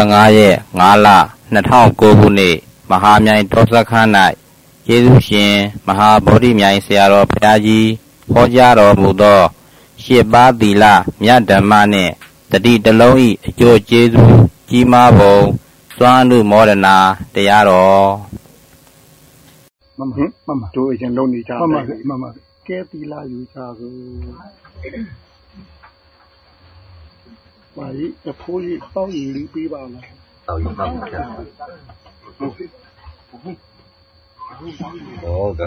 15ရက်5လ2009ခုနှစ်မဟာမြိုင်တောစခန်း၌ကျေးဇူးရှင်မဟာဗောဓိမြိုင်ဆရာတော်ဘုရားကြီးဟောကြားတော်မူသောရှစ်ပါးသီလမြတ်ဓမ္မနှင့်တတိတလုံးဤအကျိုးကျေးဇူးကြီးမားပုံစွမ်းမှုမောဒနာတရားတော်မမမမတို့အရင်လုံးနေကြမမမမကဲသီလယူကြစို့ ပါရီအဖိုးကြီးတောင်းရည်လေးပေးပါလားတောင်းရည်ပါဗျာဘောက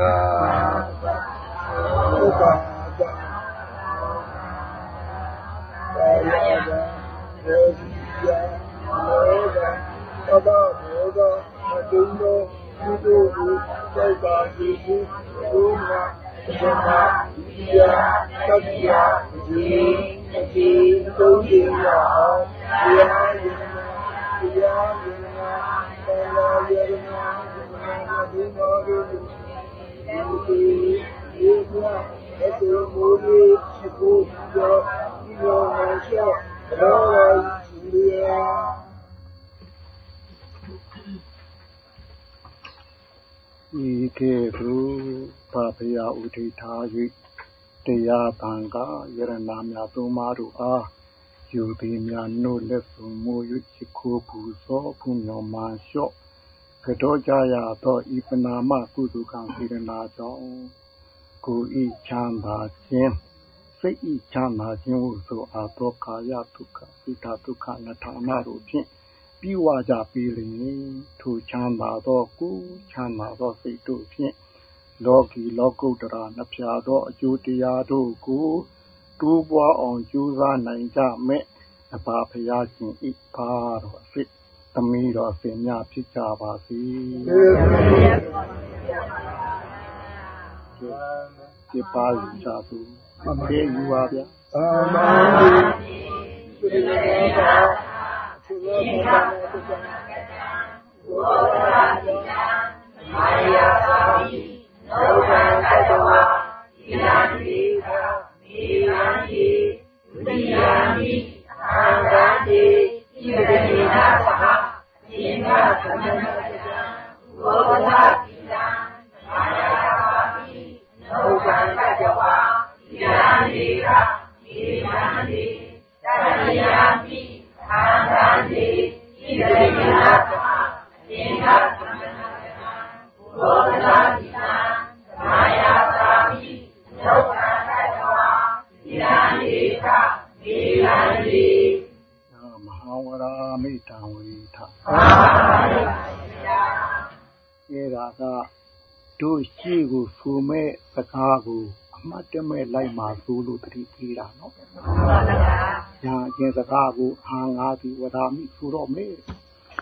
ဘောကသာယယာရောဇိယလောကသဗ္ဗဘောကမတုံသောကုသိုလ်ကိုစိုက်ပါစေခြင်းဘုရားသမ္မာဣယ သတ္တိယဒီအတိသုံးရအောင်တရားရည်တရားရည်သာယာရည်နာဘုရားတို့ဒီဒီဒီကအတူမူလေးရှိဖို့ကြောင့်ဒီလိုမျိုးရှော့တော်ရည်ဤကဲ့သို့ဘာဖရာဥထိထား၍ တရားတန်ကယရဏများသုံးပါးတို့အားယူသည်များနို့လက်စုံမိုး၍ချစ်ခိုးပူဇော်ဖုန်တော်မှာလျှော့ကြောကြရသောဤပနာမကုသကံစေရနာကြောင့်ကိုဤချမ်းသာခြင်းစိတ်ဤချမ်းသာခြင်းဟုဆိုအပ်သောကာယဒုက္ခဣဒဒုက္ခနထာနာတို့ဖြင့်ပြီးဝကြပြီလျင်ထိုချမ်းသာသောကိုချမ်းသာသောစိတ်တို့ဖြင့် လောကီလောကုတ္တရာနှဖျားသောအကျိုးတရားတို့ကိုတိုးပွားအောင်ကြိုးစားနိုင်ကြမဲ့အပါဖရာရှင်ဤပါတော်အစ်သမီးတော်စင်မြဖြစ်ကြပါစေဒီပါယူကြသူမမေးယူပါဗျာအာမင်သုလောမေတ္တာသုတနာကတံဘောဓာတိတံမာယာပါတိ လောကံတတဝါဣယံတိသာမိယံတိဝိယံတိအံဂံတိဣဝေနသဟသင်္ဃသမဏကတံဘောဓာတိတံမာယာပါတိလောကံတတဝါဣယံတိသာမိယံတိတတယံတိအာသံတိဣတိယနာသမအင်္ဂသမဏကတံဘောဓ မိတံဝိထအာအဲဒါကတို့ရှိကိုဖူမဲ့စကားကိုအမှတ်တမဲ့လိုက်မှာသို့လို့တတိပေးတာနော်မှန်ပါဗျာညာကျင်စကားကိုအာငါသည်ဝဒါမိဆိုတော့မေ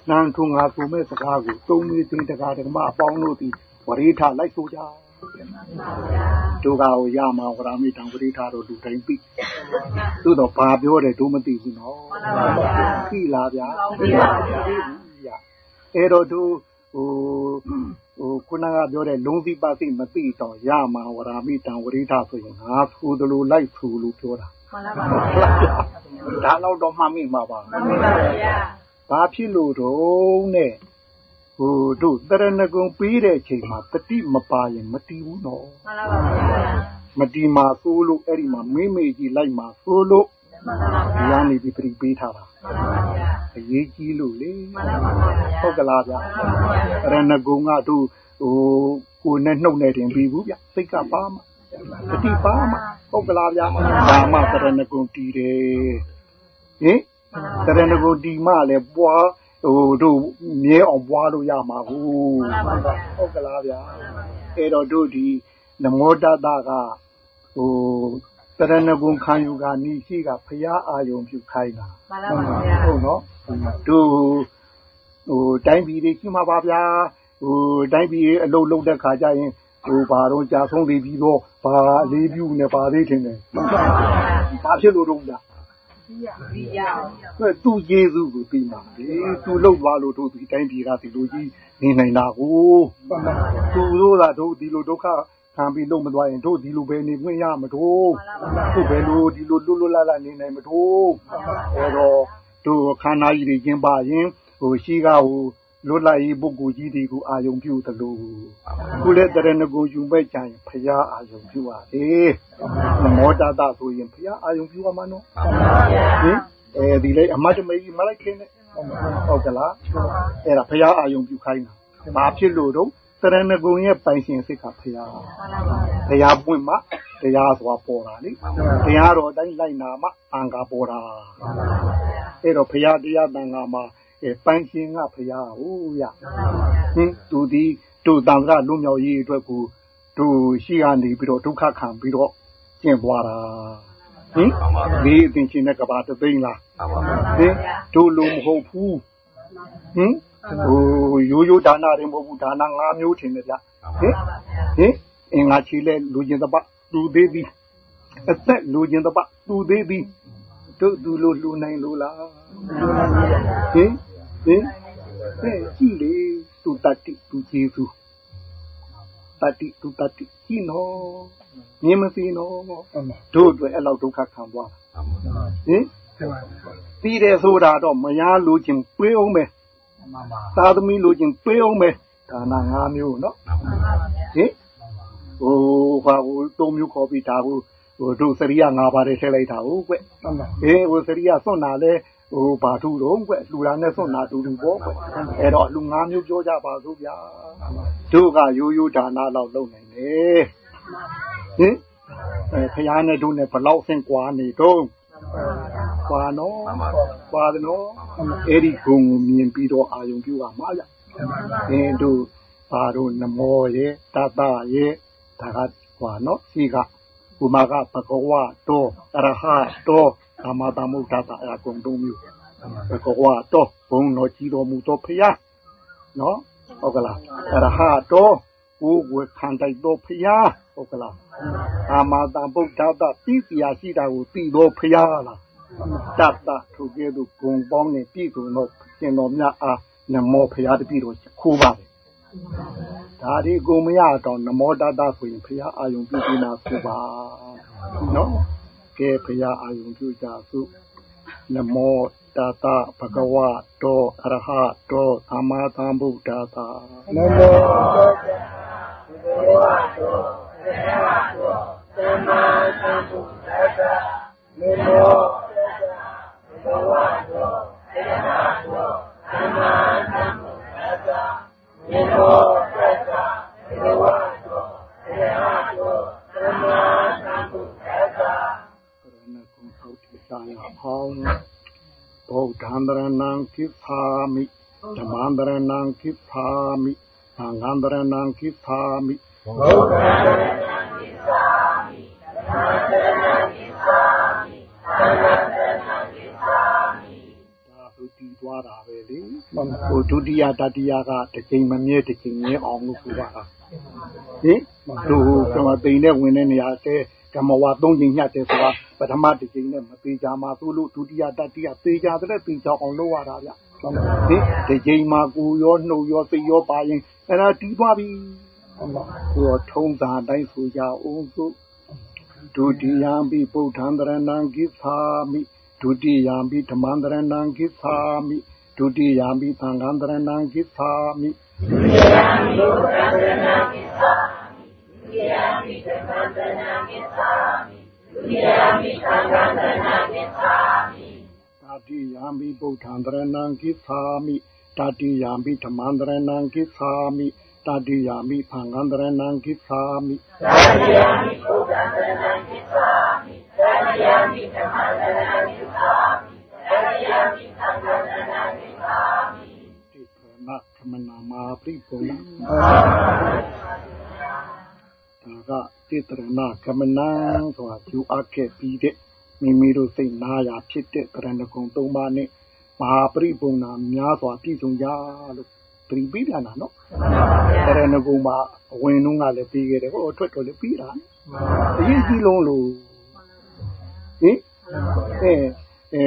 နန်းထုံငါဆိုမဲ့စကားကိုသုံးမေးသိတကာဓမ္မအပေါင်းတို့သည်ဝရိထလိုက်ဆိုကြ ဒုက္ခကိုရမှာဝရမိတံဝရိထတို့လူတိုင်းပြီသို့တော့ဘာပြောတယ်တို့မသိဘူးနော်သိလားဗျာသိပါဗျာအဲ့တော့တို့ဟိုဟိုခုနကပြောတဲ့လုံးစီပါစိမသိတော့ရမှာဝရမိတံဝရိထဆိုရင်ငါသူတို့လိုလိုက်သူလို့ပြောတာမှန်ပါပါဒါတော့တော့မှတ်မိမှာပါမှန်ပါပါဗျာဘာဖြစ်လို့တော့နဲ့ ဟိုတို့တရဏဂုံပြီးတဲ့အချိန်မှာတတိမပါရင်မတီးဘူးနော်မှန်ပါပါဗျာမတီးမှာသိုးလို့အဲ့ဒီမှာမေးမေးကြီးလိုက်မှာသိုးလို့မှန်ပါပါဗျာဒီကနေဒီပြပေးထားတာမှန်ပါပါဗျာအရေးကြီးလို့လေမှန်ပါပါဗျာဟုတ်ကလားဗျာမှန်ပါပါဗျာရဏဂုံကတို့ဟိုကိုနဲ့နှုတ်နဲ့တင်ပြီးဘူးဗျစိတ်ကပါမှာတတိပါမှာဟုတ်ကလားဗျာဒါမှတရဏဂုံတီးတယ်ဟင်တရဏဂုံတီမှလည်းပွား ဟိုတို့မြဲအောင်ပွားလို့ရမှာဟုတ်ဟုတ်ကလားဗျာအဲ့တော့တို့ဒီနမောတတကဟိုတရဏဂုံခံယူကနီရှိကဖရာအာယုံပြုခိုင်းတာမှန်ပါဗျာဟုတ်နော်တို့ဟိုတိုင်းပြည်တွေရှိမှာပါဗျာဟိုတိုင်းပြည်အလုပ်လုပ်တဲ့ခါကျရင်ဟိုဘာတော့ကြာဆုံးနေပြီးတော့ဘာလေးပြူနေပါသေးတယ်ဘာဖြစ်လို့တော့လားပြီးရအောင် သူယေစုကိုပြီးမှာလေသူလှုပ်သွားလို့တို့ဒီတိုင်းပြည်ကဒီလိုကြီးနေနိုင်တာကိုသူတို့ကတို့ဒီလိုဒုက္ခခံပြီးလုံမသွားရင်တို့ဒီလိုပဲနေခွင့်ရမတို့သူပဲလို့ဒီလိုလွတ်လွတ်လပ်လပ်နေနိုင်မတို့အဲတော့တို့ခန္ဓာကြီးတွေကျင်းပါရင်ဟိုရှိကဟို လွတ်လပ်ရေးပုဂ္ဂိုလ်ကြီးတွေကိုအာယုံပြုသလိုခုလည်းတရဏဂုံယူမဲ့ကြရင်ဖရာအာယုံပြုပါလေနမောတတဆိုရင်ဖရာအာယုံပြုပါမနော်ဟင်အဲဒီလေအမတ်တမေကြီးမလိုက်ခင်းနဲ့ဟုတ်ကလားအဲ့ဒါဖရာအာယုံပြုခိုင်းတာဘာဖြစ်လို့တော့တရဏဂုံရဲ့ပိုင်ရှင်စိတ်ကဖရာဖရာပွင့်မှတရားစွာပေါ်တာလေတရားတော်အတိုင်းလိုက်နာမှအံကာပေါ်တာအဲ့တော့ဖရာတရားတန်ခါမှာအဲ ပိုင်ရှင်ကဖရာဟုတ်ရဟင်သူဒီတို့တန်ခါလွမြောက်ရေးအတွက်ကိုတို့ရှိကနေပြီးတော့ဒုက္ခခံပြီးတော့ကျင့်သွားတာဟင်ဒီအတင်ချင်းတဲ့ကဘာတသိန်းလားဟင်တို့လိုမဟုတ်ဘူးဟင်ဟိုရိုးရိုးဒါနတွေမဟုတ်ဘူးဒါန၅မျိုးထင်တယ်ဗျဟင်ဟင်အင်္ဂါချီလဲလူကျင်တပတ်လူသေးသည်အသက်လူကျင်တပတ်လူသေးသည်တို့သူလိုလူနိုင်လို့လားဟင် ဟင်ဟဲ့ကြည့်လေသူတတိသူကျေစုတတိသူတတိကြည့်နော်မြင်မသိနော်တို့အတွက်အဲ့လောက်ဒုက္ခခံသွားဟင်ပြီးတယ်ဆိုတာတော့မရလို့ချင်းတွေးအောင်မယ်သာသမီလို့ချင်းတွေးအောင်မယ်ဒါနာ၅မျိုးနော်ဟင်ဟိုဟာဟို၃မျိုးခေါ်ပြီးဒါဟိုဟိုတို့စရိယ၅ပါးတွေထည့်လိုက်တာဟုတ်ကွအေးဟိုစရိယစွန့်တာလဲဟို ဘာထုတော့ကွလူလာနဲ့စွန့်တာ တူတူပေါ့ကွအဲ့တော့လူ၅မျိုး ပြောကြပါစို့ဗျာ တို့က ရိုးရိုးဒါနလောက် လုပ်နိုင်တယ် ဟင်အဲဖယားနဲ့တို့နဲ့ဘလောက်ဆင့်ကွာနေတော့ကွာနော် ကွာတယ်နော် အဲ့ဒီဂုံကိုမြင်ပြီးတော့ အာယုံပြုပါမှာဗျအင်းတို့ ဘာတို့ နမောရဲ့တတရဲ့ဒါကကွာနော်ရှိကဥမာကပကဝတော အရဟတော သမ္မာသမ္ဗုဒ္ဓတာအကုန်တုံးမျိုးပကဝတောဘုံတော်ကြီးတော်မူသောဖယားနော်ဟုတ်ကလားအရဟတောကိုယ်ကိုခံတိုက်တော်ဖယားဟုတ်ကလားအာမတာဗုဒ္ဓတာတိစီယာရှိတာကိုသိတော်ဖယားလားတတ်တာသူကဲ့သို့ဂုံပေါင်းနဲ့ပြည်သူတော်ရှင်တော်မြတ်အားနမောဖယားတပည့်တော်ခိုးပါတယ်ဒါဒီကိုမရတော့နမောတတဆိုရင်ဖယားအာယုံပြုပြီးနာဆိုပါနော် ကဲဖယားအာယုံပြုကြစုနမောတတဘဂဝတောအရဟတောသမ္မာသမ္ဗုဒ္ဓတာနမောတတဘဂဝတောအရဟတောသမ္မာသမ္ဗုဒ္ဓတာနမောတတဘဂဝတောအရဟတောသမ္မာသမ္ဗုဒ္ဓတာနမောတတဘဂဝတောအရဟတောသမ္မာသမ္ဗုဒ္ဓတာရဏကုံသောတိစာ ယဟောင်းဗုဒ္ဓံတရဏံကိသာမိဓမ္မံတရဏံကိသာမိသံဃံတရဏံကိသာမိဘုဒ္ဓံတရဏံကိသာမိဓမ္မံတရဏံကိသာမိသံဃံတရဏံကိသာမိဒါသူတည်သွားတာပဲလေဟိုဒုတိယတတိယကတစ်ချိန်မမြဲတစ်ချိန်မြဲအောင်လို့ပြောတာဟင်သူကမသိတဲ့ဝင်တဲ့နေရာတဲကမဝသုံးချိန်ညှက်တယ်ဆိုတာ ပထမတစ်ချိန်နဲ့မသေးကြမှာသို့လို့ဒုတိယတတိယသေကြတဲ့သေချောင်းအောင်လုပ်ရတာဗျဟင်ဒီချိန်မှာကိုရောနှုတ်ရောစိတ်ရောပါရင်အဲ့ဒါတီးသွားပြီကိုရောထုံးတာတိုင်းဆိုကြအောင်စို့ဒုတိယံပိဗုဒ္ဓံတရဏံကိသာမိဒုတိယံပိဓမ္မံတရဏံကိသာမိဒုတိယံပိသံဃံတရဏံကိသာမိဒုတိယံပိဗုဒ္ဓံတရဏံကိသာမိဒုတိယံပိဓမ္မံတရဏံကိသာမိဒု တိယံပိသံဃံတရဏံကိသာမိတတိယံပိဗုဒ္ဓံတရဏံကိသာမိတတိယံပိဓမ္မံတရဏံကိသာမိတတိယမိသံဃံတရဏံကိသာမိတတိယမိဘုဒ္ဓံတရဏံကိသာမိတတိယမိဓမ္မံတရဏံကိသာမိတတိယမိသံဃံတရဏံကိသာမိတိခဏသမနာမာပိပုဏ္ဏ ဒါကတိတရဏကမနံဆိုတာယူအပ်ခဲ့ပြီးတဲ့မိမိတို့စိတ်နာရာဖြစ်တဲ့ကရဏဂုံ၃ပါးနဲ့မဟာပရိပုံနာများစွာပြည့်စုံကြလို့သတိပေးပြန်တာနော်တရဏဂုံမှာအဝင်နှုံးကလည်းပြီးခဲ့တယ်ဟောထွက်တော့လည်းပြီးတာအရင်ကြီးလုံးလို့ဟင်အဲအဲ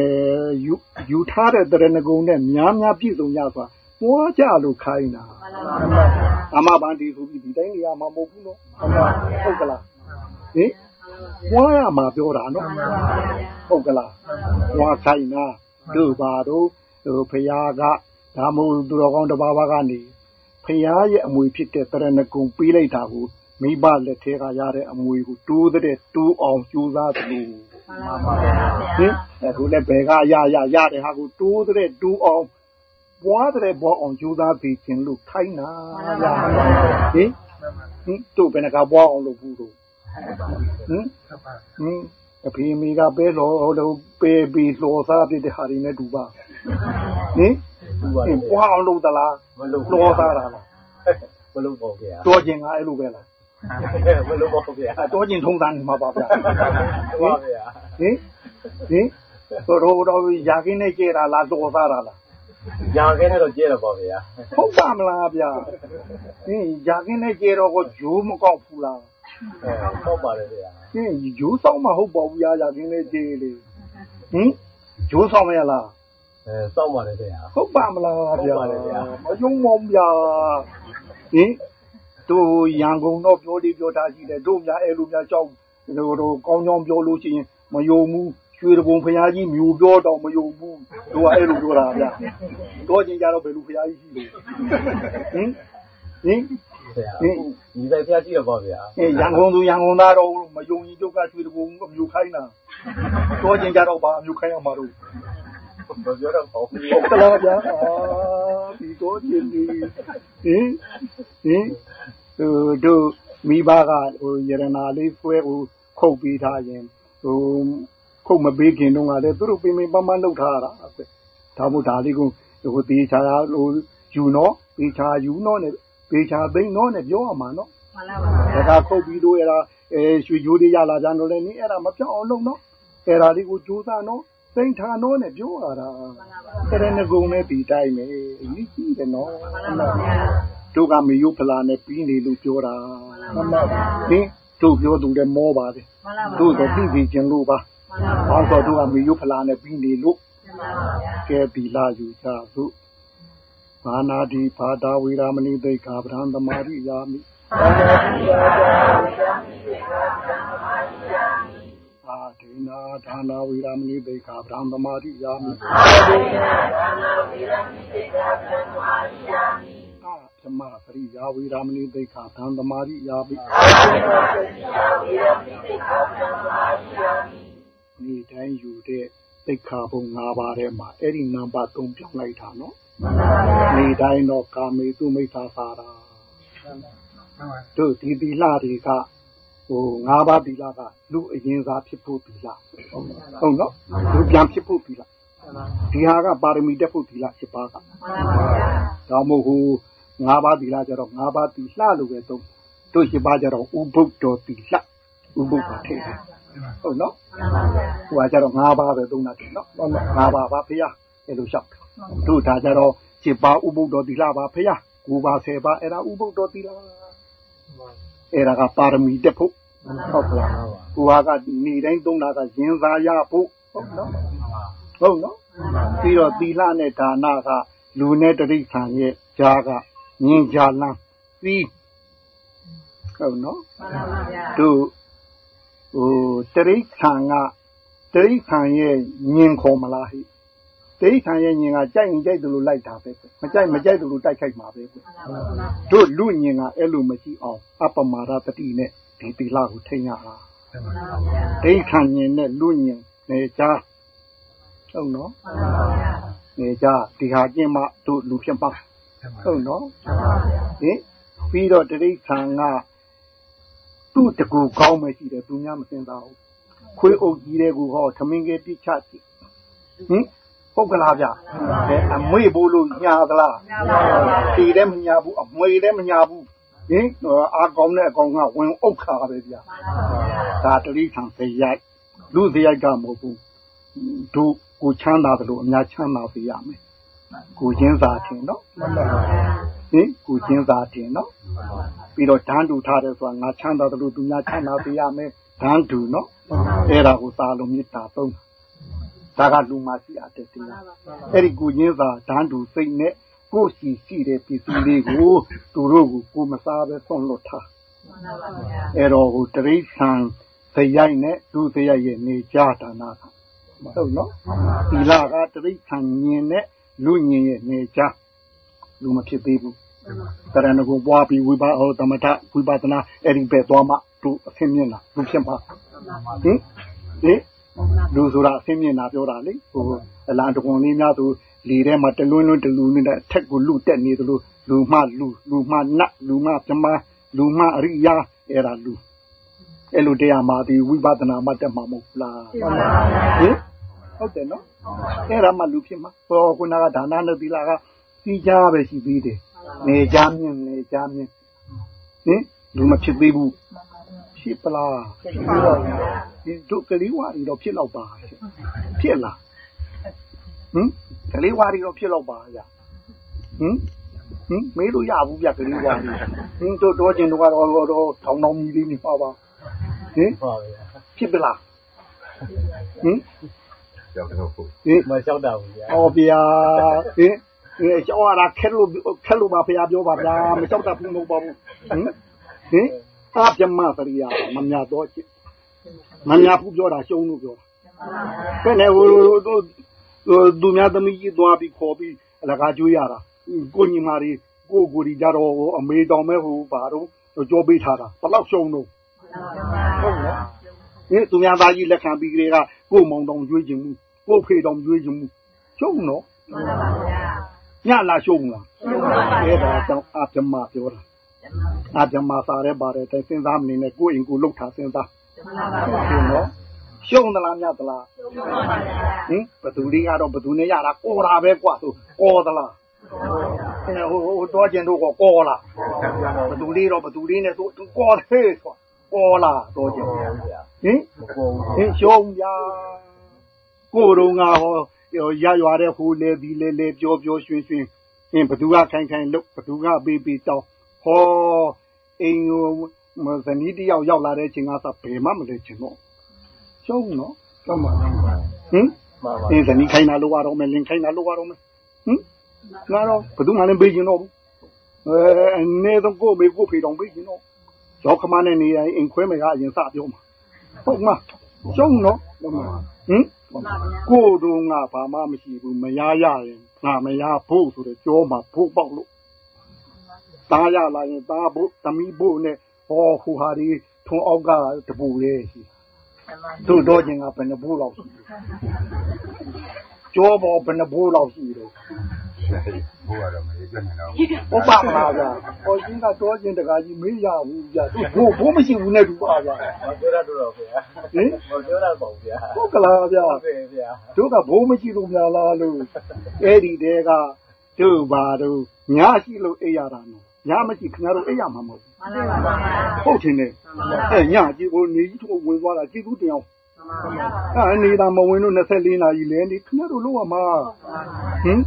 ယူယူထားတဲ့တရဏဂုံနဲ့များများပြည့်စုံကြဆိုတာပွားကြလို့ခိုင်းတာ အမဘန်ဒီဆိုပြီးဒီတိုင်းနေရာမှာမဟုတ်ဘူးနော်ဟုတ်ကလားဟင်ပွားရမှာပြောတာနော်ဟုတ်ကလားပွားခိုင်းတာတို့ပါတို့ဟိုဖရာကဟဒါမို့သူတော်ကောင်းတစ်ပါးပါးကနေဖရာရဲ့အမွေဖြစ်တဲ့တရဏဂုံပေးလိုက်တာကိုမိဘလက်ထဲကရတဲ့အမွေကိုတိုးတဲ့တိုးအောင်ကြိုးစားသလိုမှန်ပါဗျာဟင်အခုလည်းဘယ်ကရရရတဲ့ဟာကိုတိုးတဲ့တိုးအောင် ပွားတဲ့ပွားအောင်ကြိုးစားပြီးခြင်းလို့ခိုင်းတာဗျာဟင်ဟင်တို့ဘယ်နှကပွားအောင်လုပ်ဘူးတို့ဟင်ဟင်အဖေမိကပဲလို့တော့ပေပြီးလောစားပြတဲ့ဟာတွေနဲ့တူပါဟင်ပွားအောင်လုပ်သလားမလုပ်လောစားတာလားမလုပ်ပါဗျာတော်ကျင်ကအဲ့လိုပဲလားမလုပ်ပါဗျာတော်ကျင်ထုံးသားနေမှာပါဗျာဟုတ်ပါဗျာဟင်ဟင်တို့တော့ရာခင်းနဲ့ကျဲတာလားတော်စားတာလား ရာခင်းနဲ့တော့ကျဲတော့ပါဗျာဟုတ်ပါမလားဗျာဟင်ရာခင်းနဲ့ကျဲတော့ကိုဂျိုးမကောက်ဘူးလားဟုတ်ပါတယ်ဗျာဟင်ဂျိုးဆောင်မဟုတ်ပါဘူးရာရာခင်းနဲ့ကျဲလေဟင်ဂျိုးဆောင်မရလားအဲစောင့်ပါတယ်ဗျာဟုတ်ပါမလားဗျာဟုတ်ပါတယ်ဗျာမယုံမောင်ဗျာဟင်တို့ရန်ကုန်တော့ပြောလေးပြောတာရှိတယ်တို့များအဲ့လိုများကြောက်တို့တို့ကောင်းကြောင်းပြောလို့ရှိရင်မယုံဘူး ရွှေတပုံဖရာကြီးမျိုးပြောတော့မယုံဘူးတို့ကအဲ့လိုပြောတာဗျတော့ချင်းကြတော့ဘယ်လိုဖရာကြီးရှိလို့ဟင်ဟင်ဟင်ဒီတိုင်းဖရာကြီးတော့ဗျာအဲရန်ကုန်သူရန်ကုန်သားတော့မယုံရင်တို့ကရွှေတပုံမျိုးခိုင်းတာတော့ချင်းကြတော့ဘာမျိုးခိုင်းအောင်မလို့မပြောတော့ဘူးဟုတ်ကလားဗျာအာဒီတော့ချင်းဒီဟင်ဟင်တို့မိဘကဟိုယရနာလေးဆွဲကိုခုတ်ပေးထားရင်ဟို ခုတ်မပေးခင်တုန်းကလည်းသူတို့ပင်ပင်ပန်းပန်းလုပ်ထားတာဒါမို့ဒါလေးကိုဟိုတေချာဟိုယူနော်တေချာယူနော်နဲ့တေချာသိမ့်နော်နဲ့ပြောရမှာနော်မှန်ပါပါဒါကခုတ်ပြီးတော့အဲ့ဒါအဲရွှေကြိုးတွေရလာကြတော့လည်းနင်းအဲ့ဒါမပြောင်းအောင်လုပ်နော်အဲ့ဒါလေးကိုကြိုးစားနော်သိမ့်ထားနော်နဲ့ပြောရတာတရဏဂုံနဲ့ဒီတိုင်းပဲအကြီးကြီးတယ်နော်မှန်ပါပါတို့ကမေယုဖလာနဲ့ပြီးနေလို့ပြောတာမှန်ပါပါဟင်တို့ပြောသူလည်းမောပါတယ်တို့တော့သိသိချင်းလို့ပါ ဘာဆိုတို့ကမေယုဖလာနဲ့ပြီးနေလို့ကဲဒီလာယူကြသို့ဘာနာတိဘာတာဝေရမဏိသိက္ခာပဒံသမာရိယာမိဘာနာတိဘာတာဝေရမဏိသိက္ခာပဒံသမာရိယာမိအာဒေနာဒါနာဝေရမဏိသိက္ခာပဒံသမာရိယာမိအာဒေနာဒါနာဝေရမဏိသိက္ခာပဒံသမာရိယာမိဓမ္မပရိယာဝေရမဏိသိက္ခာသံသမာရိယာပိ ဒီတိုင်းယူတဲ့သိက္ခာပုံ၅ပါးထဲမှာအဲ့ဒီနံပါတ်3ပြောင်းလိုက်တာနော်ဒီတိုင်းတော့ကာမေသူမိစ္ဆာသာတာတို့ဒီသီလတွေကဟို၅ပါးသီလကလူအရင်စားဖြစ်ဖို့သီလဟုတ်နော်လူပြန်ဖြစ်ဖို့သီလဒီဟာကပါရမီတက်ဖို့သီလ7ပါးကမှန်ပါဗျာဒါမို့ဟို၅ပါးသီလကြတော့၅ပါးသီလလို့ပဲသုံးတို့ရှိပါကြတော့ဥပုဒ္ဒောသီလဥပုဒ္ဒောထည့်တယ် ဟုတ်နော်ဟိုကကြတော့၅ပါးပဲသုံးတာနော်၅ပါးပါဖေးအဲ့လိုလျှောက်တို့ဒါကြတော့ရှိပါဥပုဒ္ဒောသီလပါဖေးကိုပါဆယ်ပါအဲ့ဒါဥပုဒ္ဒောသီလအဲ့ဒါကပါရမီတက်ဖို့ဟုတ်ကလားကိုဟာကနေတိုင်းသုံးတာကရင်သာရဖို့ဟုတ်နော်ဟုတ်နော်ပြီးတော့သီလနဲ့ဒါနကလူနဲ့တရိษံရဲ့ဂျာကမြင်ကြလန်းပြီးဟုတ်နော်တို့ ဟိုတရိษံကတရိษံရဲ့ညင်ခေါ်မလားဟိတရိษံရဲ့ညင်ကကြိုက်ရင်ကြိုက်တယ်လို့လိုက်တာပဲမကြိုက်မကြိုက်တယ်လို့တိုက်ခိုက်မှာပဲတို့လူညင်ကအဲ့လိုမရှိအောင်အပမာရတတိနဲ့ဒီတိလာကိုထိန်ရတာတရိษံညင်နဲ့လူညင်နေကြဟုတ်နော်နေကြဒီဟာကျင်းမှတို့လူဖြစ်ပါဟုတ်နော်ဟင်ပြီးတော့တိဋ္ဌာန်က သူ့တကူကောင်းမရှိတယ်သူများမစင်သားဘူးခွေးအုပ်ကြီးတဲ့ကူဟောသမင်ကပြစ်ချဟင်ဟုတ်ကလားဗျအဲအမွေဖို့လို့ညာသလားတီလည်းမညာဘူးအမွေလည်းမညာဘူးဟင်အာကောင်းတဲ့အကောင်ကဝင်အုတ်ခါပဲဗျဒါတိဋ္ဌာန်စရိုက်လူစရိုက်ကမဟုတ်ဘူးတို့ကိုချမ်းသာတယ်လို့အများချမ်းသာစေရမယ်ကိုချင်းစာတင်နော် ဟင်ကိုချင်းစာတင်နော်ပြီးတော့ဓာန်တူထားတယ်ဆိုတာငါချမ်းသာတယ်လို့သူများချမ်းသာပေးရမယ်ဓာန်တူနော်အဲ့ဒါကိုစာလုံးမြစ်တာသုံးဒါကလူမရှိအပ်တဲ့တရားအဲ့ဒီကိုချင်းစာဓာန်တူစိတ်နဲ့ကိုရှိရှိတဲ့ပစ္စည်းလေးကိုသူတို့ကိုကိုမစားပဲဆွန့်လွတ်ထားအဲ့တော့ဟိုတရိษံဇယိုက်နဲ့ဒုဇယိုက်ရဲ့နေကြဒါနာဟုတ်နော်သီလကတရိษံညင်နဲ့လူညင်ရဲ့နေကြလူမဖြစ်သေးဘူး တရဏဂုံပွားပြီးဝိပါဟောသမထဝိပဿနာအဲ့ဒီပဲသွားမှသူအဆင်းမြင်တာလူဖြစ်မှာဟင်ဟင်လူဆိုတာအဆင်းမြင်တာပြောတာလေဟိုအလံတကွန်လေးများသူလေထဲမှာတလွန်းလွန်းတလူနဲ့အထက်ကိုလူတက်နေသလိုလူမှလူလူမှနတ်လူမှပြမလူမှအရိယာအဲ့ဒါလူအဲ့လိုတရားမှာဒီဝိပဿနာမှတက်မှာမဟုတ်လားဟင်ဟုတ်တယ်နော်အဲ့ဒါမှလူဖြစ်မှာဟောခုနကဒါနနဲ့သီလကစီးကြပဲရှိသေးတယ် နေကြမြင်နေကြမြင်ဟင်လူမဖြစ်သေးဘူးဖြစ်ပလားဖြစ်ပါဘူးဒီတို့ကလေးဝါရီတော့ဖြစ်တော့ပါဖြစ်လားဟင်ကလေးဝါရီတော့ဖြစ်တော့ပါဗျဟင်ဟင်မေးလို့ရဘူးဗျကလေးဝါရီဟင်တို့တော့ကျင်တော့တော့တော့ထောင်းထောင်းကြီးလေးနေပါပါဟင်ဖြစ်ပလားဟင်ရောက်တော့ဟုတ်ဟင်မလျှောက်တာဘူးဗျာဟောဗျာဟင် အဲကျောင်းရတာခက်လို့ခက်လို့ပါဖရာပြောပါဗျာမလျှောက်တာဘူးမဟုတ်ပါဘူးဟင်ဟင်အပြမစရိယာမမြတ်တော့မမြတ်ဘူးပြောတာရှုံးလို့ပြောတာဘယ်နဲ့ဟိုသူများသမီးကြီးသွားပြီးခေါ်ပြီးအလကားကျွေးရတာကိုညီမလေးကိုကိုဒီကြတော့အမေတောင်မဲ့ဟိုဘာတော့ကြောပေးထားတာဘလောက်ရှုံးတော့ဟုတ်နော်ဒီသူများသားကြီးလက်ခံပြီးကလေးကကိုမောင်တောင်ကျွေးခြင်းမူကိုဖေတောင်ကျွေးခြင်းမူရှုံးနော်မှန်ပါဗျာ ညလာရှုံးလားရှုံးပါဗျာအဲ့ဒါကြောင့်အပြမပြောတာအပြမစားရဲပါတယ်တဲ့စဉ်းစားမနေနဲ့ကိုအိမ်ကိုလှုပ်ထားစဉ်းစားမှန်ပါဗျာနော်ရှုံးသလားမြတ်သလားရှုံးပါပါဗျာဟင်ဘသူလေးကတော့ဘသူနဲ့ရတာကောတာပဲကွာဆိုကောသလားအဲဟိုဟိုတော့ကျင်တို့ကကောလားဘသူလေးတော့ဘသူလေးနဲ့ဆိုကောသေးဆိုကောလားတော့ကျင်ဟင်ဟင်ရှုံးပြကိုယ်တော့ငါဟော ရရွာတဲ့ဟိုလေဒီလေလေပြောပြောရွှင်ရွှင်အင်းဘသူကခိုင်ခိုင်လို့ဘသူကပေးပေးတောင်းဟောအိမ်ကိုမဇနီးတယောက်ရောက်လာတဲ့ချိန်ကစဘယ်မှမလဲချင်တော့ရှုံးနော်ရှုံးပါဟင်အင်းဇနီးခိုင်လာလို့ရတော့မယ်လင်ခိုင်လာလို့ရတော့မယ်ဟင်ငါတော့ဘသူမှလည်းပေးချင်တော့ဘူးအဲအနေတော့ကိုမေကိုဖေတော်ပေးချင်တော့ရောက်ခမနဲ့နေရင်အိမ်ခွဲမယ်ကအရင်စပြောမှာဟုတ်မှာ ရှုံးနော်ဟင်ကိုတို့ငါဘာမှမရှိဘူးမရရရင်ငါမရဖို့ဆိုတော့ကြောမှာဖို့ပေါက်လို့ตาရလာရင်ตาဖို့တမီဖို့နဲ့ဟောဟူဟာဒီထုံအောက်ကတပူလေးရှိတို့တော့ချင်းကဘယ်နှဘူးလောက်ရှိကြောပေါ်ဘယ်နှဘူးလောက်ရှိတော့ ဘိုးကတော့မရေးပြနိုင်တော့ဟုတ်ပါမလားဗျာဟောချင်းကတော့ချင်းတကာကြီးမေးရဘူးဗျာသူဘိုးဘိုးမရှိဘူးနဲ့တူပါဗျာပြောရတော့ဗျာဟင်ပြောရပါဗျာဟုတ်ကလားဗျာဟုတ်ကဲ့ဗျာတို့ကဘိုးမရှိလို့များလားလို့အဲ့ဒီတဲကတို့ပါတို့ညရှိလို့အိပ်ရတာနော်ညမရှိခင်ဗျားတို့အိပ်ရမှာမဟုတ်ဘူးမှန်ပါပါဟုတ်တယ်နဲ့အဲညကြီးကိုနေကြီးထုတ်ဝင်သွားတာကြည့်သူတယောက်အဲနေတာမဝင်လို့24နာရီလဲနေခင်ဗျားတို့လို့ရမှာဟင်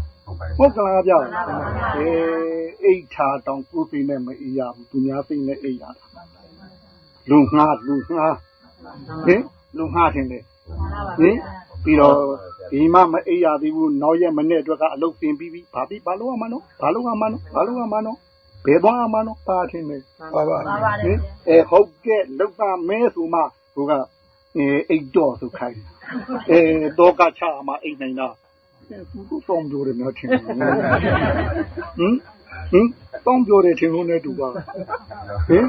ဟုတ်ကလားဗျာအဲအိတ်ထားတောင်ကိုယ်စိနဲ့မအေးရဘူးသူများစိနဲ့အေးရတာလူငှားလူငှားဟင်လူငှားတယ်လေဟင်ပြီးတော့ဒီမှမအေးရသေးဘူးနောက်ရက်မနေ့အတွက်ကအလုပ်ပြင်ပြီးပြီဘာပြီးဘာလို့ရမှာနော်ဘာလို့ရမှာနော်ဘာလို့ရမှာနော်ဘယ်သွားမှာနော်ပါချင်းနေပါပါဟင်အဲဟုတ်ကဲ့လောက်ပါမဲဆိုမှဟိုကအဲအိတ်တော့ဆိုခိုင်းအဲတော့ကချမှာအိတ်နိုင်တာ သူတို့တောင်းပြောတယ်များထင်တယ်ဟင်ဟင်တောင်းပြောတယ်ထင်လို့နဲ့တူပါဟင်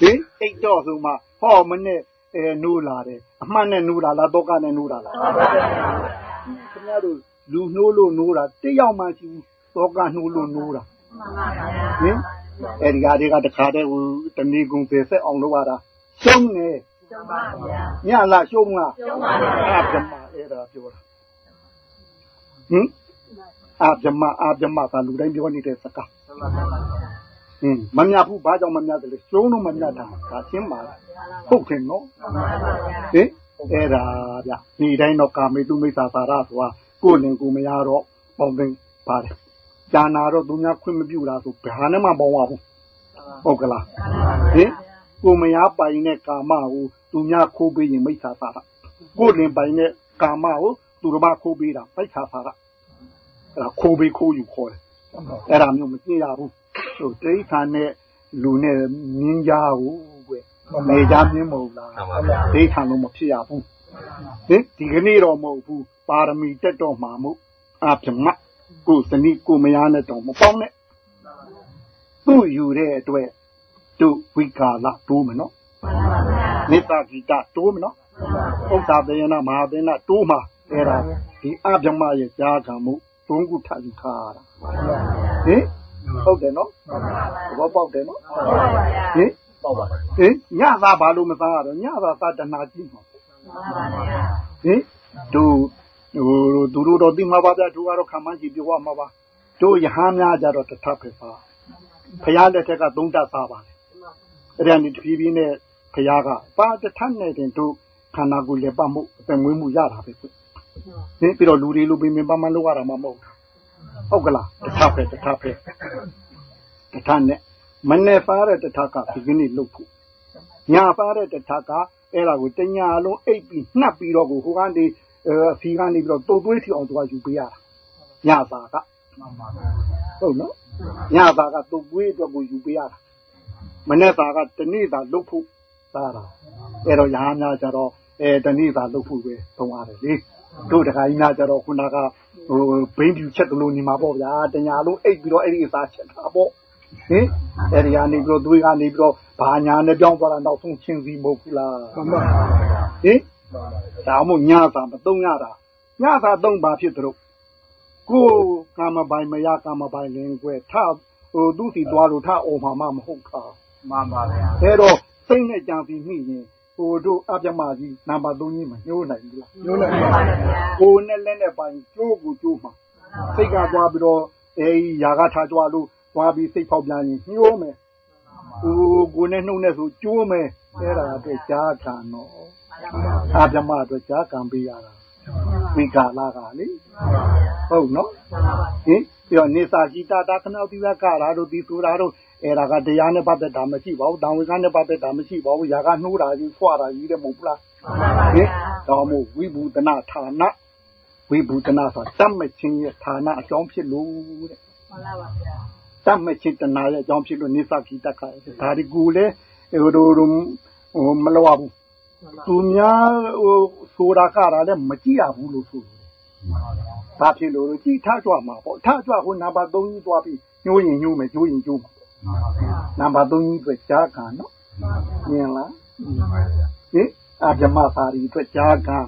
ဟင်အိတ်တော့ဆိုမှဟောမနဲ့အဲနိုးလာတယ်အမှန်နဲ့နိုးလာလားတော့ကနဲ့နိုးလာလားခင်ဗျားတို့လူနှိုးလို့နိုးတာတယောက်မှရှိဘူးတော့ကနှိုးလို့နိုးတာဟင်အဲ့ဒီဟာတွေကတခါတည်းဟိုတဏီကုံသေဆက်အောင်လုပ်ရတာရှုံးနေရှုံးပါဗျာညလားရှုံးလားရှုံးပါဗျာအဲ့ဒါအဲ့ဒါပြောတာ ဟင်အာပြမအာပြမကလူတိုင်းပြောနေတဲ့စကားဟင်မမြဘူးဘာကြောင့်မမြတယ်လဲကျုံးတော့မမြတာဒါရှင်းပါလားဟုတ်တယ်နော်ဟင်အဲ့ဒါဗျဒီတိုင်းတော့ကာမေတုမိစ္ဆာသာရဆိုတာကိုယ်လင်ကိုမရတော့ပေါင်းသိပါတယ်ဂျာနာတော့သူများခွင့်မပြုတာဆိုဘာနဲ့မှပေါင်းပါဘူးဟုတ်ကလားဟင်ကိုမရပိုင်တဲ့ကာမကိုသူများခိုးပေးရင်မိစ္ဆာသာရကိုယ်လင်ပိုင်တဲ့ကာမကို သူတော်မခိုးပေးတာမိစ္ဆာသာရအဲ့ဒါခိုးပေးခိုးယူခေါ်တယ်အဲ့ဒါမျိုးမသိရဘူးဟိုတိဋ္ဌာန်နဲ့လူနဲ့မြင်းကြားကိုကွမေကြားမြင်းမဟုတ်လားဒိဋ္ဌာန်လုံးမဖြစ်ရဘူးဟင်ဒီကနေ့တော့မဟုတ်ဘူးပါရမီတက်တော့မှာမို့အပြမကိုစနိကိုမယားနဲ့တော့မပေါင်းနဲ့သူ့ယူတဲ့အတွက်တို့ဝိကာလတိုးမယ်နော်မေတ္တာဂီတတိုးမယ်နော်ဥစ္စာတေယနာမဟာသေနတိုးမှာ အဲ့ဒါဒီအဗျမရဲ့ကြားခံမှုသုံးခုထပ်ယူထားတာဟင်ဟုတ်တယ်နော်ဘောပေါက်တယ်နော်ဟင်ပေါက်ပါဟင်ညသာဘာလို့မစားရတော့ညသာသာတနာကြည့်မှာဟင်တို့ဟိုသူတို့တော့သိမှာပါဗျာသူကတော့ခံမှန်းကြည့်ပြောမှာပါတို့ယဟန်များကြတော့တထပ်ပဲစားဖရားလက်ထက်ကသုံးတတ်စားပါတယ်အဲ့ဒါနေတဖြည်းဖြည်းနဲ့ဖရားကပါတထပ်နဲ့တင်တို့ခန္ဓာကိုယ်လက်ပတ်မှုအပင်မွေးမှုရတာပဲကွ ဟင်ပြီးတော့လူတွေလူပင်ပင်ပန်းပန်းလောက်ရတာမှမဟုတ်ဟုတ်ကလားတထပ်ပဲတထပ်ပဲတထပ်နဲ့မနဲ့စားတဲ့တထပ်ကဒီကနေ့လုတ်ဖို့ညာစားတဲ့တထပ်ကအဲ့ဒါကိုတညာလုံးအိပ်ပြီးနှပ်ပြီးတော့ကိုဟိုကနေအဖီကနေပြီးတော့တုတ်သွေးစီအောင်သူကယူပေးရတာညစာကဟုတ်နော်ညစာကတုတ်သွေးအတွက်ကိုယူပေးရတာမနေ့စာကတနေ့သာလုတ်ဖို့သားတာအဲ့တော့ရာများကြတော့အဲတနေ့သာလုတ်ဖို့ပဲသုံးရတယ်လေ တို့တခါကြီးများကြတော့ခုနကဟိုဘိန်းပြူချက်တလို့နေမှာပေါ့ဗျာတညာလုံးအိတ်ပြီးတော့အဲ့ဒီအစားချက်တာပေါ့ဟင်အဲ့ဒီကနေပြီးတော့သွေးကနေပြီးတော့ဘာညာနဲ့ပြောင်းသွားတာနောက်ဆုံးချင်းစီမဟုတ်ဘူးလားဟင်ဒါမှမဟုတ်ညစာမသုံးရတာညစာသုံးပါဖြစ်တို့ကိုကာမပိုင်မရကာမပိုင်လင်းကွယ်ထဟိုသူ့စီသွားလို့ထအော်မှာမမဟုတ်တာမှန်ပါဗျာအဲတော့စိတ်နဲ့ကြံစီမိရင် ဟိုတို့အပြမကြီးနံပါတ်3ကြီးမညှိုးနိုင်ဘူးလားညှိုးနိုင်ပါဗျာကိုနဲ့လက်နဲ့ပိုင်ကျိုးကိုကျိုးမှာစိတ်ကသွားပြီးတော့အဲဒီຢာကထားကြွလို့သွားပြီးစိတ်ဖောက်ပြန်ရင်ညှိုးမယ်ဟိုကိုနဲ့နှုတ်နဲ့ဆိုကျိုးမယ်အဲ့ဒါအတွက်ကြားခံတော့အာပြမအတွက်ကြားခံပေးရတာမိကာလာကလေဟုတ်နော်ဟင်ပြီးတော့နေစာကြီးတာတာခဏတိဝကရာတို့ဒီဆိုတာတို့ အဲ့ဒါကတရားနဲ့ပတ်သက်တာမရှိပါဘူးတောင်ဝေကနဲ့ပတ်သက်တာမရှိပါဘူးຢာကနှိုးတာကြီးဖွာတာကြီးတဲ့မဟုတ်ဘူးလားဟင်တော်မို့ဝိဘူတနာဌာနဝိဘူတနာဆိုတတ်မချင်းရဲ့ဌာနအကြောင်းဖြစ်လို့တဲ့မှန်ပါပါဗျာတတ်မချင်းတနာရဲ့အကြောင်းဖြစ်လို့နေစာကြီးတတ်ခါဒါဒီကူလေဟိုတို့ဟိုမလောဘူးသူများဟိုဆိုတာကတာလည်းမကြည့်ရဘူးလို့ဆိုတယ်။ဘာဖြစ်လို့လဲကြည့်ထားကြမှာပေါ့။ထားကြဟိုနံပါတ်3ကြီးသွားပြီးညှိုးရင်ညှိုးမယ်ညှိုးရင်ညှိုးမှာ။ နံပါတ်3ကြီးအတွက်ကြားကန်နော်။မြင်လား။ဟင်အပြမသာရီအတွက်ကြားကန်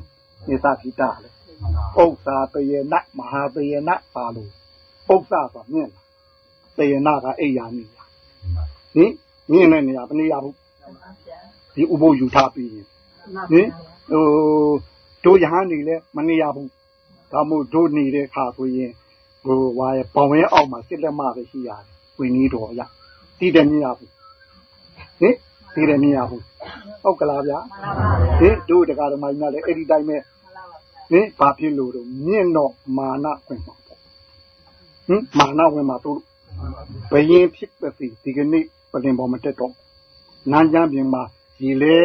နေသာခိတာလေ။ဥစ္စာတယေနမဟာတယေနပါလို့ဥစ္စာဆိုမြင်လား။တယေနကအိယာနေရ။ဟင်မြင်တဲ့နေရာဘယ်နေရာဘူး။ဒီဥပုပ်ယူထားပြီးရင်ဟင်ဟိုတို့ရဟန်းနေလဲမနေရဘူးဒါမို့တို့နေတဲ့ခါဆိုရင်ဟိုဝါရပေါင်ဝဲအောက်မှာစစ်လက်မပဲရှိရတယ်ဝင်းကြီးတော်ရ တည်တယ်မရဘူးဟင်တည်တယ်မရဘူးဟုတ်ကလားဗျာဟင်တို့တက္ကသမားကြီးကလည်းအဲ့ဒီတိုင်းပဲဟင်ဘာဖြစ်လို့တော့မြင့်တော့မာနဝင်မှာပေါ့ဟင်မာနဝင်မှာတို့ဘယင်းဖြစ်ပဲဒီကနေ့ပြင်ပေါ်မတက်တော့နန်းကျမ်းပြင်မှာဒီလေ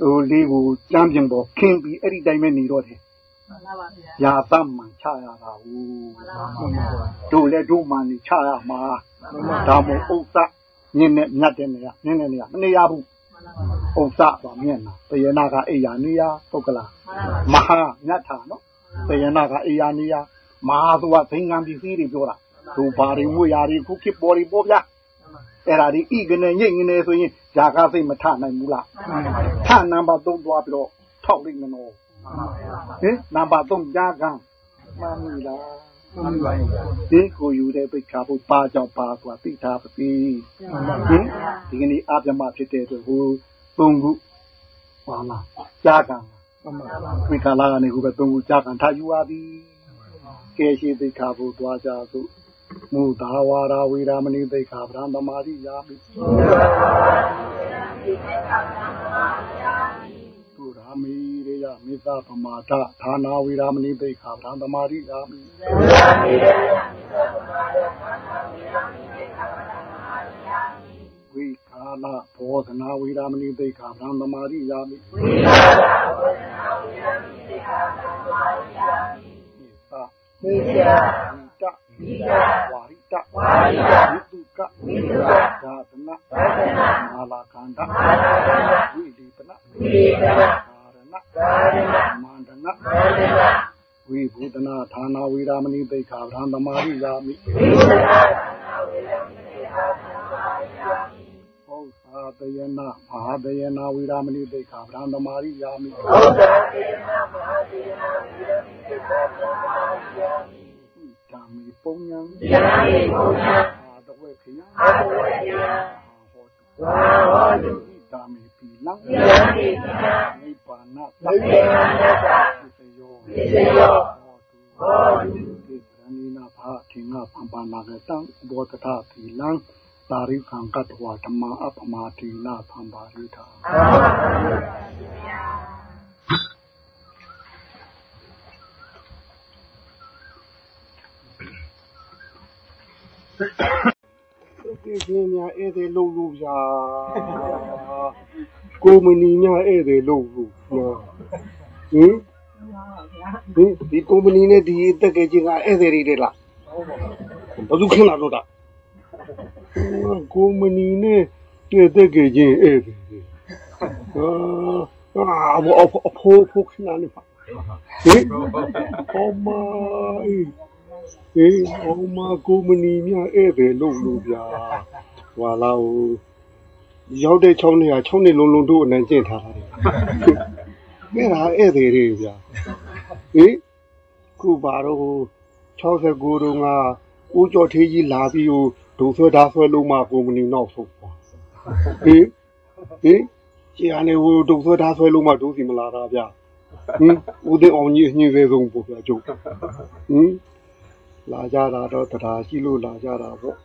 ဟိုလေးကိုကြမ်းပြင်ပေါ်ခင်းပြီးအဲ့ဒီတိုင်းပဲနေတော့တယ်မှန်ပါပါဗျာ။ရာပတ်မှန်ချရတာဟုတ်မှန်ပါပါတို့လည်းတို့မှန်နေချရမှာဒါမို့ဥစ္စာ ညင်းနဲ့ညတ်တဲ့နေရာညင်းတဲ့နေရာမနေရဘူးဥစ္စာဆိုမြင်တာတယနာကအိယာနေရပုတ်ကလာမဟာညတ်တာနော်တယနာကအိယာနေရမဟာသူကသင်္ကန်းပစ္စည်းတွေပြောတာသူဘာတွေမွေရာတွေခုခေတ်ပေါ်တွေပေါ့ဗျာအဲ့ဒါဒီဣကနေညိတ်ငနေဆိုရင်ຢာကားစိတ်မထနိုင်ဘူးလားထနံပါတ်3သွားပြီးတော့ထောက်လိုက်မနော်ဟင်နံပါတ်3ကြားကမ်းမှန်ပြီလား မှန်ပါပါဒီကိုယူတဲ့ပိတ်ခါဖို့ပါကြောင့်ပါဆိုတာသိထားပါပြီဟင်ဒီကနေ့အပြမဖြစ်တဲ့အတွက်ဟိုသုံးခုပါလားကြားကမ်းမှန်ပါပါဝိကာလာကနေခုပဲသုံးခုကြားကမ်းထားယူပါသည်ကဲရှိသိခါဖို့တွားကြစို့မုသာဝါရာဝေရာမဏိသိခာဗြဟ္မမာရိယာမိသူရာမီရေ ယမိသပမာထဌာနာဝေရာမဏိသိခာဗြဟ္မမာရိယာမိသူရာမီရေယမိသပမာထဌာနာဝေရာမဏိသိခာဗြဟ္မမာရိယာမိဝိခာလဘောဓနာဝေရာမဏိသိခာဗြဟ္မမာရိယာမိဝိခာလဘောဓနာဝေရာမဏိသိခာဗြဟ္မမာရိယာမိနိစ္စတနိကဝါရိတဝါရိတဝိတုကဝိတုကသာသနသာသနမာလာကန္တမာလာကန္တဝိလိပနဝိလိပန သာရဏသာရဏမန္တနမန္တနဝိဘူဒနာဌာနာဝေရာမဏိသိခာဗြဟ္မမာရိယာမိဝိဘူဒနာဌာနာဝေရာမဏိသိခာဗြဟ္မဟုတ်သာတယနာမဟာတယနာဝိရာမဏိတိခာဗြဟ္မမာရိယာမိဟုတ်သာတယနာမဟာတယနာဝိရာမဏိတိခာဗြဟ္မမာရိယာမိဓမ္မေပုံညာဓမ္မေပုံညာအာတဝေခယအာတဝေခယဟောတုဝါဟောတုဓမ္မေ ပိလံဓမ္မေပိလံနိဗ္ဗာနနိဗ္ဗာနတသယောသယောဟောတုဟောတုေသရဏိနာဘာထေနပံပနာကတံဘောတထပိလံသာရိခံကတဝဓမ္မအပမတိနာသံပါရိတာ ဒီကင်းများဧည့်သည်လုံလို့ဗျာကိုမနီများဧည့်သည်လုံလို့နော်ဟင်ဟင်ဒီကုမ္ပဏီနဲ့ဒီတက်ကချင်းကဧည့်သည်တွေလားဘယ်သူခင်လာတော့တာကုမ္ပဏီနဲ့ဒီတက်ကချင်းဧည့်သည်တွေအာအဘောအဖိုးဖိုးခင်လာနေပါဟင်ဟောမအေး အေးဟောမကုမ္ပဏီများဧည့်သည်လုံလို့ဗျာဟွာလာရောက်တဲ့6နှစ်ဟာ6နှစ်လုံးလုံးတို့အနံကျင့်ထားတာလေအဲ့ဒါဧည့်သည်တွေဗျာဟင်ခုပါတော့69တုန်းကဦးကျော်ထေးကြီးလာပြီးဟိုဒုဆွဲဓာဆွဲလုံးမကုမ္ပဏီနောက်ဆုံးပါဟင်ဟင်ကျန်နေဟိုဒုဆွဲဓာဆွဲလုံးမဒုစီမလာတာဗျာဟင်ဦးသိအောင်ကြီးညှင်းသေးဆုံးပို့ဗျာကျုပ်ဟင် လာကြတာတော့တရားရှိလို့လာကြတာပေါ့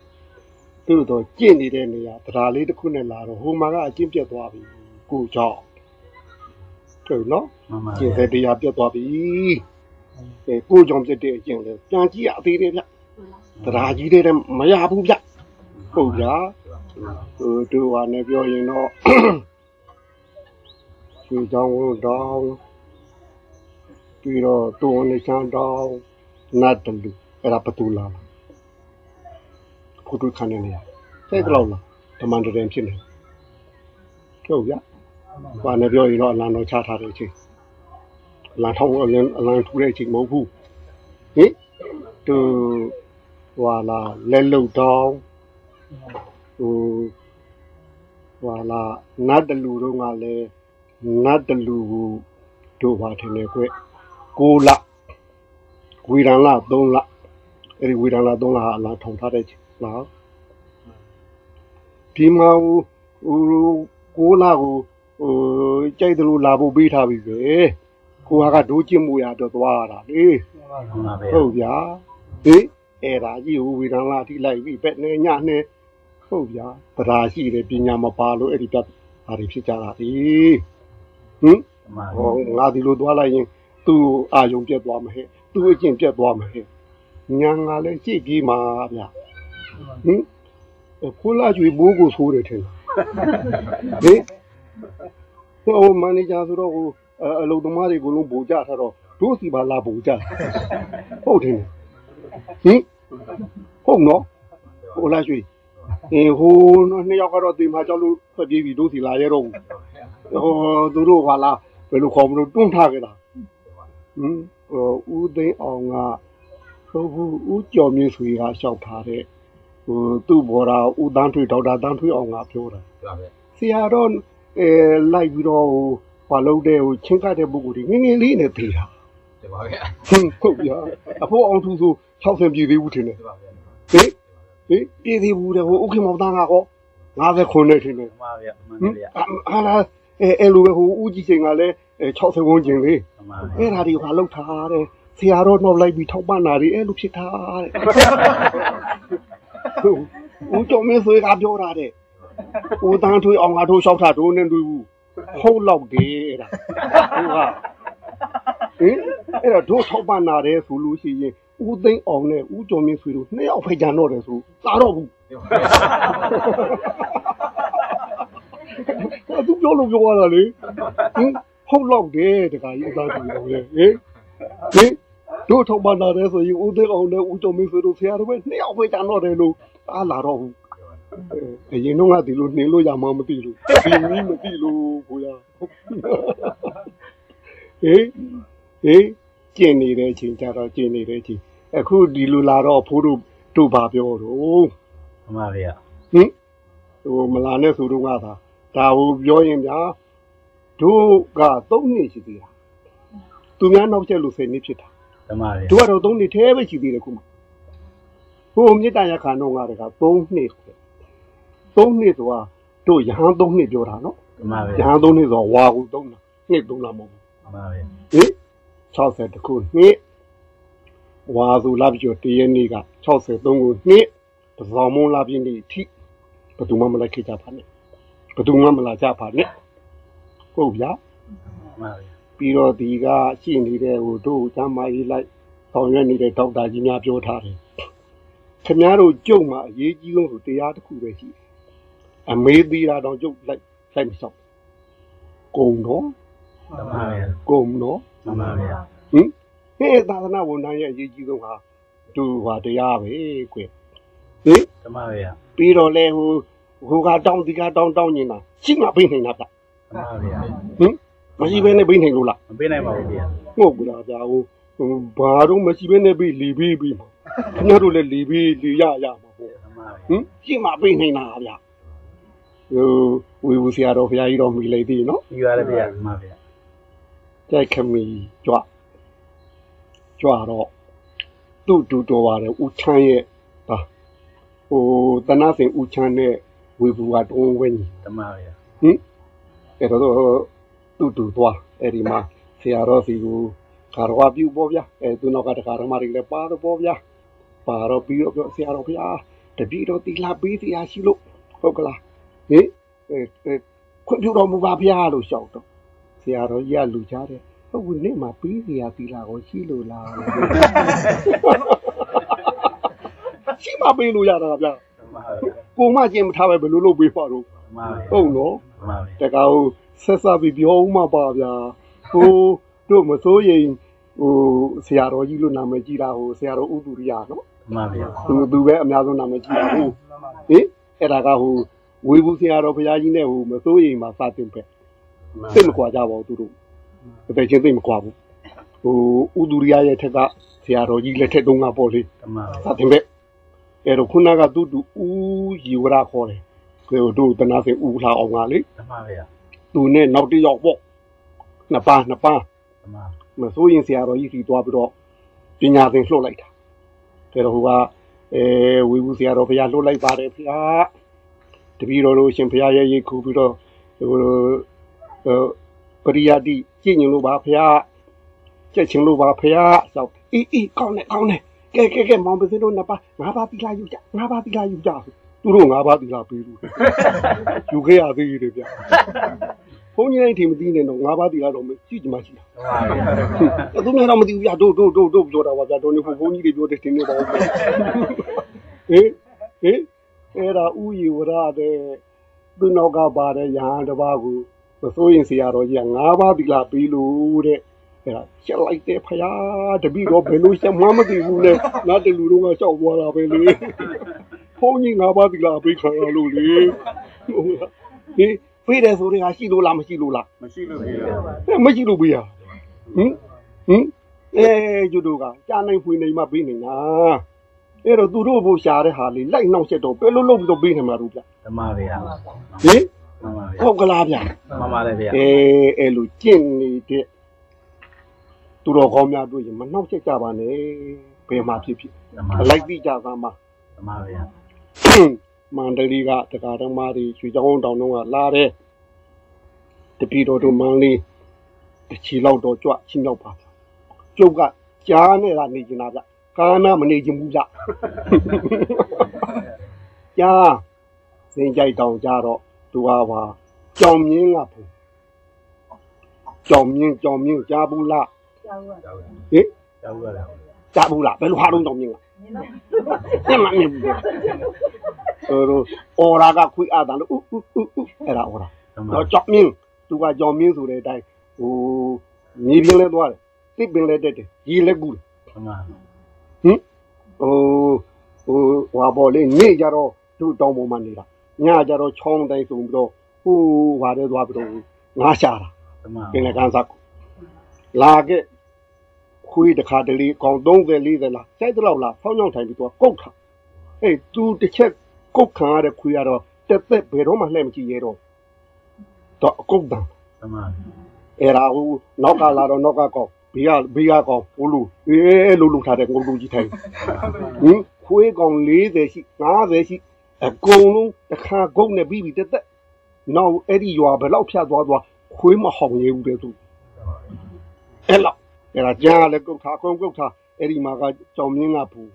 သူ့တော့ကျင့်နေတဲ့နေရာတရားလေးတစ်ခုနဲ့လာတော့ဟိုမှာကအကျင့်ပြတ်သွားပြီကိုကြောင့်ဟုတ်နော်ကျင့်တဲ့တရားပြတ်သွားပြီအဲကိုကြောင့်ပြတ်တဲ့အကျင့်လဲပြန်ကြည့်ရသေးတယ်ဗျတရားကြီးတဲ့မရဘူးဗျဟုတ်ဗျာဟိုတို့ဟာနဲ့ပြောရင်တော့သူကြောင့်တောင်းပြီးတော့တုံးနေချမ်းတောင်းနတ်တလူ အဲ့ဒါဘသူလာလားဖုထုခံနေနေရစိတ်ကြောက်လားဓမ္မတရင်ဖြစ်နေဟုတ်ဗျဘာနဲ့ပြောရင်တော့အလံတော်ချထားတဲ့အချိန်အလံထောင်းအလံအလံထူတဲ့အချိန်မဟုတ်ဘူးဟင်သူဟွာလာလက်လုတ်တောင်းဟိုဟွာလာနတ်တလူတို့ကလည်းနတ်တလူကိုတို့ပါထင်တယ်ကွ6လဝီရန်လ3လ အဲ့ဒီဝီရန်လ3လဟာအလားထောင်ထားတဲ့လားဒီမှာဟို6လကိုဟိုကြိုက်တယ်လို့လာဖို့ပေးထားပြီပဲကိုဟာကဒိုးကျင့်မှုရတော့သွားရတာလေဟုတ်ဗျာဟေးအဲ့ဒါကြီးဟိုဝီရန်လအထိလိုက်ပြီပဲနေညနဲ့ဟုတ်ဗျာပဓာရှိတယ်ပညာမပါလို့အဲ့ဒီပြတ်ဘာတွေဖြစ်ကြတာဒီဟင်ဟောငါဒီလိုသွားလိုက်ရင်သူ့အာယုံပြတ်သွားမှာဟဲ့သူ့အကျင့်ပြတ်သွားမှာဟဲ့ ညာငါလည်းကြည့်ပြီးမှာဗျာဟင်ဖိုးလာကျွေဘိုးကိုဆိုးတယ်ထင်ဟင်ဟိုမန်နေဂျာဆိုတော့ဟိုအလုပ်သမားတွေကိုလုံးဗိုလ်ကြထားတော့တို့စီပါလာဗိုလ်ကြဟုတ်တယ်ဟင်ဟုတ်နော်ဟိုလာကျွေအင်းဟိုနှစ်ယောက်ကတော့တင်မှာကြောက်လို့ထွက်ပြေးပြီးတို့စီလာရတော့ဘူးဟိုသူတို့ကလာဘယ်လိုခေါ်မလို့တွန်းထားကြတာဟင်ဟိုဦးသိန်းအောင်က ဟုတ်ဘူးဦးကျော်မြင့်ဆွေကရှောက်ထားတဲ့ဟိုသူ့ဘော်ရာဦးတန်းထွေဒေါက်တာတန်းထွေအောင်ကပြောတာဆရာတော့အဲလိုက်ပြီးတော့ဟိုဘာလို့တဲ့ဟိုချင်းကတဲ့ပုဂ္ဂိုလ်တွေငငယ်လေးနဲ့သေးတာတပါဗျာဟုတ်ဗျာအဖိုးအောင်သူဆို60ပြည်သေးဘူးထင်တယ်ဟေးဟေးပြည်သေးဘူးတဲ့ဟိုဥက္ကမောင်သားကဟော50ခုနဲ့ထင်တယ်မှန်ပါဗျာမှန်ပါဗျာဟာလားအဲအဲ့လိုပဲဟိုဦးကြီးစိန်ကလည်း60ဝန်းကျင်လေအဲ့ဒါတွေဘာလောက်ထားတဲ့ ဆရာတော်တော့လိုက်ပြီးထောက်ပံ့တာတွေအဲ့လိုဖြစ်ထားတဲ့ဦးကျော်မင်းဆွေကပြောတာတဲ့ဦးတန်းထွေးအောင်ငါတို့လျှောက်တာတို့နဲ့တွေ့ဘူးဟုတ်လောက်တယ်အဲ့ဒါဟုတ်ကဟင်အဲ့တော့တို့ထောက်ပံ့တာတဲ့ဆိုလို့ရှိရင်ဦးသိန်းအောင်နဲ့ဦးကျော်မင်းဆွေတို့နှစ်ယောက်ဖိုက်ကြတော့တယ်ဆိုသာတော့ဘူးသူပြောလို့ပြောရတာလေဟင်ဟုတ်လောက်တယ်တခါကြီးအသားကြီးတော့လေဟင် ဟင်တို့ထောက်ပံ့တာတဲ့ဆိုရင်ဦးသိန်းအောင်နဲ့ဦးကျော်မင်းဆွေတို့ဆရာတို့ပဲနှစ်ယောက်ဖိုက်ကြတော့တယ်လို့အားလာတော့ဘူးအရင်တော့ကဒီလိုနှင်းလို့ရမှမသိလို့ဒီနည်းမသိလို့ကိုရဟေးဟေးကျင်နေတဲ့အချိန်ကြတော့ကျင်နေတဲ့အချိန်အခုဒီလိုလာတော့ဖိုးတို့တို့ဘာပြောတော့မှန်ပါဗျာဟင်ဟိုမလာနဲ့ဆိုတော့ကသာဒါဟိုပြောရင်ဗျာတို့က၃နှစ်ရှိသေးတာ သူများနောက်ချက်လို့10နှစ်ဖြစ်တာဓမ္မဗျာတို့ကတော့၃နှစ်ထဲပဲရှိသေးတယ်ခုမှဟိုမြေတ္တာရခါတော့ငါတက3နှစ်3နှစ်ဆိုတာတို့ရဟန်း3နှစ်ပြောတာနော်ဓမ္မရဗျာဟန်း3နှစ်ဆိုဝါကူ3တာနှစ်3တာမဟုတ်ဘူးဓမ္မဗျာဟင်60တခုနှစ်ဝါဆိုလာပြီးတော့တရနေ့က63ခုနှစ်တစောင်းမုံလာပြင်းဒီအထိဘယ်သူမှမလိုက်ခဲ့ကြပါနဲ့ဘယ်သူမှမလာကြပါနဲ့ဟုတ်ဗျာဓမ္မဗျာ ပြီးတော့ဒီကရှိနေတဲ့ဟိုတို့ကျမ်းမာရေးလိုက်ဆောင်ရွက်နေတဲ့ဒေါက်တာကြီးများပြောထားတယ်ခင်ဗျားတို့ကြုံမှာအရေးကြီးဆုံးဆိုတရားတစ်ခုပဲရှိတယ်အမေးသေးတာတော့ကြုတ်လိုက်လိုက်မလျှောက်ကုံတော့ဓမ္မဗျာကုံတော့ဓမ္မဗျာဟင်ဟဲ့သာသနာဝန်ထမ်းရဲ့အရေးကြီးဆုံးဟာသူဟာတရားပဲကွဟင်ဓမ္မဗျာပြီးတော့လဲဟိုဟိုကတောင်းဒီကတောင်းတောင်းနေတာရှိမှပြိနေတာဗျဓမ္မဗျာဟင် မရှိဘဲနဲ့ပြိနေလို့လားမပေးနိုင်ပါဘူးဗျာဟုတ်ဘူးလားဗျာဟိုဟိုဘာတော့မရှိဘဲနဲ့ပြိလီပြီးပြီးမှာခင်ဗျားတို့လည်းလီပြီးလီရရမှာပေါ့ဓမ္မဟင်ရှိမှပြိနေတာဗျဟိုဝီဝူဆရာတော်ဘုရားကြီးတော်မိလိုက်သေးနော်ဗျာပြီးရတယ်ဗျာဓမ္မဗျာကြိုက်ခမီကြွကြွတော့သူ့တူတော်ပါတယ်ဦးချမ်းရဲ့ဟာဟိုတနာစင်ဦးချမ်းနဲ့ဝေဘူးကတုံးဝင်းကြီးဓမ္မဗျာဟင်အဲ့တော့ သူ့တူသွားအဲ့ဒီမှာဆရာတော်စီကိုခါတော်ပြုပေါ့ဗျာအဲသူနောက်ကတခါတော်မတွေလည်းပါတော့ပေါ့ဗျာပါတော့ပြီးတော့ပြောဆရာတော်ဗျာတပည့်တော်တီလာပေးဆရာရှိလို့ဟုတ်ကလားဟင်အဲအဲခွင့်ပြုတော်မူပါဗျာလို့ရှောက်တော့ဆရာတော်ကြီးကလူချတယ်ဟုတ်ဘူးနေ့မှာပြီးစရာတီလာကိုရှိလို့လားရှိမပေးလို့ရတာဗျာဓမ္မဗျာကိုမကျင်မထားပဲဘယ်လိုလုပ်ပေးပါတော့ဓမ္မဗျာဟုတ်နော်ဓမ္မဗျာတကောင် ဆက်စပ်ပြီးပြောဦးမှာပါဗျာဟိုတို့မစိုးရင်ဟိုဆရာတော်ကြီးလို့နာမည်ကြီးတာဟိုဆရာတော်ဥဒ္ဒရိယနော်ဓမ္မဗျာသူသူပဲအများဆုံးနာမည်ကြီးတာဟုတ်ဟင်အဲ့ဒါကဟိုဝေဘူးဆရာတော်ဘုရားကြီးနဲ့ဟိုမစိုးရင်မှာစတင်ပဲသိတ်မကွာကြပါဘူးသူတို့တပည့်ချင်းသိတ်မကွာဘူးဟိုဥဒူရိယရဲ့ထက်ကဆရာတော်ကြီးလက်ထက်တုန်းကပေါ့လေဓမ္မဗျာသာတင်ပဲအဲ့တော့ခုနကသူ့တူဦးရီဝရခေါ်တယ်ကိုတို့တနာစင်ဦးလာအောင်ကလေဓမ္မဗျာ သူနဲ့နောက်တစ်ယောက်ပေါ့နှစ်ပါးနှစ်ပါးဓမ္မမစိုးရင်ဆရာတော်ကြီးစီသွားပြီးတော့ပညာသင်လှုပ်လိုက်တာအဲ့တော့ဟိုကအဲဝေဘူးဆရာတော်ဘုရားလှုပ်လိုက်ပါတယ်ဗျာတပည့်တော်တို့ရှင်ဘုရားရဲ့ရိတ်ခူပြီးတော့ဟိုဟိုပရိယတိကြည်ညင်လို့ပါဗျာကြက်ချင်းလို့ပါဗျာဆောက်အေးအေးကောင်းတယ်ကောင်းတယ်ကဲကဲကဲမောင်ပစင်းတို့နှစ်ပါးငါးပါးတိလာယူကြငါးပါးတိလာယူကြ သူတို့ငါးပါးတိလာပေးလို့ယူခဲ့ရသေးတယ်ဗျာဘုန်းကြီးတိုင်းထင်မသိနဲ့တော့ငါးပါးတိလာတော့မရှိချင်မှရှိတာဓမ္မဗျာသူများတော့မသိဘူးဗျာတို့တို့တို့တို့ပြောတာပါဗျာတို့နေဘုန်းကြီးတွေပြောတဲ့တင်နေပါဦးဟေးဟေးအဲ့ဒါဥယျဝရတဲ့သူနောက်ကပါတဲ့ရဟန်းတစ်ပါးကိုမစိုးရင်ဆရာတော်ကြီးက၅ပါးသီလပေးလို့တဲ့အဲ့ဒါချက်လိုက်တဲ့ဖယားတပည့်တော့ဘယ်လိုချက်မှမသိဘူးလေငါတလူတော့ကရှောက်သွားတာပဲလေဘု န်းကြီး၅ပါးသီလပေးခံရလို့လေဟုတ်လားဟေးပေးတယ်ဆိုတဲ့ဟာရှိလို့လားမရှိလို့လားမရှိလို့ပြေတော့အဲမရှိလို့ပေးရဟင်ဟင်အဲကျတို့ကကြာနိုင်ဖွေနေမှပေးနေတာအဲ့တော့သူတို့ဘို့ရှာတဲ့ဟာလေးလိုက်နှောက်ချက်တော့ဘယ်လိုလုပ်ပြီးတော့ပေးနိုင်မှာတို့ဗျဓမ္မဗျာဟင်ဓမ္မဗျာဟုတ်ကလားဗျမှန်ပါတယ်ဗျာအဲအဲ့လိုကျင့်နေတဲ့သူတော်ကောင်းများတို့ရင်မနှောက်ချက်ကြပါနဲ့ဘယ်မှာဖြစ်ဖြစ်ဓမ္မအလိုက်တိကြသားမှာဓမ္မဗျာ မန္တလေးကတရားတော်မတွေရွှေချောင်းတောင်တော့ကလာတယ်တပည့်တော်တို့မန်းလေးတစ်ချီလောက်တော့ကြွချင်းရောက်ပါကျုပ်ကကြားနေတာနေကျင်တာဗျကာနာမနေချင်ဘူးဗျကြားစင်ကြိုက်တောင်ကြတော့သူကပါကြောင်မြင်းကဘူးကြောင်မြင်းကြောင်မြင်းကြားဘူးလားကြောက်ရဟင်ကြောက်ရတယ်ကြားဘူးလားဘယ်လိုဟာတော့ကြောင်မြင်းက ညမနေဘူးဟိုတော့အော်ရာကခွေးအားတန်လို့ဥဥဥဥအဲ့ဒါအော်ရာဓမ္မတော့ကြောက်မြင်းသူကကြောင်မြင်းဆိုတဲ့အတိုင်းဟိုမြေပြင်းလဲသွားတယ်တစ်ပင်လဲတက်တယ်ရေလဲကူတယ်ဓမ္မဟင်ဟိုဟိုဟွာပေါ်လေနေကြတော့သူ့တောင်းပေါ်မှာနေတာညကြတော့ချောင်းတိုင်းဆိုပြီးတော့ဟိုဟာတဲ့သွားပြီးတော့ငါးရှာတာဓမ္မပင်လယ်ကန်းစားကိုလာခဲ့ ခွေးတစ်ခါတလေကောင်30 40လားစိုက်တော့လားဖောင်းချောင်းထိုင်ပြီးတော့ကုတ်ခါအေးသူတစ်ချက်ကုတ်ခံရတဲ့ခွေးကတော့တက်သက်ဘယ်တော့မှလှည့်မကြည့်ရတော့တော့အကုတ်တန်သမားအဲ့ဒါဟိုနောက်ကလာတော့နောက်ကကောက်ဘေးကဘေးကကောက်ဟိုလူအေးလူလူထားတဲ့ငုံလူကြီးထိုင်ဟင်ခွေးကောင်40ရှိ50ရှိအကုန်လုံးတစ်ခါဂုတ်နဲ့ပြီးပြီးတက်တက်နောက်အဲ့ဒီရွာဘယ်လောက်ဖြတ်သွားသွားခွေးမဟောင်ရဘူးတဲ့သူအဲ့လောက် အဲ့ဒါကြားလည်းကုတ်ထားအကုန်ကုတ်ထားအဲ့ဒီမှာကကြောင်မြင်းကဘူး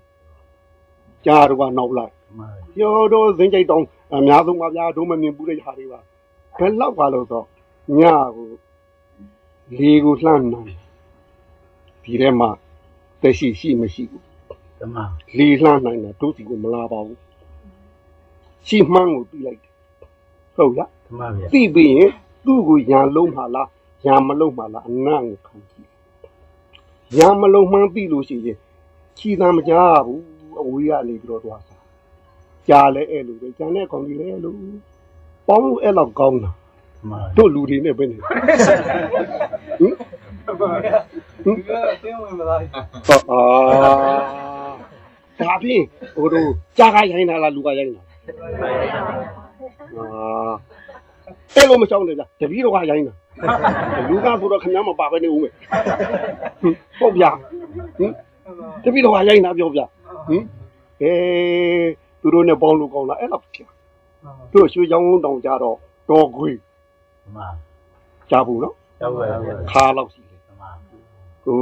ကြားတော့ကနောက်လိုက်သမားကျော်တော့ဇင်းကြိုက်တောင်းအများဆုံးပါဗျာဒုမမြင်ဘူးတဲ့ဟာတွေပါဘယ်လောက်ပါလို့ဆိုညကိုလေကိုလှမ်းနေဒီထဲမှာတက်ရှိရှိမရှိဘူးသမားလေလှမ်းနိုင်တာတို့စီကိုမလာပါဘူးရှိမှန်းကိုပြီးလိုက်တယ်ဟုတ်လားသမားဗျာသိပြီးရင်သူ့ကိုညာလုံးမှာလားညာမလုံးမှာလားအနံ့ကိုခံကြည့် ညာမလုံးမှန်းသိလို့ရှိရင်ခြီးသားမကြဘူးအဝေးကနေပြီးတော့သွားစားကြားလဲအဲ့လိုပဲကြံတဲ့ကောင်ကြီးလဲအဲ့လိုပေါင်းလို့အဲ့လောက်ကောင်းတာသမားတို့လူတွေနဲ့ပဲနေဟင်ဒီကတင်းဝင်မလားဟောအာဒါဖြင့်ဟိုတို့ကြားကရိုင်းတာလားလူကရိုင်းတာအာ အဲ့လိုမချောင်းလေဗျတပည့်တော်ကရိုင်းတာလူကဆိုတော့ခင်ဗျားမပါပဲနေဦးမယ်ဟုတ်ဗျာဟင်တပည့်တော်ကရိုင်းတာပြောဗျဟင်အဲသူတို့နဲ့ပေါင်းလို့ကောင်းလားအဲ့လောက်ဖြစ်တို့ရွှေချောင်းတောင်ကြတော့တော်ခွေသမားကြဘူးနော်ရောက်ပါရောက်ပါခါလောက်ရှိတယ်သမားဟို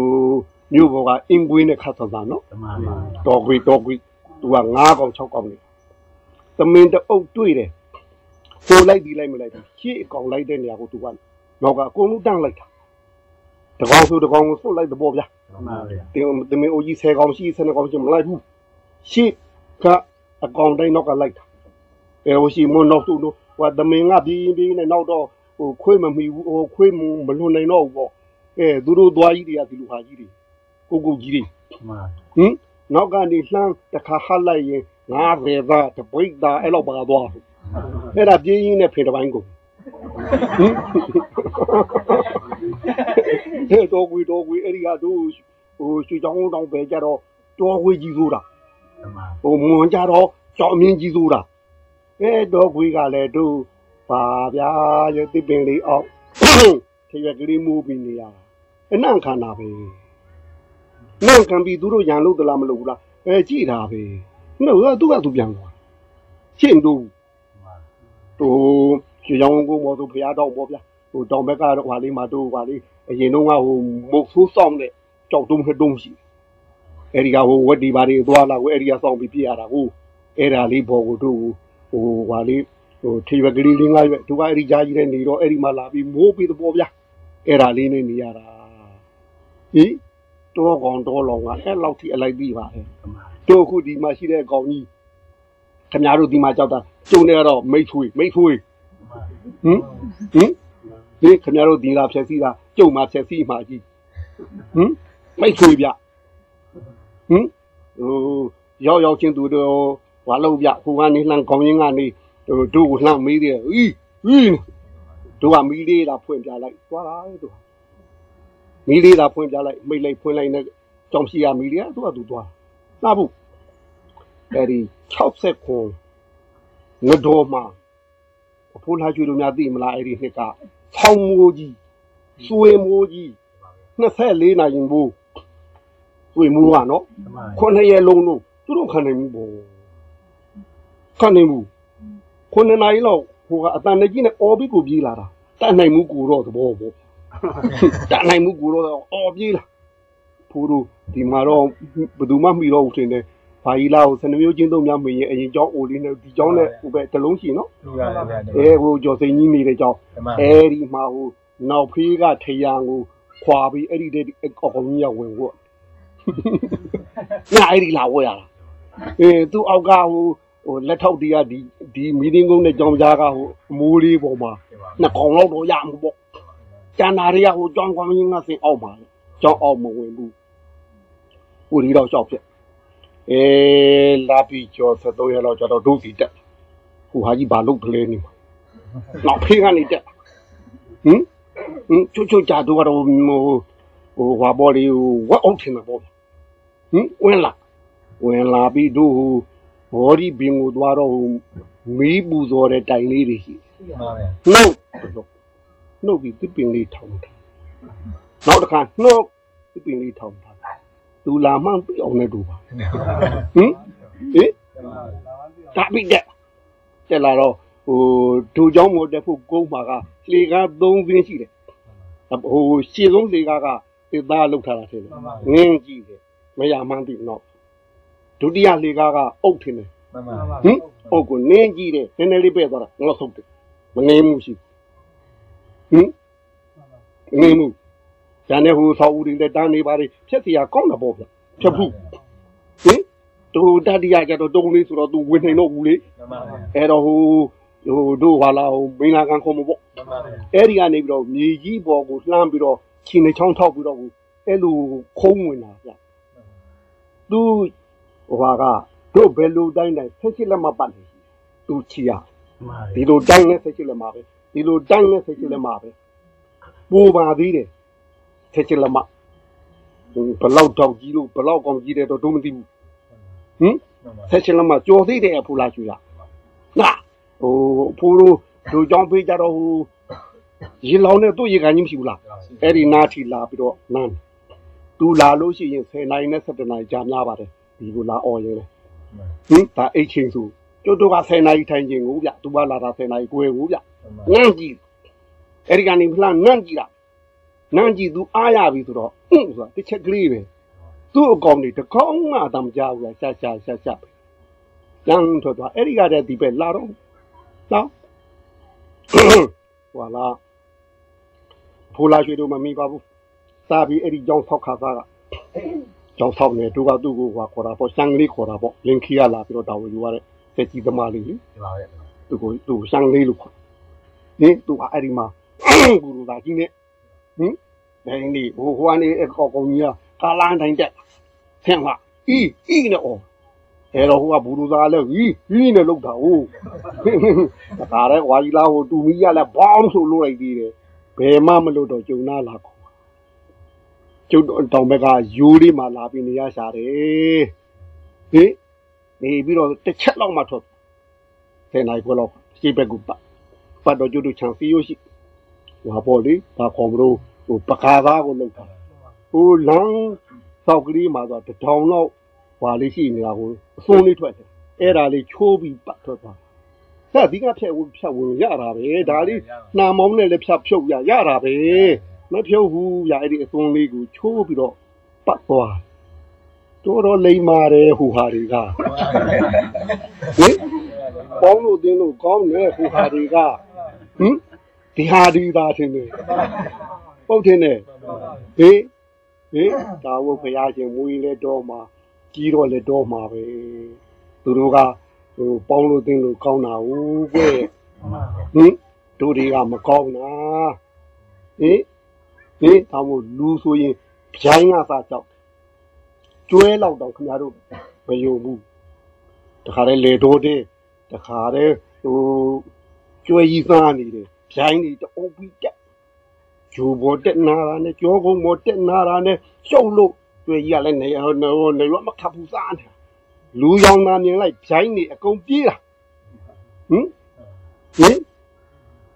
မြို့ဘောကအင်းကွေးနဲ့ခတ်သတာနော်သမားပါတော်ခွေတော်ခွေသူက9កောင်6កောင်နေသမင်တအုပ်တွေ့တယ် ဟိုလိုက်ဒီလိုက်မလိုက်ဘူးရှေ့အကောင်လိုက်တဲ့နေရာကိုသူကတော့ကအကုန်လုံးတန်းလိုက်တာတကောင်ဆိုတကောင်ကိုစွတ်လိုက်တဲ့ပေါ့ဗျာသမားဗျာတင်သမင်အိုကြီး10កောင်ရှိ10កောင်ရှိမလိုက်ဘူးရှေ့ကအကောင်တိုင်းနောက်ကလိုက်တာအဲဟိုရှိမနောက်သူ့တို့ဟိုသမင်ကပြီးပြီးနဲ့နောက်တော့ဟိုခွေးမမီဘူးဟိုခွေးမလွန်နိုင်တော့ဘူးပေါ့အဲသူတို့သွားကြီးတွေကဒီလိုဟာကြီးတွေကိုကိုကြီးတွေသမားဟင်နောက်ကနေလှမ်းတစ်ခါဟတ်လိုက်ရင်90သားတပိတ်သားအဲ့လောက်ပါသွား အဲ့ဒါပြင်းရင်းနဲ့ဖေတစ်ပိုင်းကုန်ဟင်ဟဲ့တော့ကွေတော့ကွေအဲ့ဒီကတို့ဟိုရွှေချောင်းတောင်ပဲကြတော့တော်ကွေကြီးဆိုတာသမားဟိုမွန်ကြတော့ကြောင်မြင်းကြီးဆိုတာအဲတော့ကွေကလည်းတို့ပါဗျာရတိပင်လေးအောင်ခေရကလေးမူပြီးနေရအနံ့ခန္ဓာပဲနန့်ခံပြီးသူတို့ရန်လို့သလားမလို့ဘူးလားအဲကြည့်တာပဲနှုတ်ကသူ့ကသူပြန်သွားရှင်းတို့သမား ဟိုရွှေချောင်းကုန်းပေါ်သူဖရားတော့ပေါ့ဗျာဟိုတောင်ဘက်ကတော့ဟာလေးမှာတို့ဟာလေးအရင်တော့ကဟိုမုတ်ဆိုးဆောင်တဲ့ကြောက်တုံးနှစ်တုံးရှိအဲ့ဒီကဟိုဝက်ဒီပါတွေသွားလာကိုအဲ့ဒီကစောင့်ပြီးပြရတာဟိုအဲ့ဒါလေးပေါ်ကိုတို့ဟိုဟာလေးဟိုထေရွက်ကလေးလေးငါးရွက်သူကအဲ့ဒီကြားကြီးနဲ့နေတော့အဲ့ဒီမှာလာပြီးမိုးပြီးတော့ပေါ့ဗျာအဲ့ဒါလေးနဲ့နေရတာဟင်တော့ကောင်တော့လောင်ကအဲ့လောက်ထိအလိုက်ပြီးပါဟဲ့သမားတို့အခုဒီမှာရှိတဲ့ကောင်ကြီး ခင်ဗျားတို့ဒီမှာကြောက်တာကျုံနေတော့မိတ်ဆွေမိတ်ဆွေသမားဟင်ဟင်ဒီခင်ဗျားတို့ဒီလာဖြက်စီးတာကျုံမှာဖြက်စီးမှာကြီးဟင်မိတ်ဆွေဗျဟင်ဟိုရောက်ရောက်ချင်းသူတို့ဘာလို့ဗျဟိုကနေလှမ်းခေါင်းရင်းကနေဟိုတို့ကိုလှမ်းမေးတယ်ဟီးဟီးတို့ကမီးလေးလာဖွင့်ပြလိုက်သွားတာတို့မီးလေးလာဖွင့်ပြလိုက်မိတ်လိုက်ဖွင့်လိုက်နဲ့ကြောင်ရှိရမီးလေးကသူကသူသွားနားဘူး အဲ့ဒီ60ခုငတော်မှာအဖိုးလာကျွေးလို့များသိမလားအဲ့ဒီနှစ်ကဆောင်းမိုးကြီးစွေမိုးကြီး24နာရီမိုးစွေမိုးကနော်သမားခုနှစ်ရက်လုံးလုံးသူတို့ခံနိုင်မှုပေါ့ခံနိုင်မှုခုနှစ်နာရီလောက်ဟိုကအတန်တကြီးနဲ့အော်ပြီးကိုပြေးလာတာတတ်နိုင်မှုကိုတော့သဘောပေါ့တတ်နိုင်မှုကိုတော့အော်ပြေးလာဖိုးတို့ဒီမှာတော့ဘယ်သူမှမှီတော့ဘူးထင်တယ် ဘာကြီးလာကိုစနမျိုးချင်းသုံးများမှီရင်အရင်ကြောင်းအိုလေးနဲ့ဒီကြောင်းနဲ့ဟိုပဲတစ်လုံးရှိနော်လူရတယ်ဗျာအဲဟိုကျော်စိန်ကြီးနေတဲ့ကြောင်းသမားအဲဒီမှာဟိုနောက်ဖေးကထရံကိုခွာပြီးအဲ့ဒီတဲ့အကောင်ကြီးကဝင်ဖို့ငါအဲ့ဒီလာဝဲရတာအဲသူ့အောက်ကဟိုဟိုလက်ထောက်တီးကဒီဒီမီတင်းကုန်းနဲ့ကြောင်ကြားကဟိုအမိုးလေးပေါ်မှာနှစ်ကောင်လောက်တော့ရမှာပေါ့ကျန်တာတွေကဟိုကြောင်ကောင်ကြီးကစင်အောက်မှာလေကြောင်အောက်မဝင်ဘူးဟိုဒီတော့ရှောက်ဖြစ် အဲလာပြီးကျော်73ရက်လောက်ကျတော့ဒုစီတက်ဟိုဟာကြီးဘာလုပ်ကလေးနေမှာနောက်ဖေးကနေတက်ဟင်ဟင်ချွတ်ချွတ်ကြတော့တော့ဟိုဟိုဟာဘော်လေးဟိုဝက်အောင်ထင်မှာပေါ့ဟင်ဝင်လာဝင်လာပြီးတို့ဟိုဘောဒီဘင်ကိုသွားတော့ဟိုမီးပူဇော်တဲ့တိုင်လေးတွေရှိမှန်ပါဗျာနှုတ်လို့နှုတ်ပြီးသစ်ပင်လေးထောင်ထားနောက်တစ်ခါနှုတ်သစ်ပင်လေးထောင်ထား သူလာမှန်းပြအောင်နဲ့တူပါဟင်ဟင်ဒါပိတဲ့ကျလာတော့ဟိုဒူเจ้าမို့တက်ဖို့ကုန်းမှာကလေကား3ခင်းရှိတယ်ဟိုရှည်ဆုံးလေကားကသစ်သားလောက်ထားတာထင်တယ်ငင်းကြည့်တယ်မရမှန်းသိတော့ဒုတိယလေကားကအုတ်ထင်တယ် မှန်ပါ ဟင်အုတ်ကိုနင်းကြည့်တယ်နည်းနည်းလေးပဲ့သွားတာငေါဆုပ်တယ်မငင်းမှုရှိဘူးဟင်ငင်းမှု ကျန်တဲ့ဟိုဆောက်ဦးတွေလက်တန်းနေပါလေဖြက်စီရကောင်းတာပေါ့ဗျဖြက်ဘူးဟင်တူတတိယကျတော့တုံးလေးဆိုတော့ तू ဝင်နေတော့ဘူးလေမှန်ပါဗျာအဲ့တော့ဟိုဟိုတို့ဟာလာဟိုမင်းလာကန်ခုံမပေါ့မှန်ပါဗျာအဲ့ဒီကနေပြီးတော့မြေကြီးပေါ်ကိုလှမ်းပြီးတော့ခြေနှချောင်းထောက်ပြီးတော့ဟိုအဲ့လိုခုံးဝင်တာဗျသူဟိုဟာကတို့ဘယ်လိုတိုင်းတိုင်းဆက်ချစ်လက်မပတ်နေသူချီရမှန်ပါဒီလိုတိုင်းနဲ့ဆက်ချစ်လက်မပဲဒီလိုတိုင်းနဲ့ဆက်ချစ်လက်မပဲပူပါသေးတယ် ဆက်ချစ်လက်မဟိုဘလောက်တောက်ကြီးလို့ဘလောက်ကောင်းကြီးတယ်တော့တို့မသိဘူးဟင်မှန်ပါဆက်ချင်လမ်းမှာကြော်သေးတယ်အဖူလာချူရနာဟိုအဖူတို့တို့ကြောင်းပေးကြတော့ဟိုရေလောင်နဲ့သူ့ရေကန်ကြီးမရှိဘူးလားအဲ့ဒီနားထီလာပြီးတော့နန်းသူလာလို့ရှိရင်10နိုင်နဲ့17နိုင်ကြာများပါတယ်ဒီကိုလာអော်ရင်လေဟင်ဒါအိတ်ချင်းစုကျုပ်တို့က10နိုင်ထိုင်ခြင်းကိုဗျသူကလာတာ10နိုင်ကိုယ်ကိုဗျနန်းကြည့်အဲ့ဒီကနေဖလားနန်းကြည့်တာ နန်းကြည့်သူအားရပြီဆိုတော့ဟင်းဆိုတာတစ်ချက်ကလေးပဲသူ့အကောင်တွေတကောင်းမှအတမ်းကြောက်ရရှာရှာရှာရှာပဲလမ်းထွက်သွားအဲ့ဒီကတည်းကဒီပဲလာတော့လာဟွာလာဖိုးလာရွှေတို့မမိပါဘူးစာပြီးအဲ့ဒီကြောင်းဆောက်ခါသားကကြောင်းဆောက်နေသူကသူ့ကိုဟွာခေါ်တာပေါ့ရှန်ကလေးခေါ်တာပေါ့လင်ခီကလာပြီးတော့တာဝန်ယူရတဲ့တက်ကြီးသမားလေးလေဒီပါဗျာသူကိုသူရှန်လေးလို့ခေါ်ဒီသူကအဲ့ဒီမှာဂူရူသာကြီးနဲ့ ဟင်ဒိုင်းလေးဟိုဟွာနေအကောက်ကောင်ကြီးကကာလန်တိုင်းတက်ဆင်လာအီအီနဲ့အော်အဲတော့ဟိုကဘူလူသားလဲဟီဟီနဲ့လောက်တာဟုတ်ဒါရဲဝါကြီးလားဟိုတူမီရလဲဘောင်းဆိုလို့လိုက်သေးတယ်ဘယ်မှမလို့တော့ကျုံနာလာခေါ်ကျုံတောင်ဘက်ကယူလေးမှလာပြီးနေရရှာတယ်ဟေးနေပြီးတော့တစ်ချက်လောက်မှထွက်ဆယ်နိုင်ခွဲလောက်ရှိဘက်ကပတ်ပတ်တော့ကျုပ်တို့ချန်စီယိုရှိ ဟွာပေါ့လေဘာခေါ်မလို့ဟိုပကားသားကိုလောက်တာဟိုလမ်းသောက်ကလေးမှာဆိုတထောင်လောက်ဟွာလေးရှိနေတာကိုအစွန်းလေးထွက်တယ်အဲ့ဒါလေးချိုးပြီးပတ်ထွက်သွားဆက်ဒီကဖြတ်ဝင်ဖြတ်ဝင်ရတာပဲဒါလေးနှာမောင်းနဲ့လည်းဖြတ်ဖြုတ်ရရတာပဲမဖြုတ်ဘူးရအဲ့ဒီအစွန်းလေးကိုချိုးပြီးတော့ပတ်သွားတော်တော်လိမ္မာတယ်ဟူဟာတွေကဟင်ပေါင်းလို့တင်းလို့ကောင်းတယ်ဟူဟာတွေကဟင် ဒီဟာဒီသာထင်တယ်ပုတ်ထင်တယ်ဟေးဟေးဒါဝုတ်ဖရာရှင်မူရင်လဲတော့မှာကြီးတော့လည်းတော့မှာပဲသူတို့ကဟိုပေါင်းလို့တင်းလို့ကောင်းတာဟုတ်ကွဟင်တို့တွေကမကောင်းတာဟင်ဟင်ဒါမို့လူဆိုရင်ဗျိုင်းကစားကြောက်ကျွဲလောက်တော့ခင်ဗျားတို့မယုံဘူးတခါတည်းလေတိုးတဲ့တခါတည်းဟိုကျွဲကြီးစားနေတယ် ဗျိုင်းတွေတအုပ်ပြီးတက်ဂျိုဘောတက်နာတာနဲ့ကြောကုန်းဘောတက်နာတာနဲ့ရှုပ်လို့တွေ့ကြီးကလည်းနေဟိုနေဟိုနေရမခပ်ဘူးစားတယ်လူရောင်သားမြင်လိုက်ဂျိုင်းနေအကုန်ပြေးတာဟင်ဟင်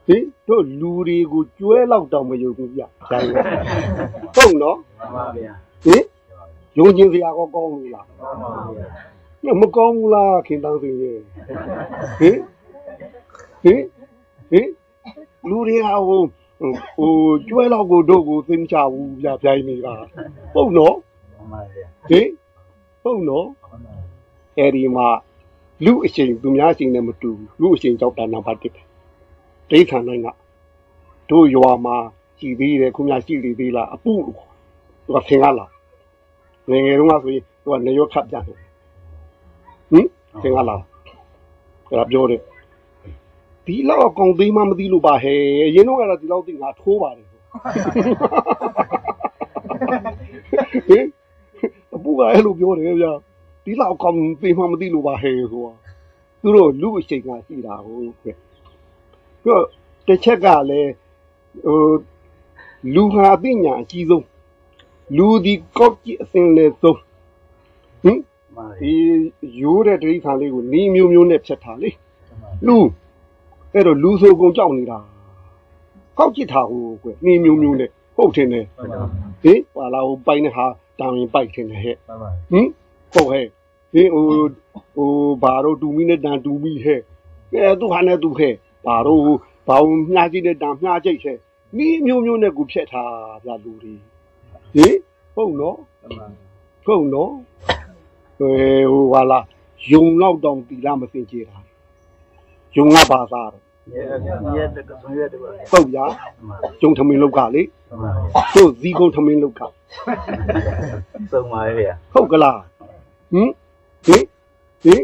ဟင်တို့လူတွေကိုကျွဲလောက်တောင်မယုံဘူးဗျဂျိုင်းဟုတ်နော်မှန်ပါဗျာဟင်ယုံချင်းစရာကောကောင်းလို့လားမှန်ပါဗျာညမကောင်းဘူးလားခင်တောင်းစင်ရဲ့ဟင်ဟင်ဟင် လူတွေကဟိုဟိုကျွဲလောက်ကိုတို့ကိုသိမချဘူးဗျဂျိုင်းနေတာဟုတ်နော်မှန်ပါဗျာဟင်ဟုတ်နော်အဲ့ဒီမှာလူအချိန်သူများအချိန်နဲ့မတူဘူးလူအချိန်ကြောက်တာနံပါတ်1ပဲဒိဋ္ဌာန်နိုင်ကတို့ရွာမှာကြည်သေးတယ်ခုများရှိသေးသေးလားအပုလို့ခေါ်သူကသင်္ကလာငယ်ငယ်တုန်းကဆိုရင်သူကနေရောခတ်ပြန်တယ်ဟင်သင်္ကလာအဲ့ဒါပြောတယ် ဒီလောက်အကောင်သေးမှမသိလို့ပါဟဲ့အရင်တော့ကတော့ဒီလောက်သိငါထိုးပါတယ်ဟင်အပူကအဲ့လိုပြောတယ်ဗျာဒီလောက်ကောင်သေးမှမသိလို့ပါဟဲ့ဆိုတာသူတို့လူအချိန်ကရှိတာဟုတ်ကဲ့ပြီးတော့တစ်ချက်ကလည်းဟိုလူဟာအသိညာအကြီးဆုံးလူဒီကောက်ကြီးအစင်လေဆုံးဟင်မှန်ပါဒီရိုးတဲ့တိရစ္ဆာန်လေးကိုနီးမျိုးမျိုးနဲ့ဖြတ်ထားလေလူ အဲ့တော့လူဆိုကုန်ကြောက်နေတာကောက်ကြည့်ထားဟိုကွနီးမျိုးမျိုးနဲ့ဟုတ်တယ်နဲ့မှန်ပါဟင်ဟာလာဟိုပိုင်တဲ့ဟာတောင်ရင်ပိုက်တယ်နဲ့ဟဲ့မှန်ပါဟင်ဟုတ်ဟဲ့ဒီဟိုဟိုဘာတော့တူမီနဲ့တန်တူမီဟဲ့အဲသူဟာနဲ့သူဟဲ့ဘာတော့ဘာလို့မြားကြည့်တဲ့တန်မြားကြိတ်ဟဲ့နီးမျိုးမျိုးနဲ့ကိုဖြတ်ထားဗျာလူတွေဟင်ဟုတ်နော်မှန်ပါဟုတ်နော်ဟဲဟိုဟာလာယုံလောက်တောင်တီလာမစင်ကြတာ ယုံကပါစားတယ်ရဲ့ရဲ့တကဆုံးရဲ့တပါဟုတ်ဗျာမှန်ယုံထမင်းလောက်ကလေပါတို့ဇီကုန်းထမင်းလောက်ကဆုံးပါရဲ့ဗျာဟုတ်ကလားဟင်ဟင်ဟင်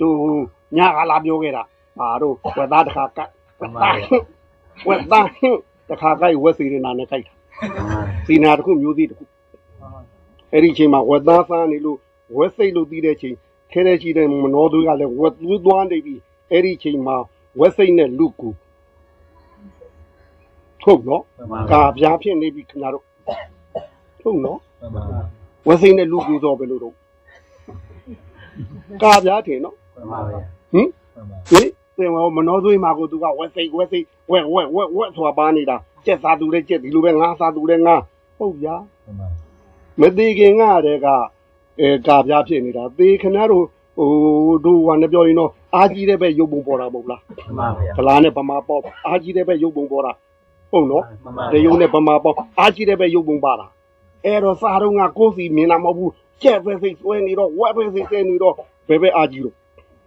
တို့ညာကလာပြောခဲ့တာဘာတို့ဝက်သားတစ်ခါကတ်ဝက်သားဝက်သားတစ်ခါကိုက်ဝက်စီရနာနဲ့ကိုက်တာစီနာတစ်ခုမျိုးသေးတစ်ခုအဲ့ဒီအချိန်မှာဝက်သားစားနေလို့ဝက်စိတ်လို့ပြီးတဲ့အချိန်ခဲတဲ့ရှိတဲ့မနောသွေးကလည်းဝက်သွေးသွားနေပြီ အဲ့ဒီအချိန်မှာဝက်စိတ်နဲ့လူကူထုတ်နော်မှန်ကာပြားဖြစ်နေပြီခင်ဗျားတို့ထုတ်နော်ပါဝက်စိတ်နဲ့လူကူတော့ဘယ်လိုတော့ကာပြားထင်နော်မှန်ပါဗျာဟင်မှန်ပါဟင်သင်မောမနောသွေးမှာကိုသူကဝက်စိတ်ဝက်စိတ်ဝက်ဝက်ဝက်ဝက်ဆိုတာပါနေတာကြက်စားသူလည်းကြက်ဒီလိုပဲငါးစားသူလည်းငါးဟုတ်ဗျာမှန်ပါမသေးခင်ကတည်းကအဲကာပြားဖြစ်နေတာသေခင်ဗျားတို့ ဟိုတို့ကလည်းပြောရင်တော့အာကြီးတဲ့ပဲရုပ်ပုံပေါ်တာမဟုတ်လားမှန်ပါဗျာဗလာနဲ့ဗမာပေါ့အာကြီးတဲ့ပဲရုပ်ပုံပေါ်တာဟုတ်နော်မှန်ပါတရုံနဲ့ဗမာပေါ့အာကြီးတဲ့ပဲရုပ်ပုံပါတာအဲ့တော့စားတော့ငါကိုယ်စီမြင်တာမဟုတ်ဘူးကြက်ပဲစိတ်ဆွဲနေတော့ဝက်ပဲစိတ်ဆွဲနေတော့ဘယ်ပဲအာကြီးလို့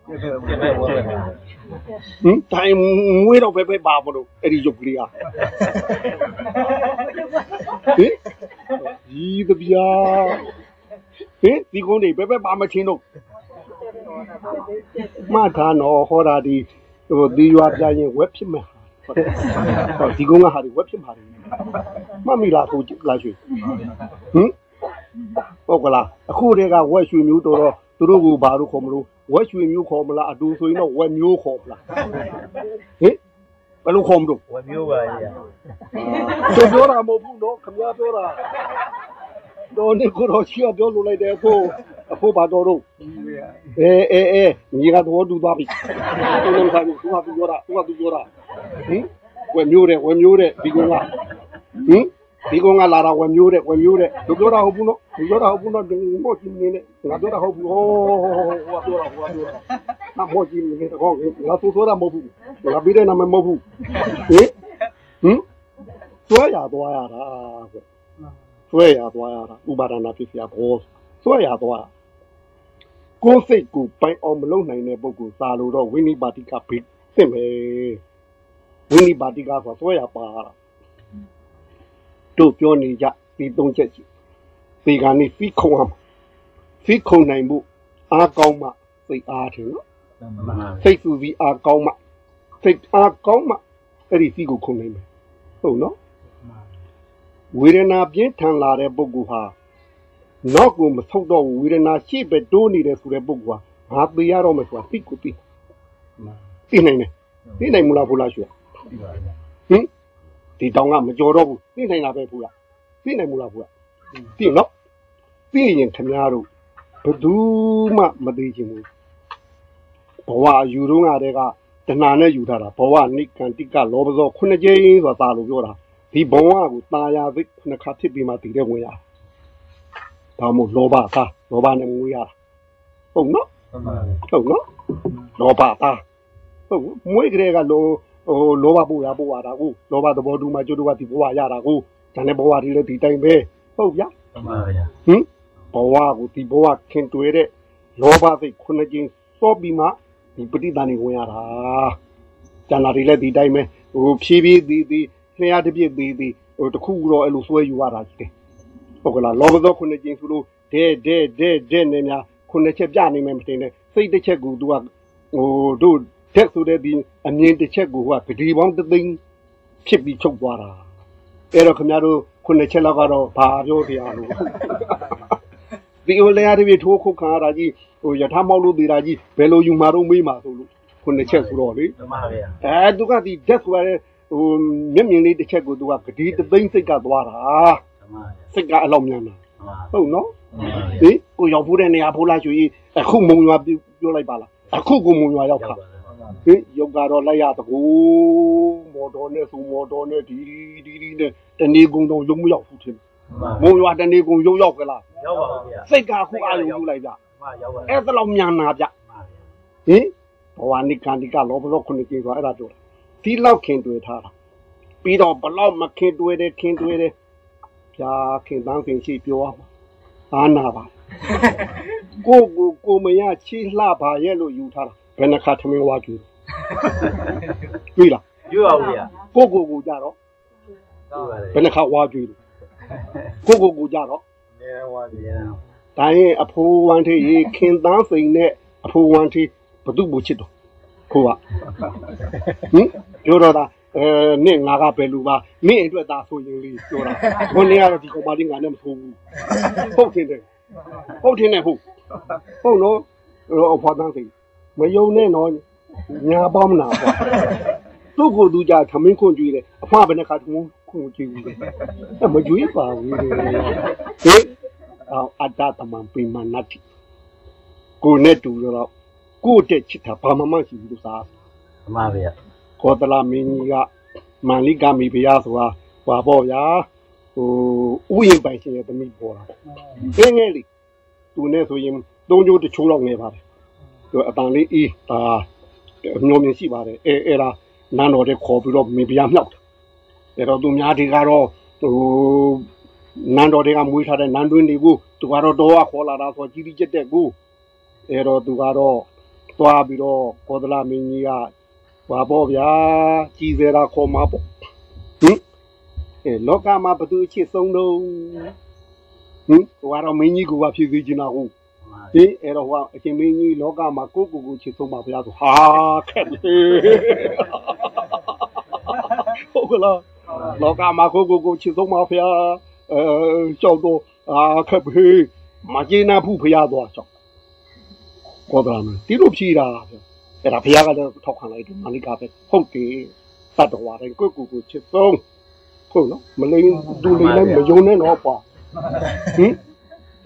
ရဲ့ပဲဝါဗျာဟင်တိုင်ငွေတော့ပဲပဲပါမလို့အဲ့ဒီရုပ်ကလေးဟာဟင်ဒီတပြာဟင်ဒီကုန်းတွေပဲပဲပါမချင်းတော့ မထာနော်ဟောတာဒီဟိုဒီရွာပြရင်ဝက်ဖြစ်မှာဟောဒီကုန်းကဟာဒီဝက်ဖြစ်မှာတယ်မမီလာကိုလာရွှေဟင်ဟုတ်ကလားအခုတည်းကဝက်ရွှေမျိုးတော်တော့သူတို့ကဘာလို့ခေါ်မလို့ဝက်ရွှေမျိုးခေါ်မလားအတူဆိုရင်တော့ဝက်မျိုးခေါ်မလားဟင်ဘယ်လိုခေါ်မလို့ဝမျိုးပါဗျာသူပြောတာမဟုတ်ဘူးနော်ခင်ဗျားပြောတာတော့နေကိုတော့ချီပြောလို့လိုက်တယ်အဖိုး အဖို့ပါတော်တော့အဲအဲအဲညီကတော့တူသွားပြီတူလုံးဆိုင်ကိုသူကသူပြောတာသူကသူပြောတာဟင်ဝယ်မျိုးတဲ့ဝယ်မျိုးတဲ့ဒီကောင်ကဟင်ဒီကောင်ကလာတာဝယ်မျိုးတဲ့ဝယ်မျိုးတဲ့သူပြောတာဟုတ်ဘူးနော်သူပြောတာဟုတ်ဘူးနော်ဒီမို့ကြီးနေနဲ့ငါပြောတာဟုတ်ဘူးဟောဟောပြောတာဟောပြောတာငါမို့ကြီးနေတော့ငါသူဆိုတာမဟုတ်ဘူးငါပြီးတဲ့နာမည်မဟုတ်ဘူးဟင်ဟင်တွဲရသွားရတာဆိုတွဲရသွားရတာဥပါဒနာဖြစ်စရာဘောတွဲရသွားတာ ကိုယ်စိတ်ကိုပိုင်အောင်မလုပ်နိုင်တဲ့ပုဂ္ဂိုလ်စာလို့တော့ဝိနိပါတိကဘေးသိမယ်ဝိနိပါတိကဆိုဆွဲရပါတာတို့ပြောနေကြဒီသုံးချက်ရှိဒီကနေဖိခုံအောင်ဖိခုံနိုင်မှုအားကောင်းမှစိတ်အားတယ်နော်မှန်ပါစိတ်စုပြီးအားကောင်းမှစိတ်အားကောင်းမှအဲ့ဒီစိတ်ကိုခုံနိုင်မယ်ဟုတ်နော်ဝေဒနာပြင်းထန်လာတဲ့ပုဂ္ဂိုလ်ဟာ နောက်ကိုမဆုတ်တော့ဘူးဝေဒနာရှိပဲတိုးနေတယ်ဆိုတဲ့ပုဂ္ဂိုလ်ဟာငါသိရတော့မယ်ဆိုတာသိကိုသိသိနိုင်တယ်သိနိုင်မလားဘုလားရွှေဒီပါဗျာဟင်ဒီတောင်ကမကြော်တော့ဘူးသိနိုင်တာပဲဘုလားသိနိုင်မလားဘုလားသိနော်သိရင်ခင်ဗျားတို့ဘယ်သူမှမသိချင်ဘူးဘဝယူတော့ငါတဲ့ကတဏှာနဲ့ယူထားတာဘဝနိကန္တိကလောဘဇောခုနှစ်ကြိမ်ဆိုတာသာလို့ပြောတာဒီဘဝကိုตาရသိခုနှစ်ခါဖြစ်ပြီးမှတည်တဲ့ဝင်ရ ဒါမို့လောဘသားလောဘနဲ့ငွေရတာဟုတ်နော်မှန်ပါဟုတ်နော်လောဘသားဟုတ်မွေးကလေးကလောဟိုလောဘပူရပူရတာကိုလောဘသဘောတူမှကျွတ်တော့ဒီဘဝရတာကိုဒါနဲ့ဘဝဒီလည်းဒီတိုင်းပဲဟုတ်ဗျာမှန်ပါဗျာဟင်ဘဝကိုဒီဘဝခင်တွေ့တဲ့လောဘစိတ်ခုနှစ်ကျင်းစောပြီးမှဒီပဋိသန္ဓေဝင်ရတာကျန်တာတွေလည်းဒီတိုင်းပဲဟိုဖြည်းဖြည်းဒီဒီလျှာတစ်ပြည့်ဒီဒီဟိုတစ်ခုခုတော့အဲ့လိုဆွဲယူရတာရှိတယ် ဟုတ်ကလားလောဘသောခုနှစ်ကျင်းဆိုလို့ဒဲဒဲဒဲဒဲနေများခုနှစ်ချက်ပြနေမယ်မတင်နဲ့စိတ်တစ်ချက်ကို तू ကဟိုတို့တက်ဆိုတဲ့ဒီအမြင်တစ်ချက်ကိုဟိုကဂတိပေါင်းတစ်သိန်းဖြစ်ပြီးချုပ်သွားတာအဲ့တော့ခင်ဗျားတို့ခုနှစ်ချက်လောက်ကတော့ဘာပြောတရားလို့ဒီအိုလဲရတဲ့ထိုးခုတ်ခါရတာကြီးဟိုယထာမောက်လို့သေးတာကြီးဘယ်လိုယူမှာတော့မေးမှာဆိုလို့ခုနှစ်ချက်ဆိုတော့လေမှန်ပါဗျာအဲသူကဒီဓက်ဆိုရတဲ့ဟိုမျက်မြင်လေးတစ်ချက်ကိုသူကဂတိတသိန်းစိတ်ကသွားတာမှန်ပါဗျာ စိတ်ကအလောက်မြန်တာမှန်ပါဟုတ်နော်မဟင်ကိုရောက်ဖို့တဲ့နေရာဖိုးလားရွှေကြီးအခုမုံရွာပြောလိုက်ပါလားအခုကိုမုံရွာရောက်ရောက်တာပါဟင်ရုပ်ကတော့လိုက်ရတကူမော်တော်နဲ့ဆိုမော်တော်နဲ့ဒီဒီဒီနဲ့တနေကုန်တော့ရုံမရောက်ဘူးထင်မုံရွာတနေကုန်ရုံရောက်ကြလားရောက်ပါဘူးဗျာစိတ်ကအခုအာရုံယူလိုက်ကြမရောက်ပါအဲ့ဒါလောက်မြန်နာဗျဟင်ဘဝနိကန္တိကလောဘလောခုနှစ်ကျင်းဆိုအဲ့ဒါပြောတာဒီလောက်ခင်တွေ့ထားတာပြီးတော့ဘလောက်မခင်တွေ့တယ်ခင်တွေ့တယ် ဖြာခင်တန်းခင်ရှိပြောရမှာအာနာပါကိုကိုကိုမရချီလှပါရဲ့လို့ယူထားတာဘယ်နှခါထမင်းဝါကျူတွေ့လားယူပါဘူးဗျာကိုကိုကိုကြတော့ဟုတ်ပါတယ်ဘယ်နှခါဝါကျူကိုကိုကိုကြတော့နေဝါဒီရန်ဒါရင်အဖိုးဝမ်းထေးရေခင်သားစိန်နဲ့ အဖိုးဝမ်းထေးဘသူ့ဘူချစ်တော့ခိုးကဟင်ပြောတော့တာအဲနင့်ငါကဘယ်လူပါမင်းအတွက်သာဆိုရင်လေးပြောတာဘုန်းနေကတော့ဒီကောင်မလေးငါနဲ့မဆိုးဘူးဟုတ်တယ်တယ်ဟုတ်တယ်နဲ့ဟုတ်ဟုတ်နော်အဖွားတန်းစိန်မယုံနဲ့တော့ညာပေါင်းမနာပေါ့သူ့ကိုယ်သူကြသမင်းခွန်ကြွေးတယ်အဖွားဘယ်နှခါသမင်းခွန်ကြွေးဘူးလဲအဲ့မကြွေးပါဘူးလေဟင်အောအတ္တတမံပိမနတ္တိကိုနဲ့တူတော့ကိုတဲ့ချစ်တာဘာမှမရှိဘူးလို့သာအမှားဗျာ ကောသလမင်းကြီးကမန္လိကမိဖုရားဆိုတာဟွာပေါ့ဗျာဟိုဥယျာဉ်ပိုင်ရှင်ရဲ့သမီးပေါ်တာငယ်ငယ်လေးသူနဲ့ဆိုရင်သုံးချိုးတစ်ချိုးလောက်ငယ်ပါတယ်သူအတန်လေးအေးဒါအမျိုးမြင်ရှိပါတယ်အဲအဲ့ဒါနန်းတော်တဲ့ခေါ်ပြီးတော့မိဖုရားမြောက်တယ်အဲ့တော့သူများတွေကတော့ဟိုနန်းတော်တွေကမွေးထားတဲ့နန်းတွင်းတွေကိုသူကတော့တော်ကခေါ်လာတာဆိုကြီးကြီးကျက်တဲ့ကိုအဲတော့သူကတော့သွားပြီးတော့ကောသလမင်းကြီးက ဘာပေါ့ဗျာကြီးစေတာခေါ်မှာပေါ့ဟင်အဲလောကမှာဘသူအချစ်ဆုံးတော့ဟင်ဟိုကတော့မင်းကြီးကဘာဖြစ်သေးချင်တာဟုတ်အမှားဟင်အဲ့တော့ဟိုကအရှင်မင်းကြီးလောကမှာကိုယ့်ကိုယ်ကိုချစ်ဆုံးပါဗျာဆိုဟာခက်လေဟုတ်ကလားလောကမှာကိုကိုကိုချစ်ဆုံးပါဖေ။အဲကြောက်တော့အာခက်ဖေးမကျေနပ်ဘူးဖေသွားကြောက်။ကောဒရာမဒီလိုဖြီးတာဗျ။ အဲ့ဒါဖေကလည်းထောက်ခံလိုက်တယ်မလိကပဲဟုတ်တယ်။တတ်တော်တယ်ကိုကိုကိုချစ်ဆုံးဟုတ်နော်မလိန်ဒူလိန်လည်းမယုံနဲ့တော့ပါဟင်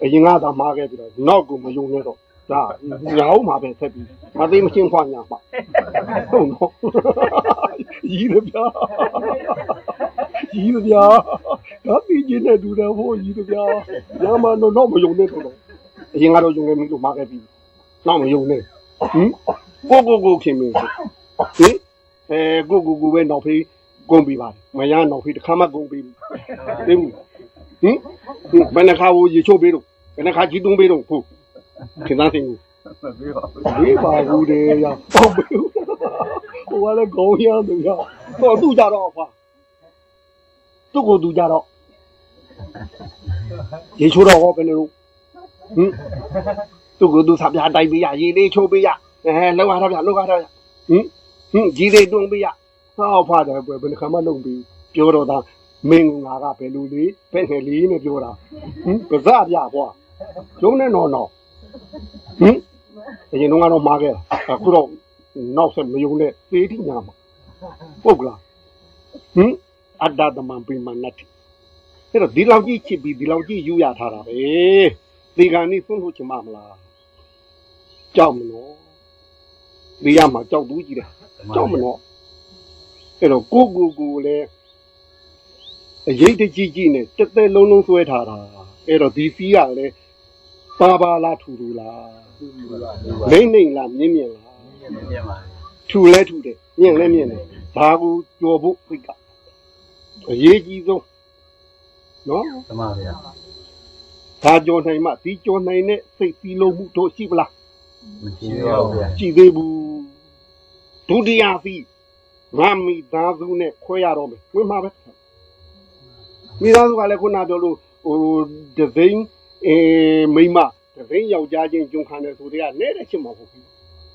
အရင်ကသာမှားခဲ့ပြီးတော့နောက်ကိုမယုံနဲ့တော့ဒါညာအောင်မှာပဲဆက်ပြီးမသိမချင်းခွာညာမှာဟုတ်နော်ကြီးတယ်ဗျာကြီးဗျာဒါပြီးချင်းနဲ့တူတယ်ဟိုကြီးဗျာညမတော့တော့မယုံနဲ့တော့အရင်ကတော့ယုံနေမိလို့မှာခဲ့ပြီနောက်မယုံနဲ့ဟင် ကိုကိုကိုခင်မင်းဟင်အဲကိုကိုကိုပဲနောက်ဖေးကုန်ပြီပါတယ်မရနောက်ဖေးတစ်ခါမှကုန်ပြီသိဘူးဟင်ဘယ်နှခါကိုရေချိုးပေးတော့ဘယ်နှခါကြီးတုံးပေးတော့ဟုတ်ခင်သားစင်ကိုဒီပါဘူးတယ်ရဟုတ်ပြီဟိုကလည်းခေါင်းရမ်းတယ်ရတော့သူ့ကြတော့ကွာသူ့ကိုယ်သူကြတော့ရေချိုးတော့ဟောဘယ်လိုလုပ်ဟင်သူ့ကိုယ်သူစားပြတိုက်ပေးရရေလေးချိုးပေးရ အဲလောက်ရတာဗျလောက်ရတာဗျဟင်ဟင်ကြီးလေးတွန်းပေးရဟောဖားတယ်ဘယ်ဘယ်ခါမှလုပ်ပြီးပြောတော့တာမင်းကငါကဘယ်လိုလေးဘယ်နဲ့လေးနဲ့ပြောတာဟင်ပဇာပြဘွားကျုံးနဲ့နော်နော်ဟင်အရင်တော့ကတော့မှားခဲ့တာအခုတော့နောက်ဆက်မယုံနဲ့သေးတိညာမှာဟုတ်ကလားဟင်အတ္တသမံပိမနတ္တိအဲ့တော့ဒီလောက်ကြီးချစ်ပြီးဒီလောက်ကြီးယူရထားတာပဲဒီကံนี่သွန်းလို့ချင်မမလားကြောက်မလို့ ဒီရမှာကြောက်တူးကြည့်တယ်ကြောက်မလို့အဲ့တော့ကိုကိုကိုလည်းအရေးတကြီးကြီးနဲ့တက်တက်လုံးလုံးဆွဲထားတာအဲ့တော့ဒီစီးကလည်းပါပါလားထူထူလားလိမ့်နေလားမြင်းမြင်းလားမြင်ပါထူလဲထူတယ်မြင့်လဲမြင့်တယ်ဘာကိုကြော်ဖို့ဖိတ်ကအရေးကြီးဆုံးနော်အမှားဗျာဒါကြော်နိုင်မှဒီကြော်နိုင်တဲ့စိတ်စည်းလုံးမှုတို့ရှိပလား မရှိပါဘူးဗျာရှိသေးဘူးဒုတိယသီးငါမိသားစုနဲ့ခွဲရတော့မယ်ဝင်မှာပဲမိသားစုကလည်းခုနပြောလို့ဟိုဒသိန်းအဲမိမဒသိန်းယောက်ျားချင်းဂျုံခံတယ်ဆိုတဲ့ကနဲ့တဲ့ချစ်မှာဟုတ်ပြီ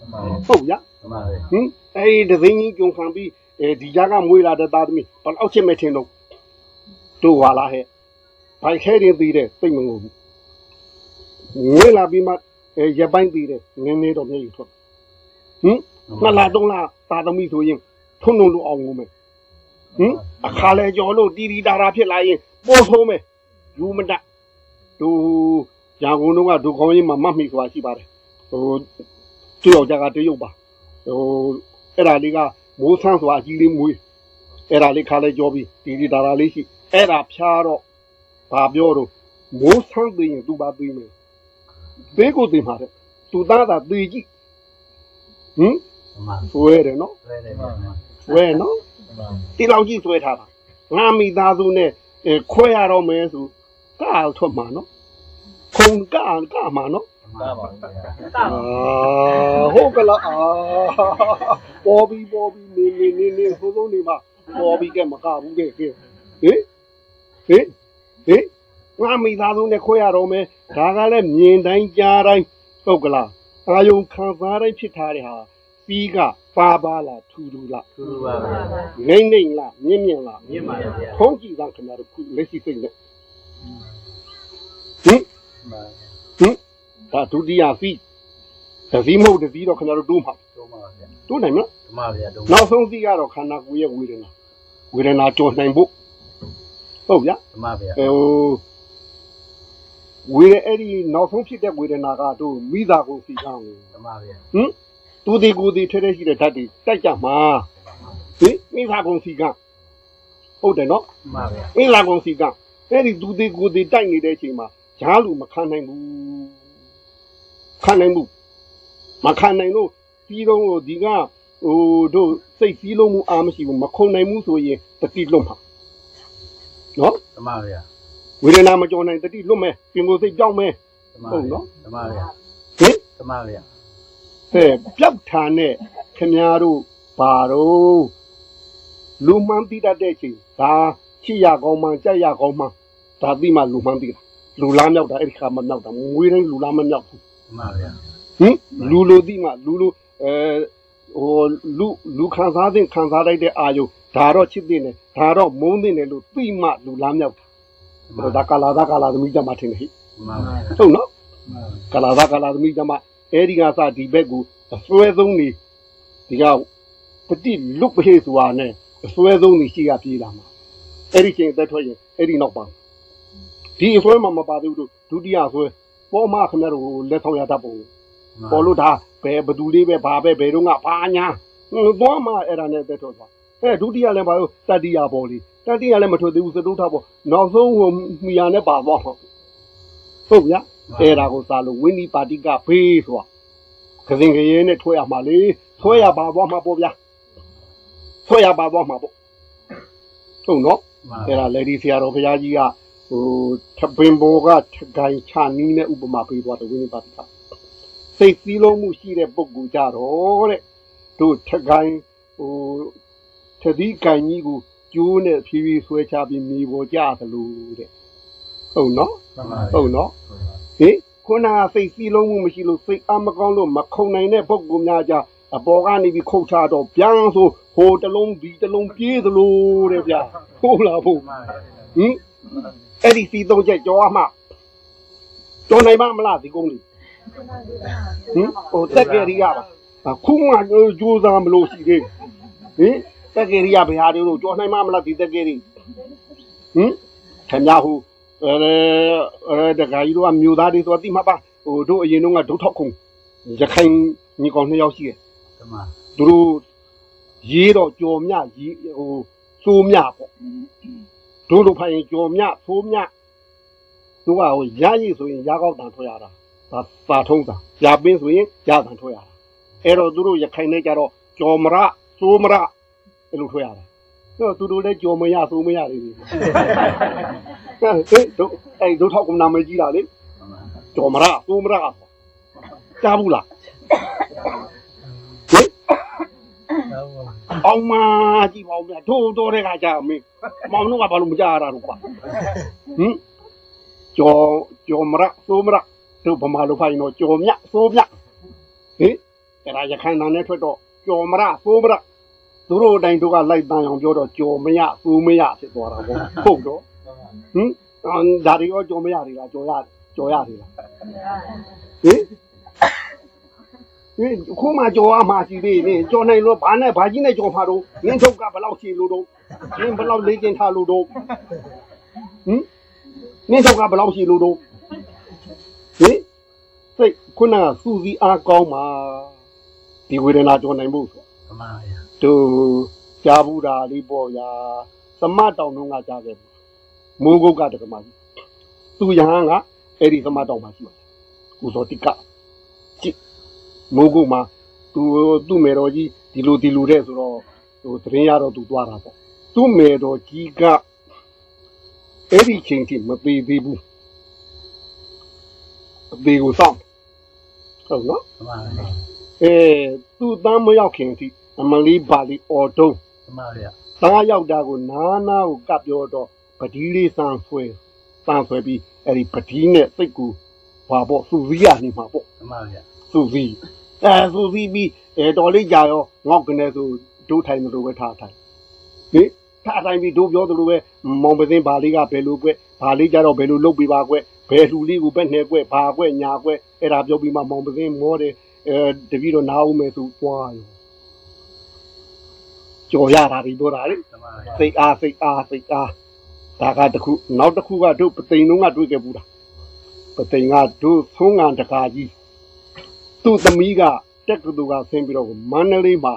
အမှားဟုတ်ရအမှားဗျာဟင်အဲဒီဒသိန်းကြီးဂျုံခံပြီးအဲဒီကြားကမွေးလာတဲ့သားသမီးဘယ်လောက်ချစ်မဲ့ထင်တော့တို့ဟာလားဟဲ့ဘိုက်ခဲရင်ပြီးတဲ့စိတ်မငုံဘူးငွေလာပြီးမှ အဲရပိုင်းပြီးတဲ့နင်းနေတော့မျက်ရည်ထွက်ဟင်နှစ်လားသုံးလားသာသမီဆိုရင်ထုံထုံလို့အောင်ငုံမယ်ဟင်အခါလဲကြော်လို့တီတီတာတာဖြစ်လာရင်ပို့ဆုံးမယ်ယူမတတ်သူရန်ကုန်တော့ကဒုခေါင်းကြီးမှာမှတ်မိဆိုတာရှိပါတယ်ဟိုသူ့ယောက်ျားကတရုတ်ပါဟိုအဲ့ဒါလေးကမိုးဆန်းဆိုတာအကြီးလေးမွေးအဲ့ဒါလေးခါလေးကြောပြီးဒီဒီဒါဒါလေးရှိအဲ့ဒါဖြားတော့ဘာပြောတော့မိုးဆန်းသိရင်သူပါသိမယ် ဘေးကိုသိမှာတဲ့သူသားသာသိကြည့်ဟင်ဓမ္မဆွဲတယ်နော်ဆွဲတယ်ဗျာဆွဲနော်ဒီလောက်ကြီးဆွဲထားတာငါမိသားစုနဲ့အဲခွဲရတော့မယ်ဆိုကာထွက်မှာနော်ခုံကာကာမှာနော်ဓမ္မပါဗျာအာဟုတ်ကလားအာပေါ်ပြီးပေါ်ပြီးနေနေနေနေဟိုလုံးနေမှာပေါ်ပြီးကဲမကဘူးကဲကဲဟင်ဟင်ဟင် ငါမိသားစုနဲ့ခွဲရတော့မယ်ဒါကလည်းမြင်တိုင်းကြားတိုင်းဟုတ်ကလားအာယုံခံစားတိုင်းဖြစ်ထားတဲ့ဟာပြီးကပါပါလားထူထူလားသူလူပါဗျာနေနေလားမြင့်မြင့်လားမြင့်ပါဗျာဖုံးကြည့်သားခင်ဗျားတို့ခုလက်ရှိစိတ်နဲ့ဟင်ဓမ္မဟင်ဒါဒုတိယစီးတစ်စီးမဟုတ်တစ်စီးတော့ခင်ဗျားတို့တိုးမှာတို့ပါဗျာတိုးနိုင်မလားဓမ္မဗျာတို့နောက်ဆုံးစီးကတော့ခန္ဓာကိုယ်ရဲ့ဝေဒနာဝေဒနာကြော်နိုင်ဖို့ဟုတ်ဗျာဓမ္မဗျာအဲဟို ဝေဒအဲ့ဒီနောက်ဆုံးဖြစ်တဲ့ဝေဒနာကတို့မိသားကိုစီကောင်းတယ်ဓမ္မဗျာဟင်သူဒီကိုယ်ဒီထဲထဲရှိတဲ့ဓာတ်တွေတိုက်ကြမှာဟင်မိသားကိုစီကဟုတ်တယ်နော်ဓမ္မဗျာအင်းလာကောင်စီကအဲ့ဒီသူသေးကိုယ်သေးတိုက်နေတဲ့အချိန်မှာဈာလူမခံနိုင်ဘူးခံနိုင်ဘူးမခံနိုင်လို့ပြီးတော့ဒီကဟိုတို့စိတ်စည်းလုံးမှုအားမရှိဘူးမခုံနိုင်ဘူးဆိုရင်တတိလွတ်မှာနော်ဓမ္မဗျာ ဝေဒနာမကြောနိုင်တတိလွတ်မယ်ပြင်ကိုယ်စိတ်ကြောက်မယ်ဓမ္မဟုတ်နော်ဓမ္မဗျာဟင်ဓမ္မဗျာဟဲ့ပြောက်ထာနဲ့ခင်များတို့ဘာတော့လူမှန်းပြီးတတ်တဲ့အချိန်ဒါချစ်ရကောင်းမှကြိုက်ရကောင်းမှဒါသိမှလူမှန်းပြီးတာလူလားမြောက်တာအဲ့ဒီခါမမြောက်တာငွေတိုင်းလူလားမမြောက်ဘူးဓမ္မဗျာဟင်လူလိုသိမှလူလိုအဲဟိုလူလူခံစားတဲ့ခံစားလိုက်တဲ့အာယုဒါတော့ချစ်တဲ့နဲ့ဒါတော့မုန်းတဲ့နဲ့လို့သိမှလူလားမြောက်တာဓမ္မဟို ဒါကလာဒါကလာသမီးကြမှာထင်တယ်ဟိဓမ္မဗျာဟုတ်နော်ကလာဒါကလာသမီးကြမှာအဲ့ဒီကစဒီဘက်ကိုအစွဲဆုံးနေဒီကပတိလွတ်ပဟေဆိုတာနဲ့အစွဲဆုံးနေရှိရပြေးလာမှာအဲ့ဒီချိန်အသက်ထွက်ရင်အဲ့ဒီနောက်ပါဒီအစွဲမှာမပါသေးဘူးဒုတိယအစွဲပေါ်မှာခင်ဗျားတို့လက်ဆောင်ရတတ်ပုံပေါ်လို့ဒါဘယ်ဘသူလေးပဲဘာပဲဘယ်တော့ကဘာညာဟိုသွားမှအဲ့ဒါနဲ့သက်ထွက်သွားအဲဒုတိယလည်းပါလို့တတိယပေါ်လေး တတိယလည်းမထွက်သေးဘူးစတုထပေါ်နောက်ဆုံးဟိုမီယာနဲ့ပါသွားမှာဟုတ်ဗျာအဲ့ဒါကိုသာလို့ဝိနိပါတိကဖေးဆိုတာကစင်ကရဲနဲ့ထွက်ရမှာလေထွက်ရပါသွားမှာပေါ့ဗျာထွက်ရပါသွားမှာပေါ့ဟုတ်နော်ဓမ္မအဲ့ဒါလေဒီဆရာတော်ဘုရားကြီးကဟိုထပင်ဘောကထကိုင်ချနီးနဲ့ဥပမာပေးသွားတယ်ဝိနိပါတိကစိတ်စည်းလုံးမှုရှိတဲ့ပုဂ္ဂိုလ်ကြတော့တဲ့တို့ထကိုင်ဟိုသတိကိုင်ကြီးကို ကျိုးနဲ့ဖြည်းဖြည်းဆွဲချပြီးမြေပေါ်ကြသလိုတဲ့ဟုတ်နော်ဓမ္မဟုတ်နော်ဟင်ခုနကစိတ်စည်းလုံးမှုမရှိလို့စိတ်အမကောင်းလို့မခုံနိုင်တဲ့ပုဂ္ဂိုလ်များကြအပေါ်ကနေပြီးခုတ်ချတော့ပြန်ဆိုဟိုတစ်လုံးဒီတစ်လုံးပြေးသလိုတဲ့ဗျာဟုတ်လားဘုဓမ္မဗျာဟင်အဲ့ဒီစီသုံးချက်ကြောမှတော်နိုင်ပါမလားဒီကုန်းလေးဟင်ဟိုတက်ကယ်ရီရပါအခုမှကြိုးစားမလို့ရှိသေးဟင် တက်ကယ်ရီရဘယ်ဟာတို့ကြောနိုင်ပါမလားဒီတက်ကယ်ရီဟင်ခင်ဗျားဟိုအဲအဲတခါကြီးတို့ကမြို့သားတွေဆိုတိမှပါဟိုတို့အရင်တုန်းကဒုထောက်ခုံရခိုင်ညီကောင်နှစ်ယောက်ရှိတယ်ဓမ္မသူတို့ရေးတော့ကြော်မြရေးဟိုစိုးမြပေါ့တို့လိုဖိုင်ရင်ကြော်မြဆိုးမြတို့ကဟိုရရည်ဆိုရင်ရကောက်တန်ထွက်ရတာဒါသာထုံးတာရပင်းဆိုရင်ရတန်ထွက်ရတာအဲ့တော့သူတို့ရခိုင်နေကြတော့ကြော်မရစိုးမရ အဲ့လိုထွက်ရတာတော့သူတို့လည်းကြော်မရစိုးမရတွေဟဲ့တို့အဲ့တို့ထောက်ကနာမကြီးတာလေဓမ္မကြော်မရစိုးမရကြားဘူးလားဟင်အောင်မကြည့်ပါဦးဗျာတို့တော်တဲ့ခါကြာမင်းမောင်တို့ကဘာလို့မကြရတာတော့ကွာဟင်ကြော်ကြော်မရသိုးမရတို့ဗမာလိုဖိုင်တော့ကြော်မြသိုးမြဟင်အဲ့ဒါရခိုင်တန်နဲ့ထွက်တော့ကြော်မရသိုးမရ သူတို့အတိုင်းတို့ကလိုက်တန်အောင်ပြောတော့ကြော်မရသိုးမရဖြစ်သွားတာပေါ့ဟုတ်တော့ဟင်အော်ဒါတွေရောကြော်မရတွေလားကြော်ရကြော်ရတွေလားဟင်ဟင်ခုမှကြော်ရမှာရှိသေးတယ်ကြော်နိုင်လို့ဘာနဲ့ဘာကြီးနဲ့ကြော်မှာတော့ငင်းထုတ်ကဘယ်လောက်ရှိလို့တော့ငင်းဘယ်လောက်လေးကျင်ထားလို့တော့ဟင်ငင်းထုတ်ကဘယ်လောက်ရှိလို့တော့ဟဟင်စိတ်ခုနကစူစီအားကောင်းမှာဒီဝေဒနာကြောနိုင်ဖို့ဆိုသမားဗျာ သူကြားဘူးတာလေးပေါ့ညာသမတ်တောင်တော့ကကြားခဲ့ဘူးမိုးကုတ်ကတက္ကမကြီးသူရဟန်းကအဲ့ဒီသမတ်တောင်မှာရှိပါတယ်ကုသောတိကကြည့်မိုးကုတ်မှာသူသူ့မေတော်ကြီးဒီလိုဒီလိုတဲ့ဆိုတော့ဟိုသတရင်ရတော့သူသွားတာပေါ့သူ့မေတော်ကြီးကအဲ့ဒီချိန်ထိမသေးသေးဘူးအသေးကိုစောင့်ဟုတ်နော်သမားဗျာအဲသူ့တန်းမရောက်ခင်အထိ အမလီပါလီအော်တုံးသမားဗျာသားရောက်တာကိုနာနာကိုကပ်ပြောတော့ပတိလေးစမ်းဆွဲစမ်းဆွဲပြီးအဲ့ဒီပတိနဲ့စိတ်ကူဘာပေါ့စူဗီယာနေမှာပေါ့သမားဗျာစူဗီအဲစူဗီပြီးအဲတော်လေးကြာရောငေါက်ကနေဆိုဒိုးထိုင်လို့ပဲထားထိုင်ဟင်ထားထိုင်ပြီးဒိုးပြောသလိုပဲမောင်ပစင်းဘာလေးကဘယ်လိုကွက်ဘာလေးကြတော့ဘယ်လိုလုပ်ပြီးပါကွက်ဘယ်လူလေးကိုပဲနှဲကွက်ဘာကွက်ညာကွက်အဲ့ဒါပြောပြီးမှမောင်ပစင်းမောတယ်အဲတပည့်တော့နားဦးမယ်ဆိုပွားရော ကြော်ရတာဒီပြောတာလေသမားဗျာစိတ်အားစိတ်အားစိတ်အားဒါကတစ်ခုနောက်တစ်ခုကတို့ပသိမ်လုံးကတွေ့ခဲ့ဘူးလားပသိမ်ကတို့သုံးငံတကာကြီးသူ့သမီးကတက်ကတူကဆင်းပြီးတော့မန္တလေးမှာ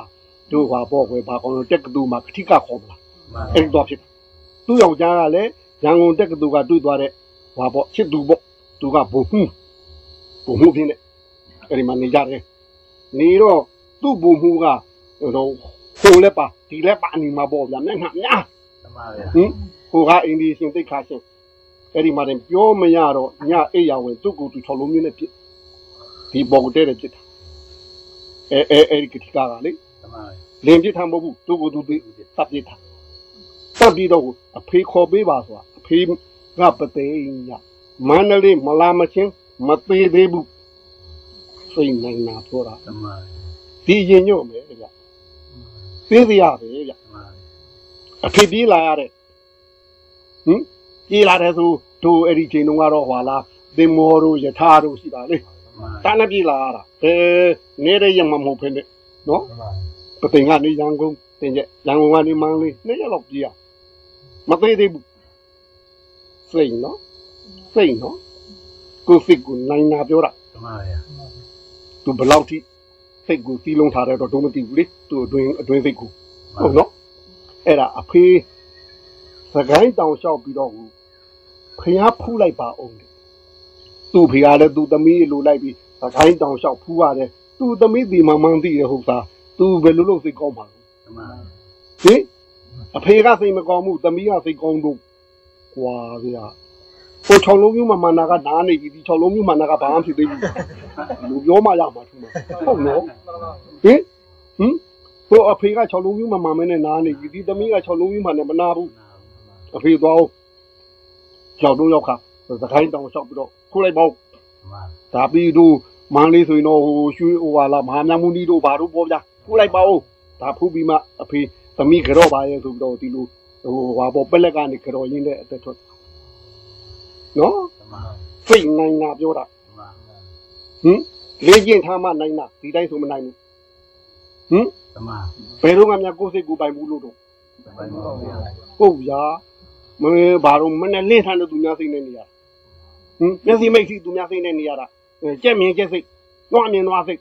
တို့ဟာပေါ့ကွယ်ဘာကောင်းလို့တက်ကတူမှာခတိကခေါ်မလားသမားအဲ့ဒီတော့ဖြစ်သူ့ယောက်ျားကလည်းရန်ကုန်တက်ကတူကတွေ့သွားတဲ့ဟာပေါ့ချစ်သူပေါ့သူကဘုံမှုဘုံမှုဖြစ်နေအဲ့ဒီမှာနေကြတယ်နေတော့သူ့ဘုံမှုကဟိုတော့ ဟိုလည်းပါဒီလည်းပါနေမှာပေါ့ဗျာမျက်နှာများသမားဗျာဟင်ဟိုကအိန္ဒိယရှင်သိက္ခာရှင်အဲ့ဒီမှာတင်ပြောမရတော့ညအိယာဝင်သူ့ကိုယ်သူ၆လုံးမျိုးနဲ့ပြစ်ဒီပေါ်ကိုတဲတယ်ပြစ်တာအဲအဲအဲ့ဒီကတိကာကလေသမားလင်ပြစ်ထားမဟုတ်ဘူးသူ့ကိုယ်သူသိတပ်ပြစ်တာတပ်ပြီးတော့အဖေခေါ်ပေးပါဆိုတာအဖေကပသိညမန္တလေးမလာမချင်းမသေးသေးဘူးစိတ်နိုင်နာပြောတာသမားဒီရင်ညွတ်မယ်ဗျ သေးသေးရပဲဗျသမားအဖေပြေးလာရတဲ့ဟင်ပြေးလာတယ်ဆိုတို့အဲ့ဒီချိန်တုန်းကတော့ဟွာလားသင်္မောတို့ယထာတို့ရှိတာလေသမားတာနဲ့ပြေးလာရတာအဲနေတဲ့ရမမဟုတ်ဖ ೇನೆ နော်သမားပသိမ်ကနေရန်ကုန်တင်ကျရန်ကုန်ကနေမန္တလေးနှစ်ရက်လောက်ပြေးရမသေးသေးဘူးစိတ်နော်စိတ်နော်ကိုယ်စိတ်ကိုနိုင်နာပြောတာသမားဗျာသူဘယ်လောက်ထိ စိတ်ကိုစီးလုံးထားတယ်တော့တို့မသိဘူးလေသူအတွင်းအတွင်းစိတ်ကိုဟုတ်နော်အဲ့ဒါအဖေစကိုင်းတောင်လျှောက်ပြီးတော့ဖျားဖူးလိုက်ပါအောင်လေသူ့ဖေကလည်းသူ့သမီးလိုလိုက်ပြီးစကိုင်းတောင်လျှောက်ဖူးရတယ်သူ့သမီးဒီမှမှန်းသိတယ်ဟုတ်သားသူဘယ်လိုလုပ်စိတ်ကောင်းပါလဲသမားဟင်အဖေကစိတ်မကောင်းဘူးသမီးကစိတ်ကောင်းတော့ကွာဗျာ ဟို၆လုံးမျိုးမှမနာကနားနေပြီဒီ၆လုံးမျိုးမှနာကဘာမှဖြစ်သေးဘူးလူပြောမှရမှာထင်တယ်ဟုတ်နော်ဟင်ဟင်ဟိုအဖေက၆လုံးမျိုးမှမမဲနဲ့နားနေပြီဒီသမီးက၆လုံးမျိုးမှနဲ့မနာဘူးအဖေသွားအောင်ကြောက်တော့ရောက်ခါသခိုင်းတောင်လျှောက်ပြီးတော့ခိုးလိုက်ပေါ့သမားဒါပြီးတော့မန်းလေးဆိုရင်တော့ဟိုရွှေဟိုဟာလာမဟာမြတ်မူနီတို့ဘာတို့ပေါ့ဗျာခိုးလိုက်ပါဦးဒါဖူးပြီးမှအဖေသမီးကြော့ပါရဲ့ဆိုပြီးတော့ဒီလိုဟိုဟာပေါ့ပက်လက်ကနေကြော့ရင်းတဲ့အသက်ထွက် နော်သမားစိတ်နိုင်တာပြောတာသမားဟင်လေးကျင့်ထားမှနိုင်တာဒီတိုင်းဆိုမနိုင်ဘူးဟင်သမားဘယ်တော့မှများကိုယ်စိတ်ကိုပိုင်ဘူးလို့တော့ဘယ်မှာဗျာဟုတ်ဗျာမင်းဘာလို့မနဲ့လင့်ထမ်းတဲ့သူများစိတ်နဲ့နေရဟင်မျက်စိမိတ်ရှိသူများစိတ်နဲ့နေရတာကြက်မြင်ကြက်စိတ်နွားမြင်နွားစိတ်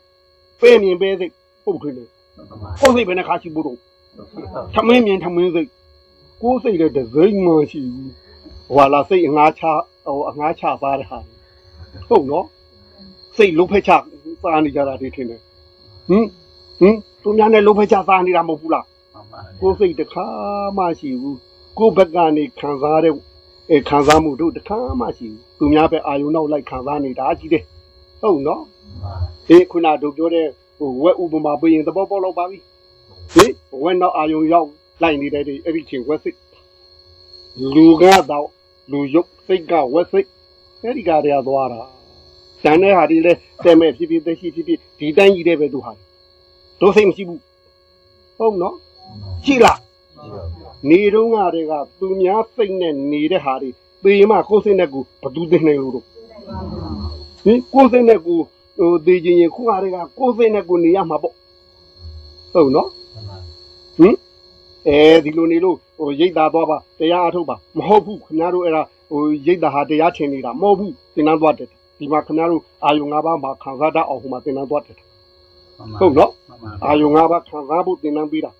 ပဲမြင်ပဲစိတ်ဟုတ်တယ်လေသမားကိုယ်စိတ်ပဲနဲ့ခါရှိဘူးတော့သမင်းမြင်သမင်းစိတ်ကိုယ်စိတ်တဲ့ဒဇိမ့်မရှိဘူးဟွာလာစိတ်အငါချ ဟိုအငါချသားတဲ့ဟာဟုတ်နော်စိတ်လုံးဖက်ချစားနေကြတာဒီထင်တယ်ဟင်ဟင်သူများနဲ့လုံးဖက်ချစားနေတာမဟုတ်ဘူးလားသမားကိုယ်စိတ်တစ်ခါမှရှိဘူးကိုယ်ဘက်ကနေခံစားတဲ့အဲခံစားမှုတို့တစ်ခါမှရှိဘူးသူများပဲအာယုံနောက်လိုက်ခံစားနေတာကြီးတယ်ဟုတ်နော်အေးခုနတို့ပြောတဲ့ဟိုဝက်ဥပမာပေးရင်သဘောပေါက်တော့ပါပြီဟင်ဝက်နောက်အာယုံရောက်လိုက်နေတဲ့ဒီအဲ့ဒီချင်းဝက်စိတ်လူကတော့ လူရုပ်စိတ်ကဝက်စိတ်အဲ့ဒီကတည်းကသွားတာတန်တဲ့ဟာဒီလဲတဲမဲ့ဖြစ်ဖြစ်သက်ရှိဖြစ်ဖြစ်ဒီတိုင်းကြီးတဲ့ပဲသူဟာတို့စိတ်မရှိဘူးဟုတ်နော်ရှိလားနေတော့ငါတွေကသူများစိတ်နဲ့နေတဲ့ဟာတွေပေမှကိုယ်စိတ်နဲ့ကိုဘသူသိနေလို့တော့ဟင်ကိုယ်စိတ်နဲ့ကိုဟိုသိချင်းရင်ခုဟာတွေကကိုယ်စိတ်နဲ့ကိုနေရမှာပေါ့ဟုတ်နော်ဟင်အဲဒီလိုနေလို့ ဟိုရိတ်တာသွားပါတရားအထုတ်ပါမဟုတ်ဘူးခင်ဗျားတို့အဲ့ဒါဟိုရိတ်တာဟာတရားချင်နေတာမဟုတ်ဘူးသင်္ကန်းသွားတယ်ဒီမှာခင်ဗျားတို့အာယုံ၅ပါးမှာခံစားတတ်အောင်ဟိုမှာသင်္ကန်းသွားတယ်ဟုတ်နော်အာယုံ၅ပါးခံစားဖို့သင်္ကန်းပေးတာ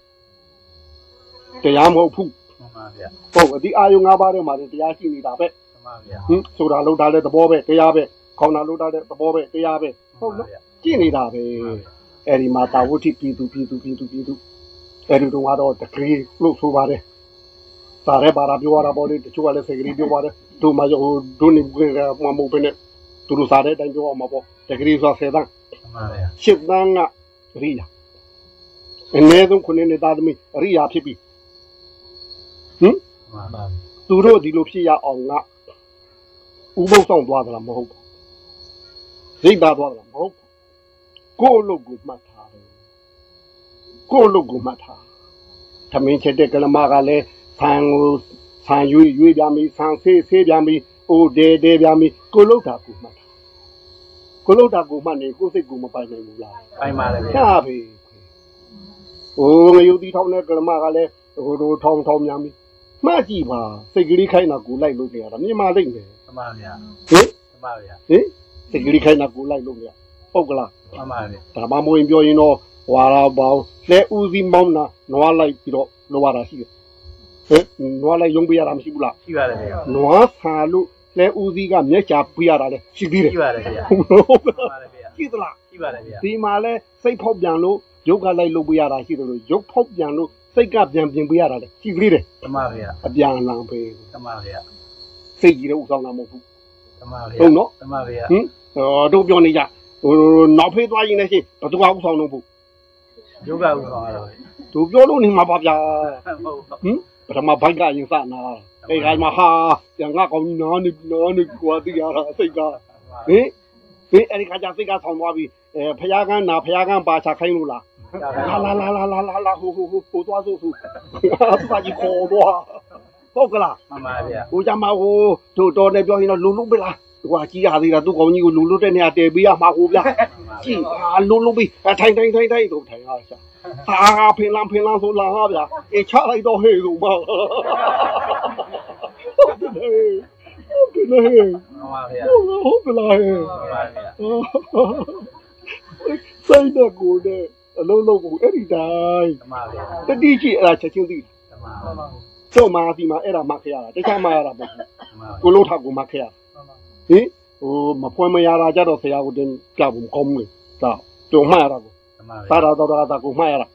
တရားမဟုတ်ဘူးမှန်ပါဗျာဟုတ်ဒီအာယုံ၅ပါးထဲမှာတရားရှိနေတာပဲမှန်ပါဗျာဟင်ဆိုတာလောက်တာလဲသဘောပဲတရားပဲခေါင်းတာလောက်တာလဲသဘောပဲတရားပဲဟုတ်နော်ကြည့်နေတာပဲအဲဒီမှာတာဝတိပြည်သူပြည်သူပြည်သူပြည်သူအဲဒီတော့ကတော့ degree လို့ဆိုပါတယ် စာရဲပါရာပြောရတာပေါ့လေတချို့ကလည်းစိတ်ကလေးပြောပါတယ်တို့မှဟိုတို့နေကမမဟုတ်ဘဲနဲ့သူတို့စာတဲ့အတိုင်းပြောအောင်မှာပေါ့တကယ်ဆိုဆယ်တန်းမှန်ပါဗျာရှစ်တန်းကရိယာအနည်းဆုံးခုနှစ်နှစ်သားသမီးရိယာဖြစ်ပြီဟင်မှန်ပါသူတို့ဒီလိုဖြစ်ရအောင်ကဥပုသ်ဆောင်သွားသလားမဟုတ်ဘူးရိတ်သားသွားသလားမဟုတ်ဘူးကိုယ့်အလုပ်ကိုမှတ်ထားတယ်ကိုယ့်အလုပ်ကိုမှတ်ထားသမင်းချက်တဲ့ကလမကလည်း ဆန်ကိုဆန်ရွေးရွေးပြမီဆန်ဆေးဆေးပြမီအိုဒဲဒဲပြမီကိုလုတ်တာကိုမှတ်ထားကိုလုတ်တာကိုမှတ်နေကိုယ်စိတ်ကိုမပိုင်နိုင်ဘူးလားပိုင်ပါလေဗျာချပြီဟိုငရုတ်တီထောင်းတဲ့ကလမကလည်းဟိုတို့ထောင်းထောင်းများပြီမှတ်ကြည့်ပါစိတ်ကလေးခိုင်းတာကိုလိုက်လို့ကြရတာမြင်ပါလိမ့်မယ်မှန်ပါဗျာဟင်မှန်ပါဗျာဟင်စိတ်ကလေးခိုင်းတာကိုလိုက်လို့ကြဟုတ်ကလားမှန်ပါဗျာဒါမှမဟုတ်ရင်ပြောရင်တော့ဝါရာပေါင်းလက်ဦးစီးမောင်းတာနွားလိုက်ပြီးတော့လောရတာရှိတယ် ဟင်နွားလိုက်ယုံပေးရတာမရှိဘူးလားရှိပါတယ်ဗျာနွားဆာလို့လက်ဦးစီးကမျက်ချာပေးရတာလည်းရှိသေးတယ်ရှိပါတယ်ဗျာဟုတ်ကမှန်လားပါတယ်ဗျာရှိသလားရှိပါတယ်ဗျာဒီမှာလဲစိတ်ဖောက်ပြန်လို့ရုပ်ကလိုက်လုပ်ပေးရတာရှိတယ်လို့ရုပ်ဖောက်ပြန်လို့စိတ်ကပြန်ပြင်ပေးရတာလည်းရှိသေးတယ်မှန်ပါဗျာအပြန်အလှန်ပဲမှန်ပါဗျာစိတ်ကြီးတဲ့ဥဆောင်တာမဟုတ်ဘူးမှန်ပါဗျာဟုတ်နော်မှန်ပါဗျာဟင်ဟောတို့ပြောနေကြဟိုနောက်ဖေးသွားရင်လည်းရှိဘယ်သူကဥဆောင်တော့ဘူးယောဂဥဆောင်ရတော့သူပြောလို့နေမှာပါဗျာဟုတ်ဟုတ်ဟင် ပထမဘိုက်ကရင်စနာအဲ့ခိုင်းမှာဟာပြန်ငါကောင်းကြီးနားနေနားနေကွာတိရတာစိတ်ကဟင်ဟင်အဲ့ဒီခါကျစိတ်ကဆောင်းသွားပြီအဲဖယားကန်းနာဖယားကန်းပါချခိုင်းလို့လားလာလာလာလာလာလာဟိုဟိုဟိုဟိုသွားဆိုဆိုသူကကြီးခေါ်သွားဟုတ်ကလားမှန်ပါဗျာဟိုကြမှာဟိုတို့တော်နေပြောရင်တော့လူလူပဲလား သူကကြီးရသေးတာသူကောင်ကြီးကိုလူလူတဲ့နေရာတည်ပေးရမှာဟိုဗျကြည့်ဟာလူလူပြီးထိုင်ထိုင်ထိုင်ထိုင်တို့ထိုင်ရရှာဟာဖင်လန်းဖင်လန်းဆိုလာဟာဗျာအေချလိုက်တော့ဟေးလို့ပါဟုတ်တယ်ဟုတ်တယ်မှန်ပါဗျာဟုတ်ကလားဟဲ့မှန်ပါဗျာစိတ်တဲ့ကိုယ်နဲ့အလုံးလုံးကိုအဲ့ဒီတိုင်းမှန်ပါဗျာတတိရှိအဲ့ဒါချက်ချင်းသိမှန်ပါဗျာတော့မာဒီမှာအဲ့ဒါမှတ်ခရတာတခြားမှရတာမဟုတ်ဘူးမှန်ပါကိုလို့ထောက်ကိုမှတ်ခရတာ ဟင်ဟိုမဖွင့်မရတာကြတော့ဆရာကိုတင်ပြဖို့ကောင်းမယ်ဒါတုံမှတ်ရတာကိုမှန်ပါသာသာတော်တော်သာကိုမှတ်ရတာ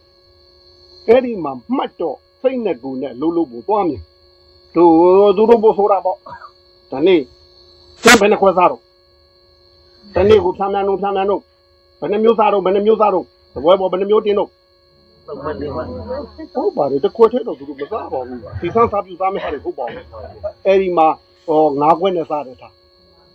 အဲ့ဒီမှာမှတ်တော့စိတ်နဲ့ကိုယ်နဲ့လုံးလုံးကိုသွားမြင်တို့သူတို့ဘို့ဆိုတာပေါ့ဒါနေ့ကျန်ဘယ်နှခွဲစားတော့တနေ့ကိုဖြမ်းဖြမ်းတော့ဖြမ်းဖြမ်းတော့ဘယ်နှမျိုးစားတော့ဘယ်နှမျိုးစားတော့သပွဲပေါ်ဘယ်နှမျိုးတင်းတော့သုံးမနေပါဟုတ်ပါတယ်တခွဲထဲတော့သူတို့မစားပါဘူးဒီဆန်းစားပြူစားမဲ့ဟာတွေဟုတ်ပါဘူးအဲ့ဒီမှာဟောငါးခွဲနဲ့စားတယ်ထား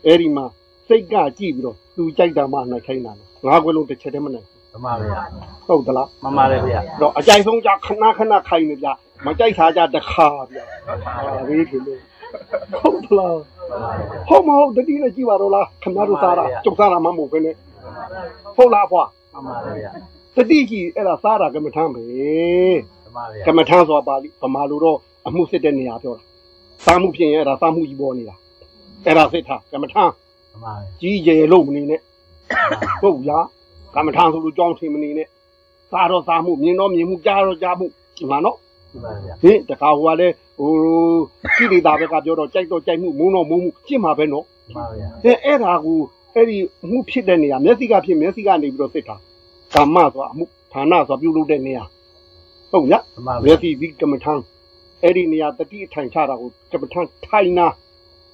အဲ့ဒီမှာစိတ်ကကြည့်ပြီးတော့သူကြိုက်တာမှနိုင်ခိုင်းတာငါးခွဲလုံးတစ်ချက်တည်းမနိုင်မှန်ပါဗျာဟုတ်သလားမှန်ပါတယ်ဗျာတော့အကြိုက်ဆုံးကြခဏခဏခိုင်းနေကြမကြိုက်တာကြတစ်ခါဗျဟာဘေးထင်လို့ဟုတ်သလားဟုတ်မဟုတ်တတိနဲ့ကြည့်ပါတော့လားခင်ဗျားတို့စားတာကျုပ်စားတာမှမဟုတ်ဘဲနဲ့ဟုတ်လားဖွာမှန်ပါဗျာတတိကြီးအဲ့ဒါစားတာကမ္မထမ်းပဲမှန်ပါဗျာကမ္မထမ်းဆိုတာပါဠိဗမာလိုတော့အမှုစစ်တဲ့နေရာပြောတာစားမှုဖြစ်ရင်အဲ့ဒါစားမှုကြီးပေါ်နေတာ အဲ့ဒါစစ်ထားကမ္မထမ်းမှန်ပါဗျာကြီးကျယ်လို့မနေနဲ့ဟုတ်လားကမ္မထမ်းဆိုလို့ကြောင်းထင်မနေနဲ့စားတော့စားမှုမြင်တော့မြင်မှုကြားတော့ကြားမှုဒီမှာနော်မှန်ပါဗျာဟင်တခါဟိုကလည်းဟိုကိလေသာဘက်ကပြောတော့ကြိုက်တော့ကြိုက်မှုမုန်းတော့မုန်းမှုရှင်းမှာပဲနော်မှန်ပါဗျာအဲအဲ့ဒါကိုအဲ့ဒီမှုဖြစ်တဲ့နေရာမျက်စိကဖြစ်မျက်စိကနေပြီးတော့စစ်တာကာမဆိုတာအမှုဌာနဆိုတာပြုလုပ်တဲ့နေရာဟုတ်လားမှန်ပါမျဗျာက်စိဒီကမ္မထံအဲ့ဒီနေရာတတိအထိုင်ချတာကိုကမ္မထံထိုင်နာ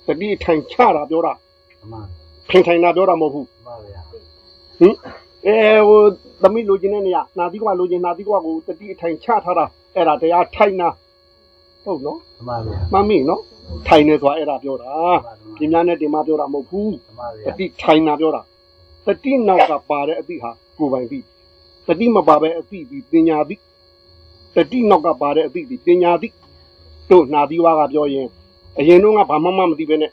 တတိအထိုင်ချတာပြောတာမှန်ခင်ထိုင်တာပြောတာမဟုတ်ဘူးပါဗျာဟင်အဲဟိုသမီးလိုချင်တဲ့နေရာနာသီကွာလိုချင်နာသီကွာကိုတတိအထိုင်ချထားတာအဲ့ဒါတရားထိုင်နာဟုတ်နော်မှန်ပါဗျာမမင်းနော်ထိုင်နေဆိုတာအဲ့ဒါပြောတာပြင်းများနဲ့တင်မပြောတာမဟုတ်ဘူးမှန်ပါတဗျာတိထိုင်နာပြောတာတတိနောက်ကပါတဲ့အသည့်ဟာကိုယ်ပိုင်ပြီတတိမပါပဲအသည့်ဒီပညာသည်တတိနောက်ကပါတဲ့အသည့်ဒီပညာသည်တို့နာသီဝါကပြောရင် အရင်တော့ကဘာမှမမသိပဲနဲ့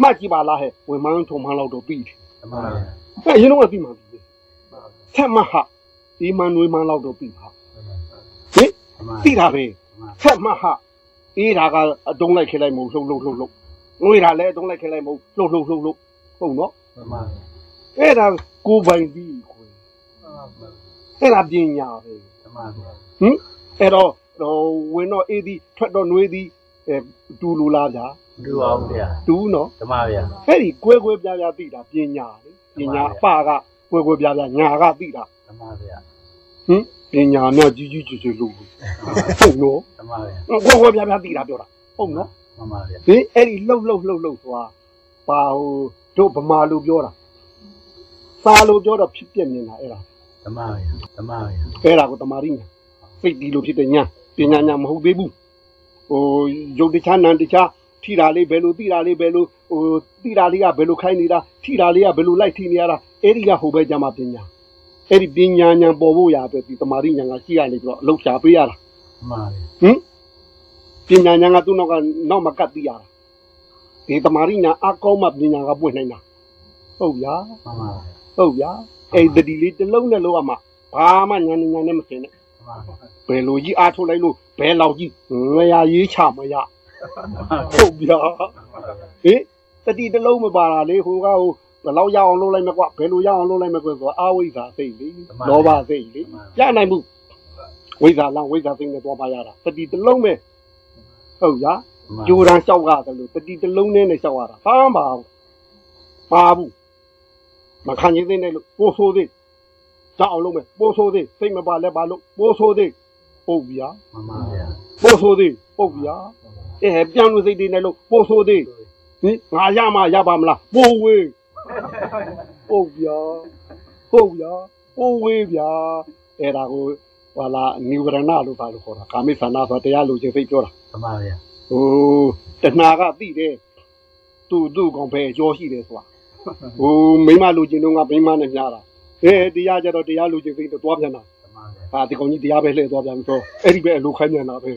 မှတ်ကြည့်ပါလားဟဲ့ဝင်မန်းထုံမန်းလောက်တော့ပြီးတယ်မှန်ပါဗျာအဲ့အရင်တော့ကသိမှပြီဆက်မဟာဒီမန်နွေမန်းလောက်တော့ပြီးပါဟင်မှန်သိတာပဲဆက်မဟာအေးဒါကအတုံးလိုက်ခဲလိုက်မဟုတ်လှုပ်လှုပ်လှုပ်လှုပ်ငွေတာလည်းအတုံးလိုက်ခဲလိုက်မဟုတ်လှုပ်လှုပ်လှုပ်လှုပ်ဟုတ်နော်မှန်ပါဗျာအဲ့ဒါကိုယ်ပိုင်ပြီးခွေမှန်ပါဗျာအဲ့ဒါပညာပဲမှန်ပါဗျာဟင်အဲ့တော့ဟိုဝင်တော့အေးသည်ထွက်တော့နှွေးသည် အဲတူလူလားဗျာလူအောင်ဗျာတူနော်ဓမ္မဗျာအဲ့ဒီကွဲကွဲပြားပြားသိတာပညာလေပညာအပကကွဲကွဲပြားပြားညာကသိတာဓမ္မဗျာဟင်ပညာတော့ကြီးကြီးကျယ်ကျယ်လို့ဟုတ်နော်ဓမ္မဗျာကွဲကွဲပြားပြားသိတာပြောတာဟုတ်နော်မှန်ပါဗျာဟင်အဲ့ဒီလှုပ်လှုပ်လှုပ်လှုပ်သွားပါဟိုတို့ဗမာလူပြောတာစာလူပြောတော့ဖြစ်ပြနေတာအဲ့ဒါဓမ္မဗျာဓမ္မဗျာအဲ့ဒါကိုတမာရိညာစိတ်ဒီလိုဖြစ်တဲ့ညာပညာညာမဟုတ်သေးဘူး ဟိုယုတ်တခြားနံတခြားထိတာလေးဘယ်လိုတိတာလေးဘယ်လိုဟိုတိတာလေးကဘယ်လိုခိုင်းနေတာထိတာလေးကဘယ်လိုလိုက်ထိနေရတာအဲ့ဒီကဟိုဘက်ကြမှာပညာအဲ့ဒီပညာညာပေါ်ဖို့ရပဲဒီတမာရိညာကရှိရနေပြီးတော့အလောက်ရှာပေးရတာဓမ္မဗျာဟင်ပညာညာကသူ့နောက်ကနောက်မကတ်သိရတာဒီတမာရိညာအကောင်းမှပညာကပွင့်နိုင်တာဟုတ်ဗျာမှန်ပါဗျာဟုတ်ဗျာအဲ့ဒီတတိလေးတစ်လုံးနဲ့လောက်ရမှာဘာမှညာနေညာနဲ့မစင်နဲ့ဓမ္မဗျာဘယ်လိုကြီးအားထုတ်လိုက်လို့ ဘယ်လောက်ကြီးငရရေးချမရဟုတ်ဗျာဟင်တတိတစ်လုံးမပါတာလေဟိုကဟိုဘယ်လောက်ရအောင်လုပ်လိုက်မကွဘယ်လိုရအောင်လုပ်လိုက်မကွဆိုတော့အာဝိဇ္ဇာစိတ်လေလောဘစိတ်လေရနိုင်မှုဝိဇ္ဇာလံဝိဇ္ဇာစိတ်နဲ့တော့ပါရတာတတိတစ်လုံးပဲဟုတ်ဗျာကြိုးတန်းလျှောက်ရတယ်လို့တတိတစ်လုံးနဲ့နဲ့လျှောက်ရတာဘာမှမပါဘူးပါဘူးမခံရသေးနဲ့လို့ပို့ဆိုးသေးကြောက်အောင်လုပ်မယ်ပို့ဆိုးသေးစိတ်မပါလဲပါလို့ပို့ဆိုးသေး ဟုတ်ဗျာမှန်ပါဗျာပို့ဆိုးသေးပုတ်ဗျာအဲပြန်လို့စိတ်တွေနဲ့လို့ပို့ဆိုးသေးဟင်ငါရမှရပါမလားပို့ဝေးပုတ်ဗျာဟုတ်ဗျာပို့ဝေးဗျာအဲ့ဒါကိုဟာလာနိဝရဏလို့ပါလို့ခေါ်တာကာမိသနာဆိုတရားလူချင်းစိတ်ပြောတာဓမ္မဗျာဟိုတဏှာကသိတယ်သူ့သူ့ကောင်ပဲအကျော်ရှိတယ်ဆိုတာဟိုမိမလူချင်းတော့ကမိမနဲ့ညားတာအဲတရားကြတော့တရားလူချင်းစိတ်တော့တွားပြန်တာဓမ္မဗျာ ဟာဒီကောင်ကြီးတရားပဲလှည့်သွားပြန်ပြီဆိုအဲ့ဒီပဲအလိုခိုင်းမြန်တာပဲ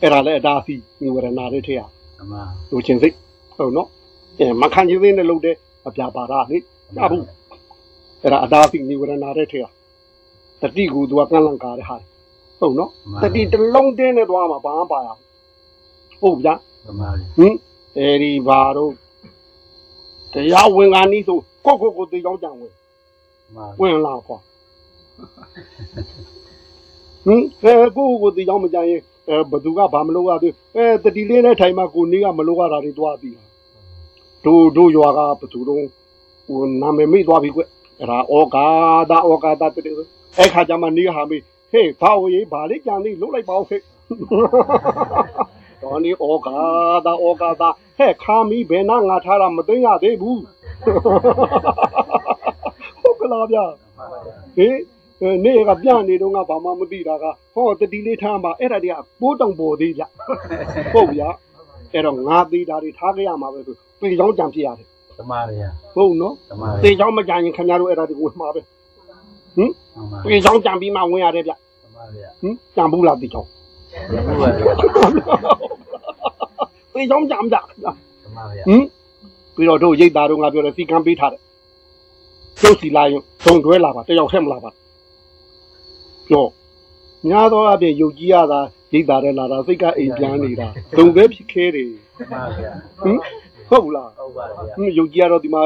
အဲ့ဒါလည်းအတားစီနိဝရဏတွေထဲရဓမ္မလူချင်းစိတ်ဟုတ်နော်အဲမခံချင်းသေးနဲ့လုပ်တဲ့အပြာပါတာလေရဘူးအဲ့ဒါအတားစီနိဝရဏတွေထဲရတတိကူသူကကန့်လန့်ကားတဲ့ဟာဟုတ်နော်တတိတစ်လုံးတင်းနဲ့သွားမှာဘာမှပါရဟုတ်ဗျာဓမ္မဗျာဟင်အဲဒီဘာတော့တရားဝင်ကနီးဆိုကိုကိုကိုတေချောင်းကြံဝင်ဓမ္မဝင်လာခွာ ဟင်အဲကိုကိုကိုတေချောင်းမကြရင်အဲဘသူကဘာမလုပ်ရသေးအဲတတိလေးနဲ့ထိုင်မှကိုနေကမလုပ်ရတာတွေတွားပြီးတို့တို့ရွာကဘသူတော့ဟိုနာမည်မိသွားပြီကွအဲ့ဒါဩကာဒဩကာဒတဲ့အဲ့ခါကျမှနေဟာမေးဟေးဘာဝေးဘာလေးကြံသေးလုတ်လိုက်ပါဦးဟဲ့တော်နေဩကာဒဩကာဒဟဲ့ခါမီဘယ်နာငါထားတာမသိရသေးဘူးဟုတ်ကလားဗျာဟေးအဲ နေကပြနေတော့ငါဘာမှမသိတာကဟောတတိလေးထားမှာအဲ့ဒါတွေကပိုးတောင်ပေါ်သေးဗျဟုတ်ဗျာအဲ့တော့ငါသေးတာတွေထားခဲ့ရမှာပဲဆိုပြေချောင်းကြံပြရတယ်ဓမ္မဗျာဟုတ်နော်ဓမ္မသေဗျာချောင်းမကြံရင်ခင်ဗျားတို့အဲ့ဒါတွေကိုဝင်မှာပဲဓမ္မပြေချောင်းကြံပြီးမှဝင်ရတယ်ဗျဓမ္မဗျာဟင်ကြံဘူးလားသေချောင်းဓမ္မဗျာသေချောင်းကြံကြဓမ္မဗျာဟင်ပြီးတော့တို့ရိတ်သားတို့ငါပြောတယ်စီကံပေးထားတယ်ကျုပ်စီလာရင်ဇုံတွဲလာပါတယောက်ထက်မလာပါ ပြောများသောအပြင်ယုတ်ကြီးရတာရိတ်သားတဲ့လာတာစိတ်ကအိမ်ပြန်နေတာဇုံပဲဖြစ်ခဲတယ်ဓမ္မဗျာဟင်ဟုတ်လားဟုတ်ပါဗျာဟင်ယုတ်ကြီးရတော့ဒီမှာ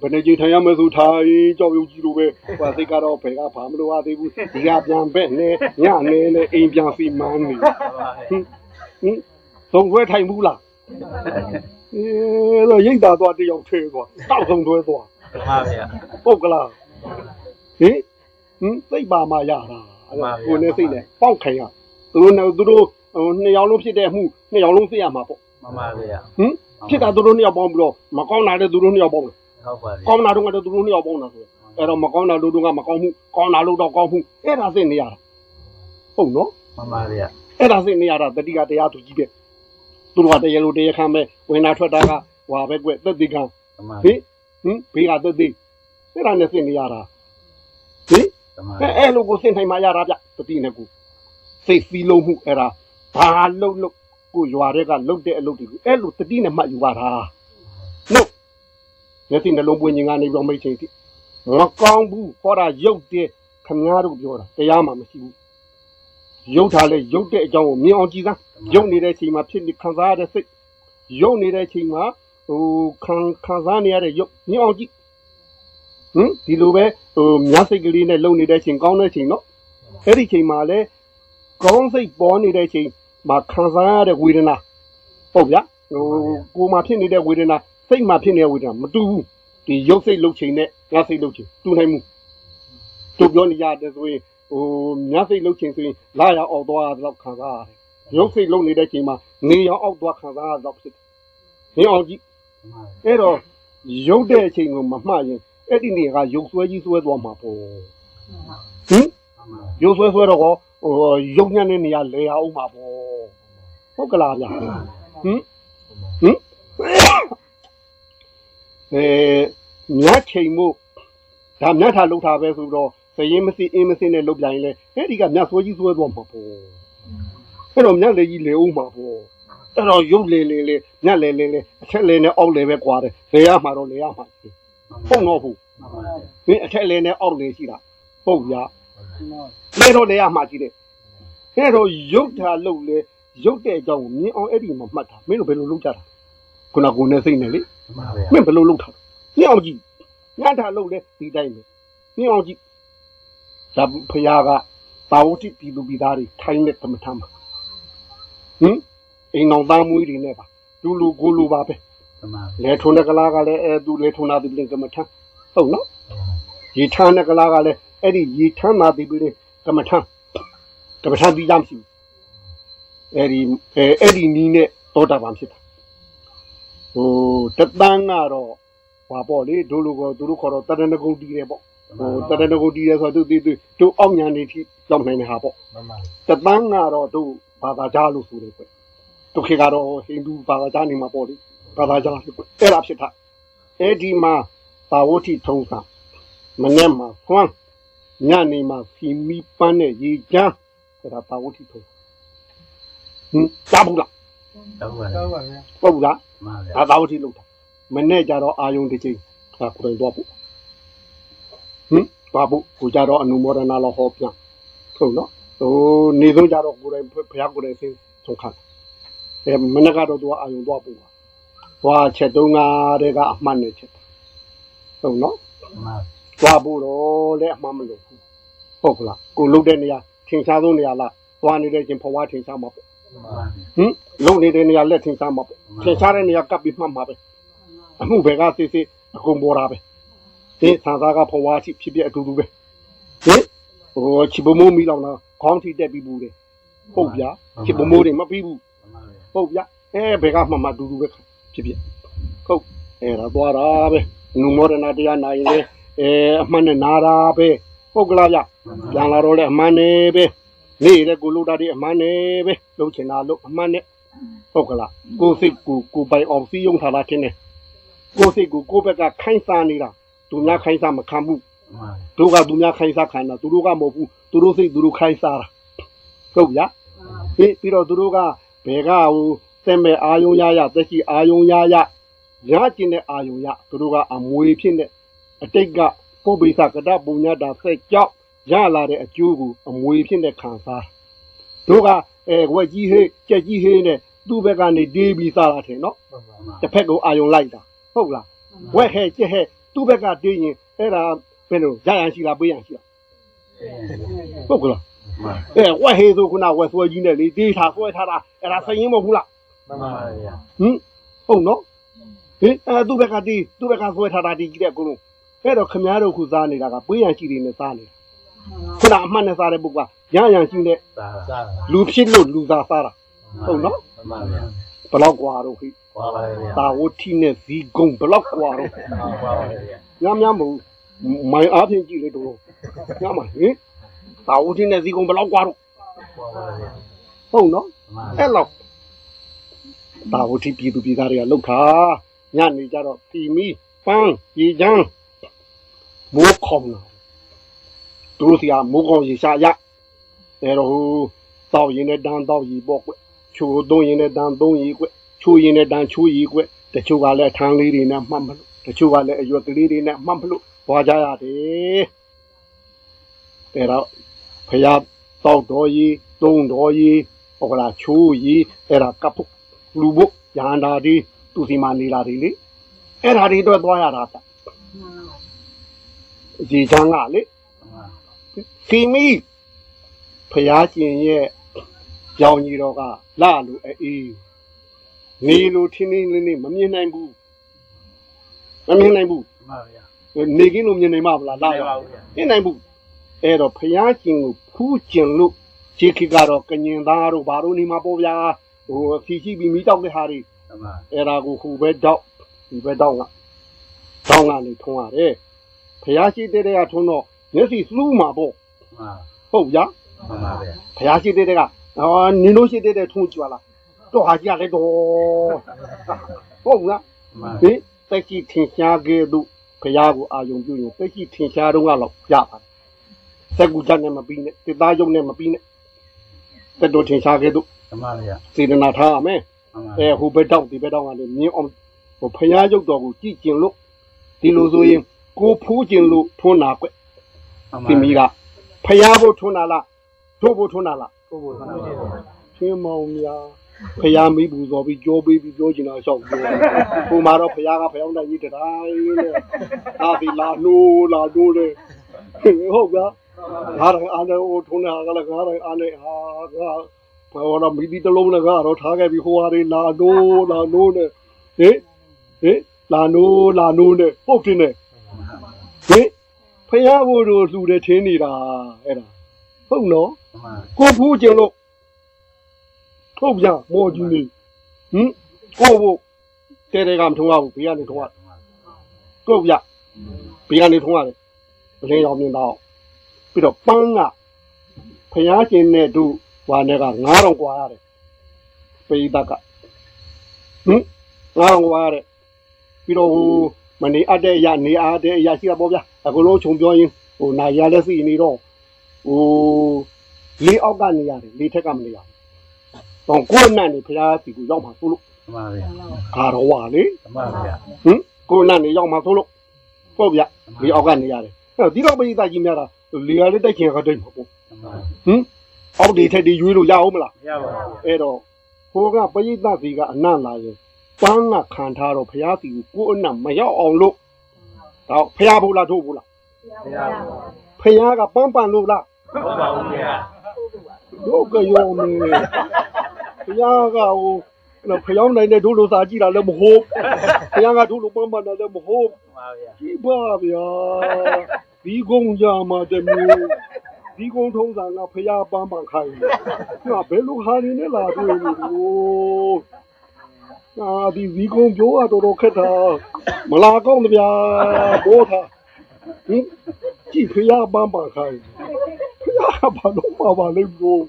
ဘယ်နေချိန်ထိုင်ရမယ်ဆိုထိုင်ကြောက်ယုတ်ကြီးလိုပဲဟိုစိတ်ကတော့ဘယ်ကဘာမလို့ရသေးဘူးဒီကပြန်ပဲ့နေညနေနဲ့အိမ်ပြန်စီမန်းနေဓမ္မဗျာဟင်ဟင်ဇုံတွဲထိုင်ဘူးလားအဲတော့ရိတ်သားသွားတယောက်ထဲသွားတောက်ဇုံတွဲသွားဓမ္မဗျာပုတ်ကလားဟင်ဟင်စိတ်ပါမှရတာအဲ့ဒါ ကိုယ်နဲ့စိတ်နဲ့ပေါက်ခိုင်ရသူတို့နဲ့သူတို့ဟိုနှစ်ယောက်လုံးဖြစ်တဲ့အမှုနှစ်ယောက်လုံးသိရမှာပေါ့မှန်ပါဗျာဟင်ဖြစ်တာသူတို့နှစ်ယောက်ပေါင်းပြီးတော့မကောင်းတာလည်းသူတို့နှစ်ယောက်ပေါင်းတယ်ဟုတ်ပါဗျာကောင်းတာတော့ကလည်းသူတို့နှစ်ယောက်ပေါင်းတာဆိုအဲ့တော့မကောင်းတာတို့တို့ကမကောင်းမှုကောင်းတာလို့တော့ကောင်းမှုအဲ့ဒါသိနေရတာဟုတ်နော်မှန်ပါဗျာအဲ့ဒါသိနေရတာတတိကတရားသူကြီးပဲသူတို့ကတရားလိုတရားခံပဲဝင်တာထွက်တာကဟွာပဲကွသက်တိခံဓမ္မဟင်ဟင်ဘေးကသက်တိအဲ့ဒါနဲ့သိနေရတာဟင်ဓမ္မ အဲအဲ့လိုကိုစင်ထိုင်မှရတာဗျတတိနဲ့ကိုစိတ်စည်းလုံးမှုအဲ့ဒါဘာလှုပ်လှုပ်ကိုရွာတွေကလှုပ်တဲ့အလုပ်တွေကိုအဲ့လိုတတိနဲ့မှတ်ယူရတာနော်မျက်စိနှလုံးပွင့်ခြင်းကနေပြီးတော့မိတ်ချင်းတိမကောင်းဘူးဟောတာရုပ်တဲ့ခမည်းတော်ပြောတာတရားမှမရှိဘူးရုပ်ထားလဲရုပ်တဲ့အကြောင်းကိုမြင်အောင်ကြည့်စမ်းရုပ်နေတဲ့အချိန်မှာဖြစ်နေခံစားရတဲ့စိတ်ရုပ်နေတဲ့အချိန်မှာဟိုခံခံစားနေရတဲ့ရုပ်မြင်အောင်ကြည့် ဟင်ဒီလိုပဲဟိုမြတ်စိတ်ကလေးနဲ့လုံနေတဲ့ချိန်ကောင်းတဲ့ချိန်နော်အဲ့ဒီချိန်မှာလဲကောင်းစိတ်ပေါ်နေတဲ့ချိန်မှာခံစားရတဲ့ဝေဒနာဟုတ်ဗျာဟိုကိုယ်မှာဖြစ်နေတဲ့ဝေဒနာစိတ်မှာဖြစ်နေတဲ့ဝေဒနာမတူဘူးဒီရုပ်စိတ်လှုပ်ချိန်နဲ့ငါစိတ်လှုပ်ချိန်တူနိုင်မှုတို့ပြောနေရတယ်ဆိုရင်ဟိုမြတ်စိတ်လှုပ်ချိန်ဆိုရင်လာရအောင်သွားတော့ခံစားရတယ်ရုပ်စိတ်လှုပ်နေတဲ့ချိန်မှာနေရောအောက်သွားခံစားရတော့ဖြစ်တယ်နေအောင်ကြည့်အဲ့တော့ရုပ်တဲ့အချိန်ကိုမမှတ်ရင် အဲ့ဒီနေရာကရုပ်ဆွဲကြီးဆွဲသွားမှာပေါ့ဟင်ရုပ်ဆွဲဆွဲတော့ဟိုရုပ်ညံ့တဲ့နေရာလဲရအောင်မှာပေါ့ဟုတ်ကလားဗျဟင်ဟင်အဲညချိန်မို့ဒါမြတ်ထာလှုပ်တာပဲဆိုတော့စရင်မစီအင်းမစင်းနဲ့လှုပ်ပြရင်လေအဲ့ဒီကမြတ်ဆွဲကြီးဆွဲသွားမှာပေါ့အဲ့တော့မြတ်လေကြီးလေအောင်မှာပေါ့အဲ့တော့ရုပ်လေလေလေညက်လေလေလေအထက်လေနဲ့အောက်လေပဲကွာတယ်လေရမှာတော့လေရမှာ ပုံတော့ဘူးဒီအထက်လေနဲ့အောက်လေရှိတာပုတ်ရလေတော့လေရမှာရှိတယ်အဲ့တော့ရုပ်ထာလုတ်လေရုပ်တဲ့အကြောင်းကိုမြင်အောင်အဲ့ဒီမှာမှတ်တာမင်းတို့ဘယ်လိုလုပ်ကြတာခုနကကိုနဲ့စိတ်နဲ့လေမင်းဘယ်လိုလုပ်တာမြင်အောင်ကြည့်ညထာလုတ်လေဒီတိုင်းပဲမြင်အောင်ကြည့်ဒါဖရာကသာဝတိပြည်သူပြည်သားတွေထိုင်းတဲ့သမထမှာဟင်အိမ်အောင်သားမွေးတွေနဲ့ပါလူလူကိုလူပါပဲ လေထုံတဲ့ကလားကလည်းအဲသူလေထုံနာသူပြင်ကမထဟုတ်နော်ရေထမ်းတဲ့ကလားကလည်းအဲ့ဒီရေထမ်းနာသူပြင်ကမထကမထပြီးကြမရှိဘူးအဲ့ဒီအဲအဲ့ဒီနီးနဲ့တောတာပန်ဖြစ်တာဟိုတပန်းကတော့ဘာပေါ့လေဒိုလိုကောသူတို့ခေါ်တော့တရဏဂုံတီးတယ်ပေါ့ဟိုတရဏဂုံတီးတယ်ဆိုတော့သူသူတို့အောက်ညာနေထိလောက်နိုင်တဲ့ဟာပေါ့တပန်းကတော့တို့ဘာသာကြားလို့ဆိုတယ်ကွဒုက္ခကတော့ဟိန္ဒူဘာသာကြားနေမှာပေါ့လေ ဘာသာကြားဖြစ်အဲ့ဒါဖြစ်တာအဲ့ဒီမှာသာဝတိထုံးစာမနေ့မှာဖွမ်းညနေမှာဖီမီပန်းနဲ့ရေချမ်းအဲ့ဒါသာဝတိထုံးဟင်ကြားဘူးလားတော့ပါတော့ပါဗျာဟုတ်ဘူးလားမှန်ပါဒါသာဝတိလုပ်တာမနေ့ကျတော့အာယုံတစ်ချိန်ဒါကိုယ်တိုင်တော့ပို့ဟင်ဘာဖို့ကိုကြတော့အနုမောဒနာလောက်ဟောပြန်ဟုတ်နော်ဟိုနေဆုံးကြတော့ကိုယ်တိုင်ဘုရားကိုယ်တိုင်ဆင်းဆုံးခါအဲမနက်ကတော့သူကအာယုံသွားပို့ပါ သွားချက်တုံးကားတဲ့ကအမှတ်နဲ့ချက်ဟုတ်နော်မှန်သွားပို့တော့လည်းအမှတ်မလို့ဘူးဟုတ်ကလားကိုလုတ်တဲ့နေရာထင်ရှားဆုံးနေရာလားသွားနေတဲ့ချင်းဘဝထင်ရှားမှာပေါ့မှန်ဟင်လုံနေတဲ့နေရာလက်ထင်ရှားမှာပေါ့ထင်ရှားတဲ့နေရာကပ်ပြီးမှတ်မှာပဲအမှုဘယ်ကစစ်စစ်အကုန်ပေါ်တာပဲဒီသံသာကဘဝရှိဖြစ်ဖြစ်အတူတူပဲဟင်ဟိုချီပမိုးမီလောင်တော့ခေါင်းထိတက်ပြီးဘူးတယ်ဟုတ်ဗျာချီပမိုးတွေမပြီးဘူးဟုတ်ဗျအဲဘယ်ကမှမတူတူပဲ ဖြစ်ဖြစ်ဟုတ်အဲဒါသွားတာပဲနုမောဒနာတရားနိုင်လေအဲအမှန်နဲ့နာတာပဲဟုတ်ကလားဗျပြန်လာတော့လေအမှန်နဲ့ပဲနေတဲ့ကိုလို့တာဒီအမှန်နဲ့ပဲလုံးချင်တာလို့အမှန်နဲ့ဟုတ်ကလားကိုယ်စိတ်ကိုကိုယ်ပိုင်အောင်စီးယုံထားတာထင်တယ်ကိုယ်စိတ်ကိုကိုယ့်ဘက်ကခိုင်းစားနေတာသူများခိုင်းစားမခံဘူးမှန်တို့ကသူများခိုင်းစားခံတာသူတို့ကမဟုတ်ဘူးသူတို့စိတ်သူတို့ခိုင်းစားတာဟုတ်ဗျာပြီးပြီးတော့သူတို့ကဘယ်ကဟို စက်မဲ့အာယုံရရသက်ရှိအာယုံရရရကျင်တဲ့အာယုံရသူတို့ကအမွေဖြစ်တဲ့အတိတ်ကပုပ္ပိသကတပုံညတာဆက်ကြောက်ရလာတဲ့အကျိုးကိုအမွေဖြစ်တဲ့ခံစားတို့ကအဲဝက်ကြီးဟေးကြက်ကြီးဟေးနဲ့သူ့ဘက်ကနေတေးပြီးစားတာထင်နော်တစ်ဖက်ကိုအာယုံလိုက်တာဟုတ်လားဝက်ဟဲကြက်ဟဲသူ့ဘက်ကတေးရင်အဲ့ဒါဘယ်လိုရရန်ရှိလားပေးရန်ရှိလားဟုတ်ကလားမှန်အဲဝက်ဟေဆိုခုနဝက်ဆွဲကြီးနဲ့လေတေးထားဆွဲထားတာအဲ့ဒါစရင်မဟုတ်ဘူးလား မှန်ပါဗျာ ဟင်ဟုတ်နော်ဟင်အဲသူ့ဘက်ကတေးသူ့ဘက်ကဆွဲထားတာဒီကြီးတဲ့ကုလုံးအဲ့တော့ခမားတို့ခုစားနေတာကပေးရန်ရှိတွေနဲ့စားနေတာခုနအမှတ်နဲ့စားတဲ့ပုဂ္ဂိုလ်ကရရန်ရှိနဲ့ စားစား လူဖြစ်လို့လူစားစားတာဟုတ်နော် မှန်ပါဗျာ ဘယ်တော့กว่าတော့ခိ ဝါပါဗျာ တာဝတိနဲ့ဇီကုံဘယ်တော့กว่าတော့ ဝါပါဗျာ ညမ်းညမ်းမဟုတ်ဘူးမိုင်အားဖြင့်ကြည့်လေတော့ညမ်းပါဟင်သာဝတိနဲ့ဇီကုံဘယ်လောက်กว่าတော့ ဝါပါဗျာ ဟုတ်နော် မှန် အဲ့လောက် သာဝတိပြည်သူပြည်သားတွေကလောက်တာညနေကြတော့တီမီပန်းရေချမ်းမိုးခေါင်လာသူတို့စီကမိုးခေါင်ရေရှာရအဲ့တော့ဟိုတောက်ရင်နဲ့တန်းတောက်ရီပေါ့ကွချိုးသုံးရင်နဲ့တန်းသုံးရီကွချိုးရင်နဲ့တန်းချိုးရီကွတချို့ကလည်းထန်းလေးတွေနဲ့မှတ်မလို့တချို့ကလည်းအရွက်ကလေးတွေနဲ့မှတ်မလို့ဘွာကြရတယ်အဲ့တော့ဖယားတောက်တော်ရီသုံးတော်ရီဟုတ်ကလားချိုးရီအဲ့ဒါကပ်ဖို့ လူဖို့ရဟန္တာဒီသူစီမနေတာဒီလေအဲ့ဒါတွေတော့သွားရတာဗျဒီချမ်းကလေဖီမီဖျားကျင်ရဲ့ကြောင်ကြီးတော်ကလာလို့အေးနေလို့ထင်းထင်းလေးလေးမမြင်နိုင်ဘူးမမြင်နိုင်ဘူးမှန်ပါဗျာနေကင်းလို့မြင်နိုင်မှာမလားလာမရပါဘူးဗျာမြင်နိုင်ဘူးအဲ့တော့ဖျားကျင်ကိုဖူးကျင်လို့ခြေခိကတော့ကညင်သားတို့ဘာလို့နေမှာပေါ့ဗျာ ဟိုဖြီရှိပြီးမိတောက်တဲ့ဟာတွေမှန်ပါအဲ့ဒါကိုဟိုဘက်တောက်ဒီဘက်တောက်ကတောင်းကနေထုံးရတယ်ဖျားရှိတဲ့တဲ့ကထုံးတော့မျက်စိလှူးမှာပေါ့မှန်ဟုတ်ဗျာမှန်ပါဗျာဖျားရှိတဲ့တဲ့ကအော်နင်တို့ရှိတဲ့တဲ့ထုံးကြွလာတော့ဟာကြီးလည်းတော့ဟုတ်လားမှန်ဟင်တက်ကြီးထင်ရှားခဲ့သူဖျားကိုအာယုံပြုရင်တက်ကြီးထင်ရှားတော့ကတော့ရပါတယ်စက်ကူချက်နဲ့မပြီးနဲ့တစ်သားယုံနဲ့မပြီးနဲ့တက်တော်ထင်ရှားခဲ့သူ မှန်ပါဗျာစေတနာထားရမယ်မှန်ပါအဲဟိုဘက်တောက်ဒီဘက်တောက်ကလည်းမြင်းအောင်ဟိုဖျားရုပ်တော်ကိုကြည့်ကျင်လို့ဒီလိုဆိုရင်ကိုဖူးကျင်လို့ထွန်းတာကွမှန်ပါဒီမီကဖျားဖို့ထွန်းတာလားတို့ဖို့ထွန်းတာလားကိုဘုရားဟုတ်ပါချင်းမောင်များဖျားမိဘူးဆိုပြီးကြောပေးပြီးပြောချင်တာရှောက်ပြောဟိုမှာတော့ဖျားကဖျောင်းတိုင်းကြီးတတိုင်းနဲ့အာဒီလာနိုးလာနိုးလေဟုတ်ကဲ့ငါတိုင်းအားနဲ့ဟိုထွန်းတာကလည်းငါတိုင်းအားနဲ့ဟာငါ ဘာဝရမိဒီတလုံးနဲ့ကတော့ထားခဲ့ပြီးဟိုဟာတွေလာနိုးလာနိုးနဲ့ဟင်ဟင်လာနိုးလာနိုးနဲ့ဟုတ်တယ်နဲ့ဟင်ဖျားဖို့တို့လှူတယ်ထင်းနေတာအဲ့ဒါဟုတ်နော်မှန်ကိုဖူးကျင်လို့ထုတ်ပြမော်ကြီးနေဟင်ကိုဘို့တဲတဲကမထုံးရဘူးဘေးကနေထုံးရကိုပြဘေးကနေထုံးရတယ်မလင်းအောင်မြင်တော့ပြီးတော့ပန်းကဖျားရှင်နဲ့တို့ ကွာနဲ့က9000ကွာရတယ်ပိဘကဟင်9000ကွာရတယ်ပြီးတော့ဟိုမနေအပ်တဲ့အရာနေအားတဲ့အရာရှိတာပေါ့ဗျာအကုန်လုံးခြုံပြောရင်ဟိုနိုင်ရလက်စီနေတော့ဟိုလေးအောက်ကနေရတယ်လေးထက်ကမနေရဘူးတော့ကိုယ့်နတ်နေဖရားစီကိုရောက်မှာသို့လို့မှန်ပါဗျာကာတော်ဝါလေမှန်ပါဗျာဟင်ကိုယ့်နတ်နေရောက်မှာသို့လို့ဟုတ်ဗျာလေးအောက်ကနေရတယ်အဲ့ဒီတော့ပရိသတ်ကြီးများတာလေရလေးတိုက်ခင်ကတိုက်မှာပေါ့ဟင် အောက်ဒီထက်ဒီရွေးလို့ရအောင်မလားမရပါဘူး။အဲ့တော့ဟိုကပိသစီကအနံ့လာရင်ပန်းကခံထားတော့ဖရားစီကိုကိုယ်အနံ့မရောက်အောင်လို့တော့ဖရားဘူးလားထုတ်ဘူးလားမရပါဘူးဖရားကပန်းပန်လို့လားဟုတ်ပါဘူးဗျာတို့ကရောနေဘုရားကဟိုနော်ဖျောင်းနိုင်တဲ့ဒုလိုစာကြည့်တာလည်းမဟုတ်ဘုရားကဒုလိုပန်းပန်းတာလည်းမဟုတ်မှန်ပါဗျာကြည့်ပါဗျာဒီကုန်းကြမှာတမျိုး ဒီကုန်းထုံးစံကဖျားပန်းပန်းခိုင်းတယ်ဟာဘယ်လိုဟာနေနဲ့လာတွေ့နေလို့အာဒီဒီကုန်းပြောရတော်တော်ခက်တာမလာကောင်းတဗျာဘောထားဟင်ကြည့်ဖျားပန်းပန်းခိုင်းဖျားဘာလို့မပါလိမ့်လို့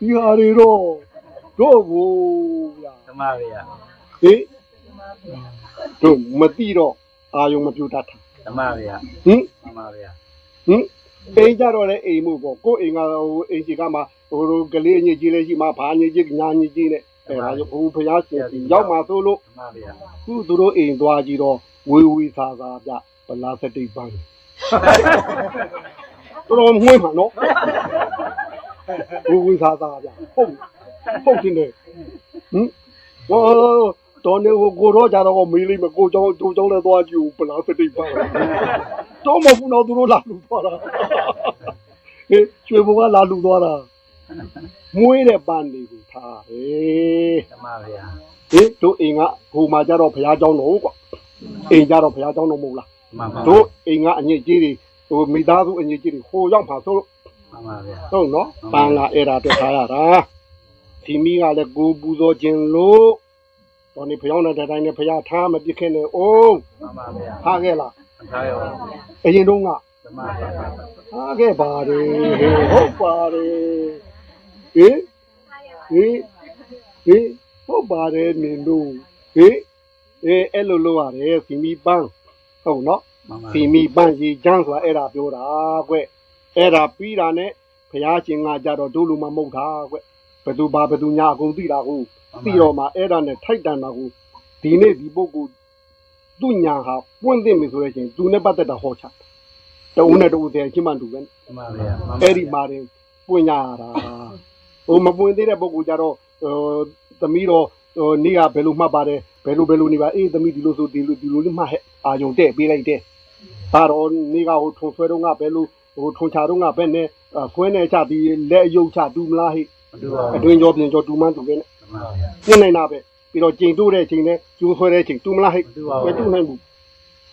ဒီဟာတွေတော့တော့ဘူးဗျာမှန်ပါဗျာဟေးတို့မတိတော့အာယုံမပြူတတ်တာမှန်ပါဗျာဟင်မှန်ပါဗျာဟင် အိမ်ကြတော့လေအိမ်မှုပေါ့ကိုယ်အိမ်ကဟိုအိမ်ရှိကမှဟိုလိုကလေးညစ်ကြီးလေးရှိမှဘာညစ်ကြီးညာညစ်ကြီးနဲ့အဲဒါကြောင့်ဘုဖျားရှင်စီရောက်မှဆိုလို့မှန်ပါဗျာသူ့သူတို့အိမ်သွားကြည့်တော့ဝေဝေသာသာပြဗလာစတိတ်ပန်းတော်တော်မွေးမှာနော်ဝေဝေသာသာပြဟုတ်ဟုတ်တင်တယ်ဟင်ဟော တော်နေကိုကိုတော့ကြတော့မေးလိုက်မကိုကြောင်းတို့ကြောင်းလည်းသွားကြည့်ဗလာစတိတ်ပန်းတော့မဘူးတော့သူတို့လာလူသွားတာဟေးကျွေဘကလာလူသွားတာမွေးတဲ့ပန်းတွေကိုထားဟေးမှန်ပါဗျာဟင်တို့အိမ်ကဟိုမှာကြတော့ဘုရားကျောင်းတော်ကွာအိမ်ကြတော့ဘုရားကျောင်းတော်မဟုတ်လားမှန်ပါတို့အိမ်ကအညစ်အကြေးတွေဟိုမိသားစုအညစ်အကြေးတွေဟိုရောက်မှာဆိုလို့မှန်ပါဗျာဟုတ်နော်ပန်းကအဲ့ဒါတွေ့ထားရတာဒီမိကလည်းကိုပူဇော်ခြင်းလို့ တော်နေဖျောင်းတဲ့တိုင်းနဲ့ဖျားထားမပြစ်ခင်နဲ့အိုးမှန်ပါဗျာထားခဲ့လားထားရပါအရင်တုန်းကမှန်ပါဗျာထားခဲ့ပါတယ်ဟုတ်ပါတယ်ဟင်ဟင်ဟင်ဟုတ်ပါတယ်နင်တို့ဟင်အဲအဲ့လိုလုပ်ရတယ်စီမီပန်းဟုတ်နော်မှန်ပါစီမီပန်းကြီးချမ်းဆိုတာအဲ့ဒါပြောတာကွအဲ့ဒါပြီးတာနဲ့ဘုရားရှင်ကကြတော့ဒုလူမမဟုတ်တာကွဘသူဘာဘသူညာအကုန်သိတာကိုသိတော့မှအဲ့ဒါနဲ့ထိုက်တန်တာကိုဒီနေ့ဒီပုဂ္ဂိုလ်သူညာဟာပွင့်သိပြီဆိုလို့ရှိရင်သူနဲ့ပတ်သက်တာဟောချတဦးနဲ့တဦးတည်းချင်းမှတူပဲမှန်ပါဗျာအဲ့ဒီမှာတင်ပွင့်ရတာဟိုမပွင့်သေးတဲ့ပုဂ္ဂိုလ်ကြတော့ဟိုသမီးတော့ဟိုနေ့ကဘယ်လိုမှတ်ပါတယ်ဘယ်လိုဘယ်လိုနေပါအေးသမီးဒီလိုဆိုဒီလိုဒီလိုလေးမှတ်ဟဲ့အာယုံတဲ့ပေးလိုက်တဲ့ဒါတော့နေကဟိုထုံဆွဲတော့ကဘယ်လိုဟိုထုံချတော့ကဘယ်နဲ့ဆွဲနေချပြီးလက်အယုတ်ချတူမလားဟိမတူပါအတွဘူးင်းကြောပြင်ကြောတူမှန်းတူပဲနဲ့မှန် ပါဗျာပြင်နေတာပဲပြီးတော့ကျင်တိုးတဲ့အချိန်နဲ့ကျိုးဆွဲတဲ့အချိန်တူမလားဟိမတူနိုင်ဘူး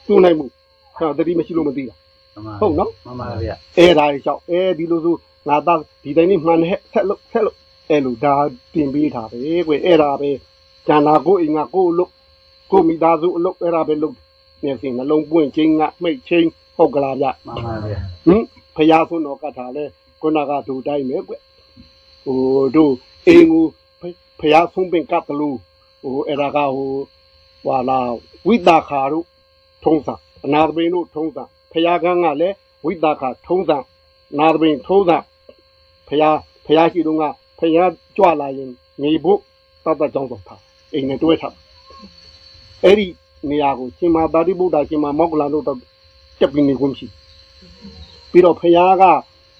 တူနိုင်ဘူးဟာတတိမရှိလို့မသိတာမှန်ပါဟုတ်နော်မှန်ပါဗျာအဲဒါလျှောက်အဲဒီလိုဆိုငါသားဒီတိုင်းလေးမှန်တဲ့ဆက်လို့ဆက်လို့အဲလိုဒါတင်ပေးထားပဲကွအဲ့ဒါပဲကျန်တာကိုအိမ်ကကိုလို့ကိုမိသားစုအလုပ်အဲ့ဒါပဲလုပ်နေစင်နှလုံးပွင့်ချင်းကမိတ်ချင်းဟုတ်ကလားဗျမှန်ပါဗျာဟင်ဖရာဆွန်းတော်ကထားလဲခုနကဒူတိုင်းပဲကွဟိုတို့အိမ်ကို ဖရာဆုံးပင်ကတ်တလူဟိုအဲ့ဒါကဟိုဟွာလာဝိတာခါတို့ထုံးစံအနာသပင်တို့ထုံးစံဖရာကန်းကလည်းဝိတာခါထုံးစံနာသပင်ထုံးစံဖရာဖရာရှိတော့ကဖရာကြွလာရင်နေဖို့တတ်တတ်ကြောင်းတော့ထားအိမ်နဲ့တွဲထားအဲ့ဒီနေရာကိုရှင်မာတာတိဗုဒ္ဓရှင်မာမောက္ကလတို့တော့တက်ပြီးနေခွင့်ရှိပြီးတော့ဖះက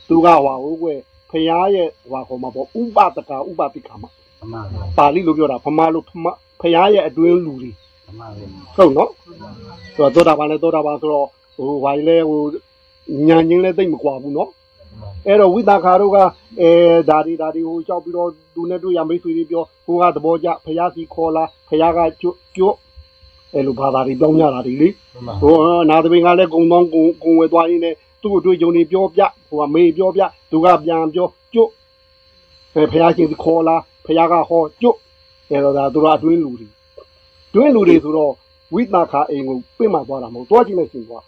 သူကဟွာဟုတ်ကွယ်ဖះရဲ့ဟွာခေါ်မှာပေါ့ဥပဒကဥပတိကမှာမှန် ပါဗျာပါဠိလိုပြောတာဗမာလိုဖမဖះရဲ့အတွင်းလူတွေမှန်ပါဗျာဟုတ်နော်ဆိုတော့သောတာပန်နဲ့သောတာပန်ဆိုတော့ဟိုဝိုင်းလဲဟိုညာချင်းလဲသိမ့်မကွာဘူးနော်အဲ့တော့ဝိသခါတို့ကအဲဒါဒီဒါဒီဟိုကြောက်ပြီးတော့သူနဲ့တွေ့ရမိတ်ဆွေတွေပြောကိုကသဘောကျဖះစီခေါ်လာဖះကကျွတ်ကျွတ်အဲ့လိုဘာသာတွေပြောင်းကြတာဒီလေမှန်ပါဟိုနာသမင်ကလည်းကုံတော့ကုံကုံဝဲသွားရင်းနဲ့သူ့အတွေ့အကြုံတွေပြောပြဟိုကမေးပြောပြသူကပြန်ပြောကျွတ်အဲဖះရှင်ခေါ်လာ ဖះကဟောကျွတ်အဲတော့ဒါသူတို့အတွင်းလူတွေတွင်းလူတွေဆိုတော့ဝိသခာအိမ်ကိုပြင့်မှသွားတာမဟုတ်တွားချင်းနဲ့ရှင်သွား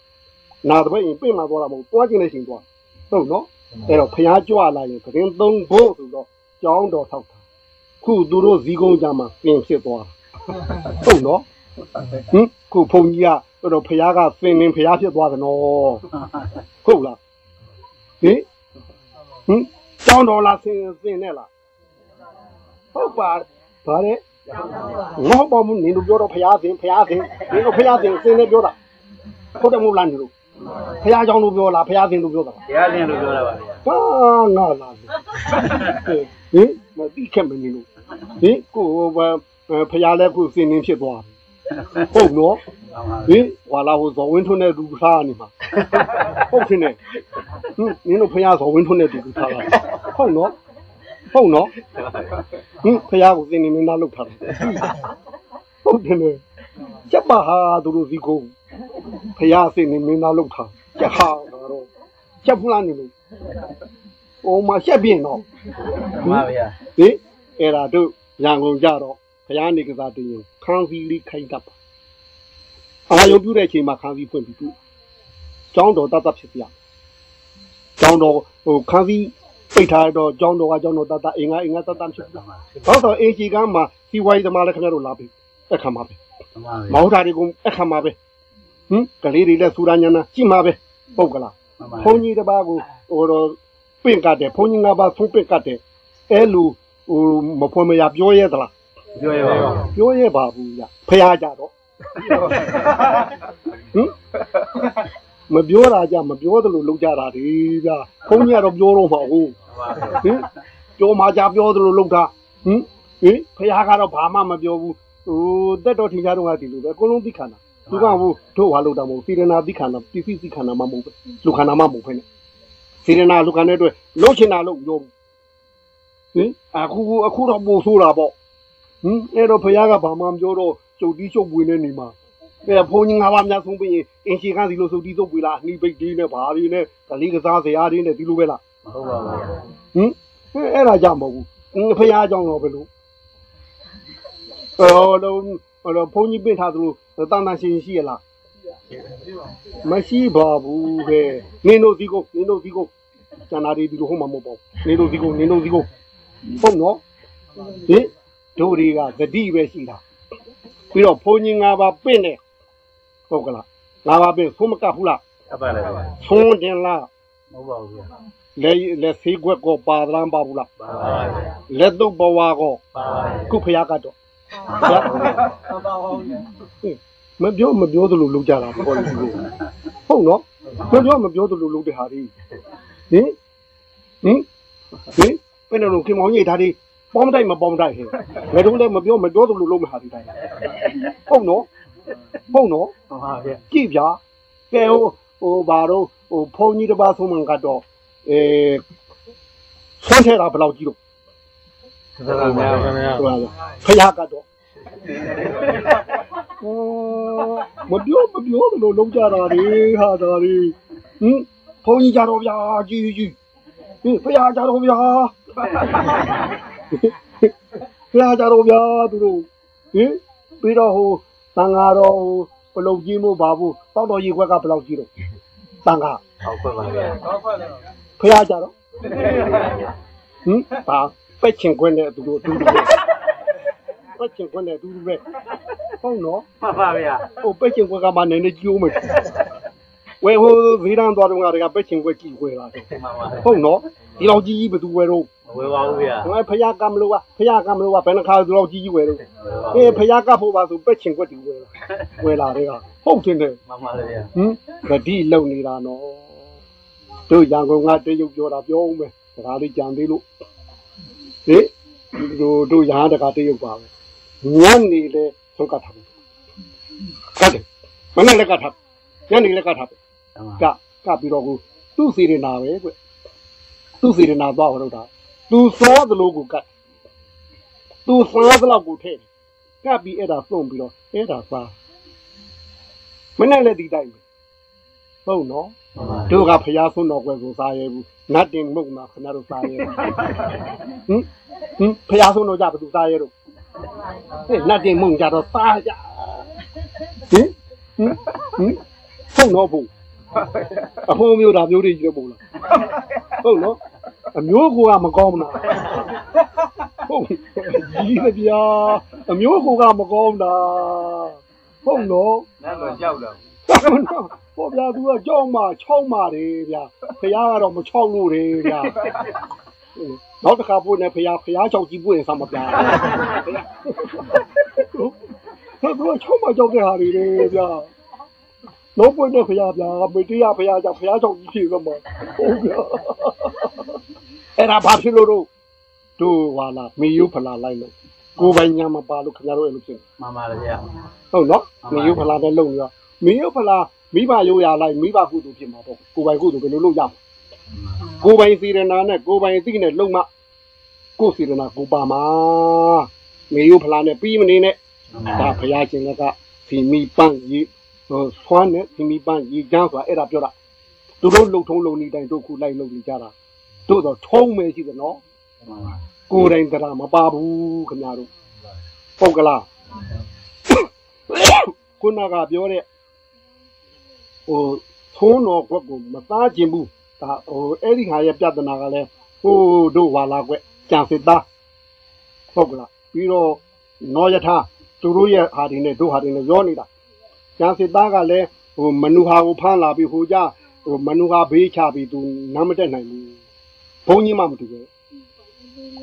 နာသမင်အိမ်ပြင့်မှသွားတာမဟုတ်တွားချင်းနဲ့ရှင်သွားဟုတ်နော်အဲတော့ဖះကြွလာရင်ခရင်သုံးဖို့ဆိုတော့ကြောင်းတော်ထောက်တာခုသူတို့ဇီးကုန်းကြမှာပြင်ဖြစ်သွားတာဟုတ်နော်ဟင်ခုဘုံကြီးကအဲ့တော့ဖះကစင်နေဖះဖြစ်သွားတယ်နော်ဟုတ်လားဟင်ဟင်ကျောင်းတော်လားစင်စင်နဲ့လား ဟုတ်ပါဗါတဲ့ငေါ့ပေါ်မနေလို့ပြောတော့ဖះစင်ဖះစင်ဒီလိုဖះစင်စင်နဲ့ပြောတာဟုတ်တယ်မဟုတ်လားနေလို့ဖះကျောင်းလို့ပြောလားဖះစင်လို့ပြောတာတရားလင်းလို့ပြောတာပါဗျာဟာငါလာဟင်မသိခဲ့မနေလို့ဟင်ကိုဖះလည်းခုစင်နေဖြစ်သွားပြီဟုတ်နော်မှန်ပါဟင်ဟွာလာဟိုဇော်ဝင်းထွန်းတဲ့လူထားနေမှာဟုတ်ရှင်နေဟင်နင်တို့ဖះဇော်ဝင်းထွန်းတဲ့လူထားလာဟုတ်နော် ဟုတ်နော်ဟင်ဖះကိုသင်နေမင်းသားလောက်ထားတယ်ဟုတ်တယ်လေချက်ပါဟာသူတို့စီကိုဖះစင်နေမင်းသားလောက်ထားချက်ဟာတော့ချက်ဖလားနေလို့ဟိုမှာချက်ပြင်းတော့မှန်ပါဗျာဟင်အဲ့ဒါတို့ရန်ကုန်ကြတော့ဘုရားနေကစားတင်ရင်ခန်းစည်းလေးခိုင်းတတ်ပါအာယုံပြုတဲ့အချိန်မှာခန်းစည်းဖွင့်ပြီးသူကျောင်းတော်တတ်တတ်ဖြစ်ပြကျောင်းတော်ဟိုခန်းစည်း ပိတ်ထားတော့ကျောင်းတော်ကကျောင်းတော်တတ်တတ်အင်္ဂါအင်္ဂါတတ်တတ်ဖြစ်ပြတော့တော့အင်ကြီးကမှစီဝိုင်းသမားလည်းခင်ဗျားတို့လာပြီအခါမှာပဲမှန်ပါဗျာမောင်သားတွေကိုအခါမှာပဲဟင်ကလေးတွေလည်းစူရညာနာကြည့်မှာပဲပုတ်ကလားမှန်ပါဘုန်းကြီးတစ်ပါးကိုဟိုတော့ပင့်ကတ်တယ်ဘုန်းကြီးငါးပါးသုံးပင့်ကတ်တယ်အဲလူဟိုမဖွင့်မရပြောရဲသလားပြောရပါဗျာပြောရဲပါဘူးညဖះကြတော့ဟင်မပြောတာကြမပြောသလိုလုပ်ကြတာဒီဗျာဘုန်းကြီးကတော့ပြောတော့မှာဟုတ် ဟင်ပြောမှကြပြောသလိုလုပ်တာဟင်ဟင်ဖះကတော့ဘာမှမပြောဘူးဟိုတက်တော်ထင်ကြတော့ကဒီလိုပဲအကုန်လုံးသိခန္ဓာသူကဟိုတို့ဟာလို့တာမဟုတ်စေရနာသိခန္ဓာပစ္စည်းသိခန္ဓာမှမဟုတ်ဘူးလူခန္ဓာမှမဟုတ်ဘဲနဲ့စေရနာလူခန္ဓာအတွက်လှုပ်ချင်တာလို့ပြောဘူးဟင်အခုအခုတော့ပို့ဆိုးတာပေါ့ဟင်အဲ့တော့ဖခင်ကဘာမှမပြောတော့ကျုပ်တီးချုပ်ပွေနေနေမှာအဲ့ဘုန်းကြီးငါးပါးများဆုံးပြီးရင်အင်ရှင်ကစီလို့စုပ်တီးချုပ်ပွေလားနှီးပိတ်ဒီနဲ့ဘာဒီနဲ့ကလေးကစားစရာတွေနဲ့ဒီလိုပဲလား ဟုတ်ပါဗျာဟင်အဲ့အဲ့ဒါကြောင့်မဟုတ်ဘူးဟင်ဖခင်အကြောင်းတော့ဘယ်လိုအော်တော့ဟိုတော့ဘုန်းကြီးပြင်ထားသလိုတန်တန်ရှင်းရှင်းရှိရလားမရှိပါဘူးပဲနင်းတို့ဒီကိုနင်းတို့ဒီကိုကျန်တာတွေဒီလိုဟုတ်မှာမဟုတ်ပါဘူးနင်းတို့ဒီကိုနင်းတို့ဒီကိုဟုတ်နော်ဟင်တို့တွေကဂတိပဲရှိတာပြီးတော့ဘုန်းကြီး၅ပါးပင့်တယ်ဟုတ်ကလား၅ပါးပင့်သုံးမကပ်ဘူးလားအပ်ပါလေဗျာသုံးတင်လားမဟုတ်ပါဘူးဗျာ လက်လက်သေးခွက်ကောပါဒလန်းပါဘူးလားပါပါဗျာလက်တုပ်ဘဝကောပါပါဗျာခုဖျားကတော့မပြောမပြောသလိုလုပ်ကြတာပေါ့ဒီလိုဟုတ်နော်မပြောမပြောသလိုလုပ်တဲ့ဟာတွေဟင်ဟင်ဟင်ဘယ်လိုခင်မောင်ကြီးဒါတွေပေါမတိုက်မပေါမတိုက်ဟဲ့ဘယ်တော့လဲမပြောမပြောသလိုလုပ်မှာဟာတွေတိုင်းဟုတ်နော်ဟုတ်နော်မှန်ပါဗျာကြည့်ဗျာကဲဟိုဟဟိုဘာတော့ဟိုဖုန်းကြီးတစ်ပါးဆုံးမှကတော့ အဲဆွမ်းထဲတာဘယ်လောက်ကြီးတော့သက္ကနာခင်ဗျာဟိုပါဖယားကတော့ဟိုမပြောမပြောဘယ်လိုလုံးကြတာလေဟာတာလေဟင်ဖုန်းကြီးကြတော့ဗျာကြီးကြီးဟင်ဖယားကြတော့ဗျာဖယားကြတော့ဗျာသူတို့ဟင်ပြီးတော့ဟိုတန်ဃာတော်ဟိုဘလုံကြီးမို့ဘာဘူးတောက်တော်ကြီးခွက်ကဘယ်လောက်ကြီးတော့တန်ဃာဟောက်ခွက်ပါဗျာ ဖះကြတော့ဟင်ဘာပက်ချင်ခွင့်နဲ့သူတို့အတူတူပဲပက်ချင်ခွင့်နဲ့အတူတူပဲဟုတ်နော်မှတ်ပါဗျာဟိုပက်ချင်ခွင့်ကမှနည်းနည်းကြည့်ဦးမယ်ဝဲဟိုဇီရန်သွားတော့ငါတကပက်ချင်ခွင့်ကြည့်ခွဲလာတယ်မှန်ပါဟုတ်နော်ဒီလောက်ကြီးကြီးဘယ်သူဝဲတော့မဝဲပါဘူးဗျာငါဖះကမလို့ကဖះကမလို့ကဘယ်နှခါဒီလောက်ကြီးကြီးဝဲတော့အေးဖះကဖို့ပါဆိုပက်ချင်ခွင့်ဒီဝဲလာဝဲလာတဲ့ကဟုတ်တယ်နဲ့မှန်ပါလေဗျာဟင်ဂတိလုံနေတာနော် တို့ရန်ကုန်ကတရုတ်ပြောတာပြောအောင်ပဲဒါလေးကြံသေးလို့ဟေးတို့တို့ရဟန်းတကတရုတ်ပါပဲညနေလေသုတ်ကထားတယ်ကတ်တယ်မနေ့လည်းကထားညနေလည်းကထားတယ်ကကပြီးတော့ကိုသူ့စီရနာပဲကွသူ့စီရနာသွားတော့တာသူစောသလိုကိုကတ်သူစားသလောက်ကိုထည့်တယ်ကပ်ပြီးအဲ့ဒါစုံပြီးတော့အဲ့ဒါစားမနေ့လည်းဒီတိုင်းပဲဟုတ်နော် တို့ကဖျားဆုံးတော်ကွယ်ကိုစားရဲဘူးနတ်တင်မုတ်မှာခဏတော့စားရဲဘူးဟင်ဟင်ဖျားဆုံးတော်ကြဘယ်သူစားရဲတော့ဟဲ့နတ်တင်မုတ်ကြတော့စားကြဟင်ဟင်ဟင်ဆုံးတော့ဘူးအဖိုးမျိုးဒါမျိုးတွေကြီးတော့ပုံလားဟုတ်နော်အမျိုးကိုကမကောင်းဘူးလားဟုတ်ကြီးလေဗျာအမျိုးကိုကမကောင်းတာဟုတ်နော်နတ်တော့ကြောက်တော့ ဟောဗျာသူကကြောက်မှချောက်မှတယ်ဗျာဖះကတော့မချောက်လို့တယ်ဗျာနောက်တစ်ခါပို့နေဖះဖះချောက်ကြည့်ပွင့်ဆမ်းမပြားဟုတ်သူကချောက်မှကြောက်တဲ့ဟာတွေလေဗျာနောက်ပွင့်နေဖះဗျာမေတ္တရားဖះကြောင့်ဖះချောက်ကြီးဖြစ်သွားမှာဟုတ်ဗျာအဲ့ဒါဘာဖြစ်လို့တော့တို့ဟာလာမေယုဖလာလိုက်လို့ကိုယ်ပိုင်ညာမပါလို့ခင်ဗျားတို့အဲ့လိုဖြစ်မှန်ပါလေဗျာဟုတ်နော်မေယုဖလာတဲ့လုံရော မေယုဖလာမိဘရိုးရာလိုက်မိဘကုသိုလ်ဖြစ်မှာပေါ့ကိုယ်ပိုင်ကုသိုလ်ဘယ်လိုလုပ်ရမလဲကိုယ်ပိုင်စီရနာနဲ့ကိုယ်ပိုင်သိနဲ့လုံမကိုယ်စီရနာကိုပါမှာမေယုဖလာနဲ့ပြီးမနေနဲ့ဒါဘုရားရှင်ကဖီမီပန့်ကြီးဟိုဆွမ်းနဲ့ဖီမီပန့်ကြီးကျန်းဆိုတာအဲ့ဒါပြောတာသူတို့လှုပ်ထုံးလုံနေတိုင်းတို့ခုလိုက်လုံနေကြတာတို့တော့ထုံးမယ်ရှိတယ်နော်ကိုယ်တိုင်တရားမပါဘူးခင်ဗျားတို့ပုတ်ကလားခုနကပြောတဲ့ ဟိုသုံးတော်ကွက်ကိုမသားခြင်းဘူးဒါဟိုအဲ့ဒီခါရဲ့ပြဿနာကလည်းဟိုတို့ဝါလာကွက်ကြံစစ်သားဟုတ်ကလားပြီးတော့နောယထာသူတို့ရဲ့ဟာတွေနဲ့တို့ဟာတွေနဲ့ရောနေတာကြံစစ်သားကလည်းဟိုမနုဟာကိုဖမ်းလာပြီးဟိုကြဟိုမနုဟာဘေးချပြီးသူနားမတက်နိုင်ဘူးဘုန်းကြီးမှမတူဘူး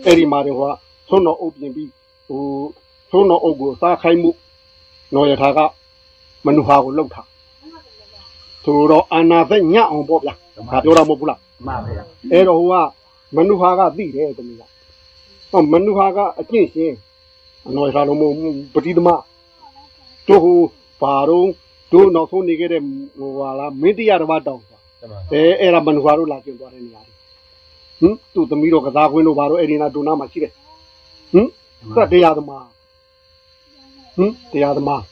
အဲ့ဒီမှာတော့ဟိုကသုံးတော်အုပ်ပြင်ပြီးဟိုသုံးတော်အုပ်ကိုစားခိုင်းမှုနော်ယထာကမနုဟာကိုလှုပ်တာ ဆိုတော့အာနာသက်ညအောင်ပေါ့ဗျာဒါပြောတာမဟုတ်ဘူးလားမှန်ပါဗျာအဲ့တော့ဟိုကမနုဟာကသိတယ်တမီးကဟောမနုဟာကအကျင့်ရှင်အနော်ယထာလုံးမဟုတ်ဘူးပတိသမတို့ဟိုဘာတော့တို့နောက်ဆုံးနေခဲ့တဲ့ဟိုဟာလားမင်းတရားတစ်ပါးတောင်းပါတမန်အဲအဲ့ဒါမနုဟာတို့လာကျင်သွားတဲ့နေရာတွေဟင်သူ့သမီးတော့ကစားခွင်းတို့ဘာတော့အဲ့ဒီနာဒုနာမှာရှိတယ်ဟင်သတ်တရားသမားဟင်တရားသမား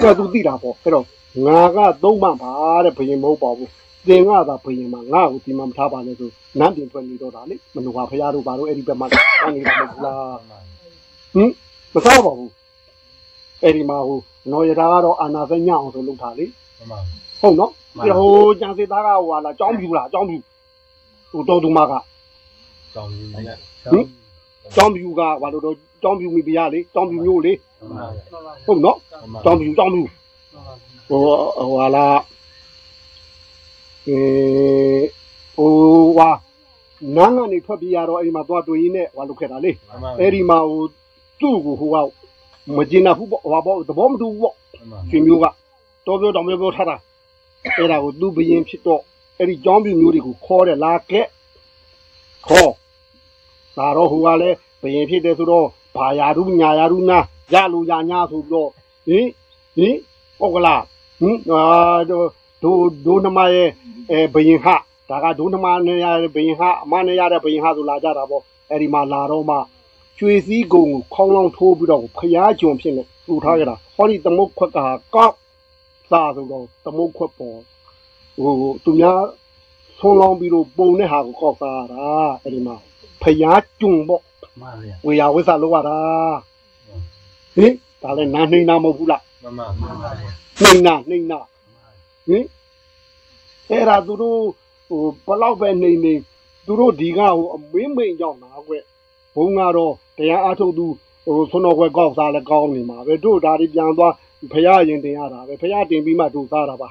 ကဲသူသိတာပေါ့အဲ့တော့ ငါကသုံးမှပါတဲ့ဘယင်မဟုတ်ပါဘူးသင်ကသာဘယင်မှာငါ့ကိုဒီမှာမထားပါနဲ့ဆိုနန်းတင်ထွက်နေတော့တာလေမနုဟာဖရာတို့ဘာလို့အဲ့ဒီဘက်မှာအနေနေတာမဟုတ်လားဟင်မစားပါဘူးအဲ့ဒီမှာဟိုနော်ရတာကတော့အာနာသိညအောင်ဆိုလုပ်တာလေမှန်ဟုတ်နော်ပြီးတော့ဟိုကြံစစ်သားကဟိုဟာလာကြောင်းပြူလားကြောင်းပြူဟိုတော်သူမကကြောင်ကြီးနဲ့ကြောင်းပြူကဘာလို့တော့ကြောင်းပြူမိပြရလေကြောင်းပြူမျိုးလေမှန်ပါဗျာဟုတ်နော်တောင်းပြူတောင်းပြူ ဟိုဟိုဟာလာအဲဟိုဟာနန်းကနေထွက်ပြေးရတော့အဲ့ဒီမှာသွားတွေ့ရင်းနဲ့ဟိုလုပ်ခဲ့တာလေမှန်ပါအဲ့ဒီမှာဟိုသူ့ကိုဟိုကမကျင်နာဘူးပေါ့ဟိုပေါ့သဘောမတူဘူးပေါ့မှန်ရွှေမျိုးကတော်ပြောတောင်ပြောပြောထားတာအဲ့ဒါကိုသူ့ဘရင်ဖြစ်တော့အဲ့ဒီကြောင်းပြူမျိုးတွေကိုခေါ်တယ်လာကဲခေါ်ဒါတော့ဟိုကလည်းဘရင်ဖြစ်တယ်ဆိုတော့ဘာယာရုညာယာရုနာရလူညာညာဆိုပြီးတော့ဟင်ဟင်ဟုတ်ကလား ဟင်အာတော့ဒိုဒိုနှမရဲ့အဲဘယင်ဟဒါကဒိုနှမနဲ့ရတဲ့ဘယင်ဟအမနဲ့ရတဲ့ဘယင်ဟဆိုလာကြတာပေါ့အဲ့ဒီမှာလာတော့မှကျွေစည်းကုံကိုခေါင်းလောင်းထိုးပြီးတော့ဖျားကြုံဖြစ်နေလူထားကြတာဟောဒီသမုတ်ခွက်ကကောက်စားဆိုတော့သမုတ်ခွက်ပေါ်ဟိုသူများဆုံးလောင်းပြီးတော့ပုံတဲ့ဟာကိုကောက်စားရတာအဲ့ဒီမှာဖျားကြုံပေါ့မှန်ပါဗျာဝေယဝိသလောက်ရတာဟင်ဒါလည်းနာနှိမ့်နာမဟုတ်ဘူးလားမှန်ပါမှန်ပါဗျာ နှိမ့်နာနှိမ့်နာဟင်အဲ့ဒါသူတို့ဟိုဘလောက်ပဲနှိမ့်နေသူတို့ဒီကဟိုအမင်းမိန်ကြောင့်နာကွဘုံကတော့တရားအားထုတ်သူဟိုဆွတော်ခွဲကောက်စားလဲကောင်းနေမှာပဲတို့ဒါဒီပြန်သွားဖရာရင်တင်ရတာပဲဖရာတင်ပြီးမှတို့စားတာပါ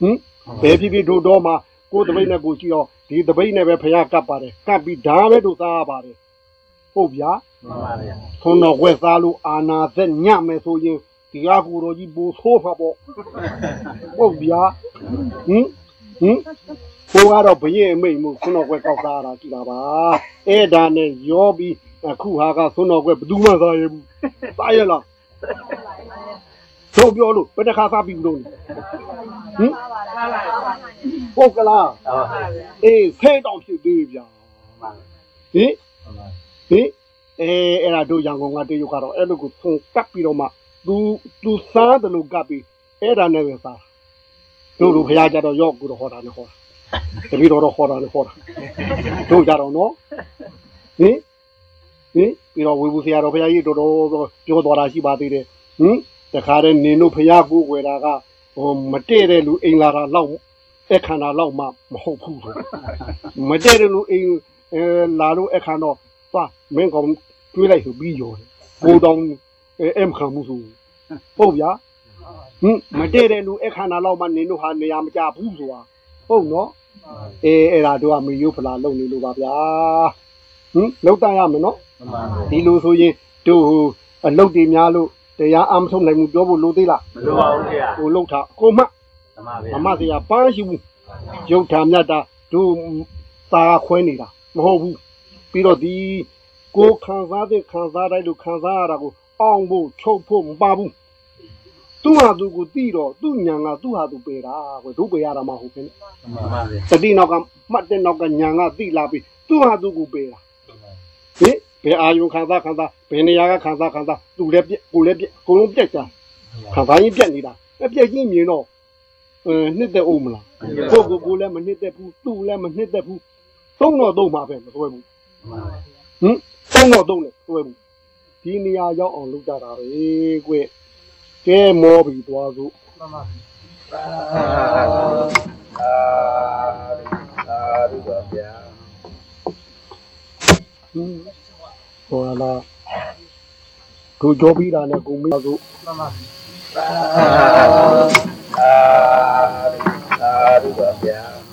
ဟင်ဘယ်ဖြစ်ဖြစ်တို့တော့မှကိုယ်တပိတ်နဲ့ကိုကြည့်တော့ဒီတပိတ်နဲ့ပဲဖရာကပ်ပါတယ်ကပ်ပြီးဒါပဲတို့စားရပါတယ်ဟုတ်ဗျာမှန်ပါဗျာဆွန်တော်ခွဲစားလို့အာနာသက်ညမယ်ဆိုရင် ဒီကကူတော်ကြီးပိုဆိုးမှာပေါ့ဟုတ်ဗျာဟင်ဟင်ဘိုးကတော့ဘရင်အမိတ်မှုဆွန်တော်ခွဲကောက်စားတာကြည့်တာပါအဲ့ဒါနဲ့ရောပြီးအခုဟာကဆွန်တော်ခွဲဘယ်သူမှစားရဘူးစားရလားတို့ပြောလို့ဘယ်တစ်ခါစားပြီးဘူးလို့ဟင်ဟုတ်ကလားဟုတ်ပါဗျာအေးဖဲတောင်ဖြစ်သေးဗျာမှန်ဟင်ပါမှန်ဟင်အဲအဲ့ဒါတို့ရန်ကုန်ကတရုတ်ကတော့အဲ့လိုကိုသုံကပ်ပြီးတော့မှ तू तू စားတယ်လို့ကပ်ပြီးအဲ့ဒါနဲ့ပဲစားတို့တို့ခရကြတော့ရောက်ကူတော့ဟောတာနဲ့ဟောတာတပည့်တော်တော့ဟောတာနဲ့ဟောတာတို့ကြတော့နော်ဟင်ဟင်ပြီးတော့ဝေဘူးဆရာတော်ဘုရားကြီးတော်တော်ပြောတော်တာရှိပါသေးတယ်ဟင်တခါတည်းနင်တို့ဖရာကိုယ်ွယ်တာကဟိုမတည့်တဲ့လူအိမ်လာတာလောက်အခန္ဓာလောက်မှမဟုတ်ဘူးဆိုမတည့်တဲ့လူအိမ်အဲလာလို့အခန္ဓာသွားမင်းကောင်တွေးလိုက်ဆိုပြီးရောတယ်ကိုတောင် အဲအမခံမှုဆိုဟုတ်ဗျာဟင်မတည့်တဲ့လူအခန္ဓာလောက်မှနင်တို့ဟာနေရာမကျဘူးဆိုတာဟုတ်နော်အဲအဲ့ဒါတို့ကမေယုဖလာလုံနေလို့ပါဗျာဟင်လောက်တရမယ်နော်မှန်ပါဒီလိုဆိုရင်တို့ဟိုအလုတ်တွေများလို့တရားအမဆုံးနိုင်မှုပြောဖို့လိုသေးလားမလိုပါဘူးဗျာဟိုလုတ်တာကိုမမှန်ပါဗျာမမစရာပန်းရှိဘူးရုပ်ထာမြတ်တာတို့သာခွဲနေတာမဟုတ်ဘူးပြီးတော့ဒီကိုခံစားတဲ့ခံစားတိုင်းလို့ခံစားရတာကို အောင်ဖို့ချုပ်ဖို့မပါဘူးသူ့ဟာသူကိုတိတော့သူ့ညာကသူ့ဟာသူပေတာကွယ်တို့ပေရတာမဟုတ်ဘူးမှန်ပါဗျာတတိနောက်ကမှတ်တဲ့နောက်ကညာကတိလာပြီးသူ့ဟာသူကိုပေတာဟင်ဘယ်အာယုံခံစားခံစားဘယ်နေရာကခံစားခံစားသူလည်းပြက်ကိုလည်းပြက်ကိုလုံးပြက်ကြခံစားရင်ပြက်နေတာအပြက်ကြီးမြင်တော့အဲနှစ်သက်အောင်မလားကိုကိုကိုလည်းမနှစ်သက်ဘူးသူ့လည်းမနှစ်သက်ဘူးသုံးတော့သုံးမှာပဲမဆွဲဘူးဟင်သုံးတော့သုံးတယ်ဆွဲဘူး ဒီနေရာရောက်အောင်လုပ်ကြတာပဲကွကဲမောပြီးသွားစို့မှန်ပါအာရုပါဗျာဟင်ဟောလာကိုကြောပြီးတာနဲ့ကိုမေးစို့မှန်ပါအာရုပါဗျာ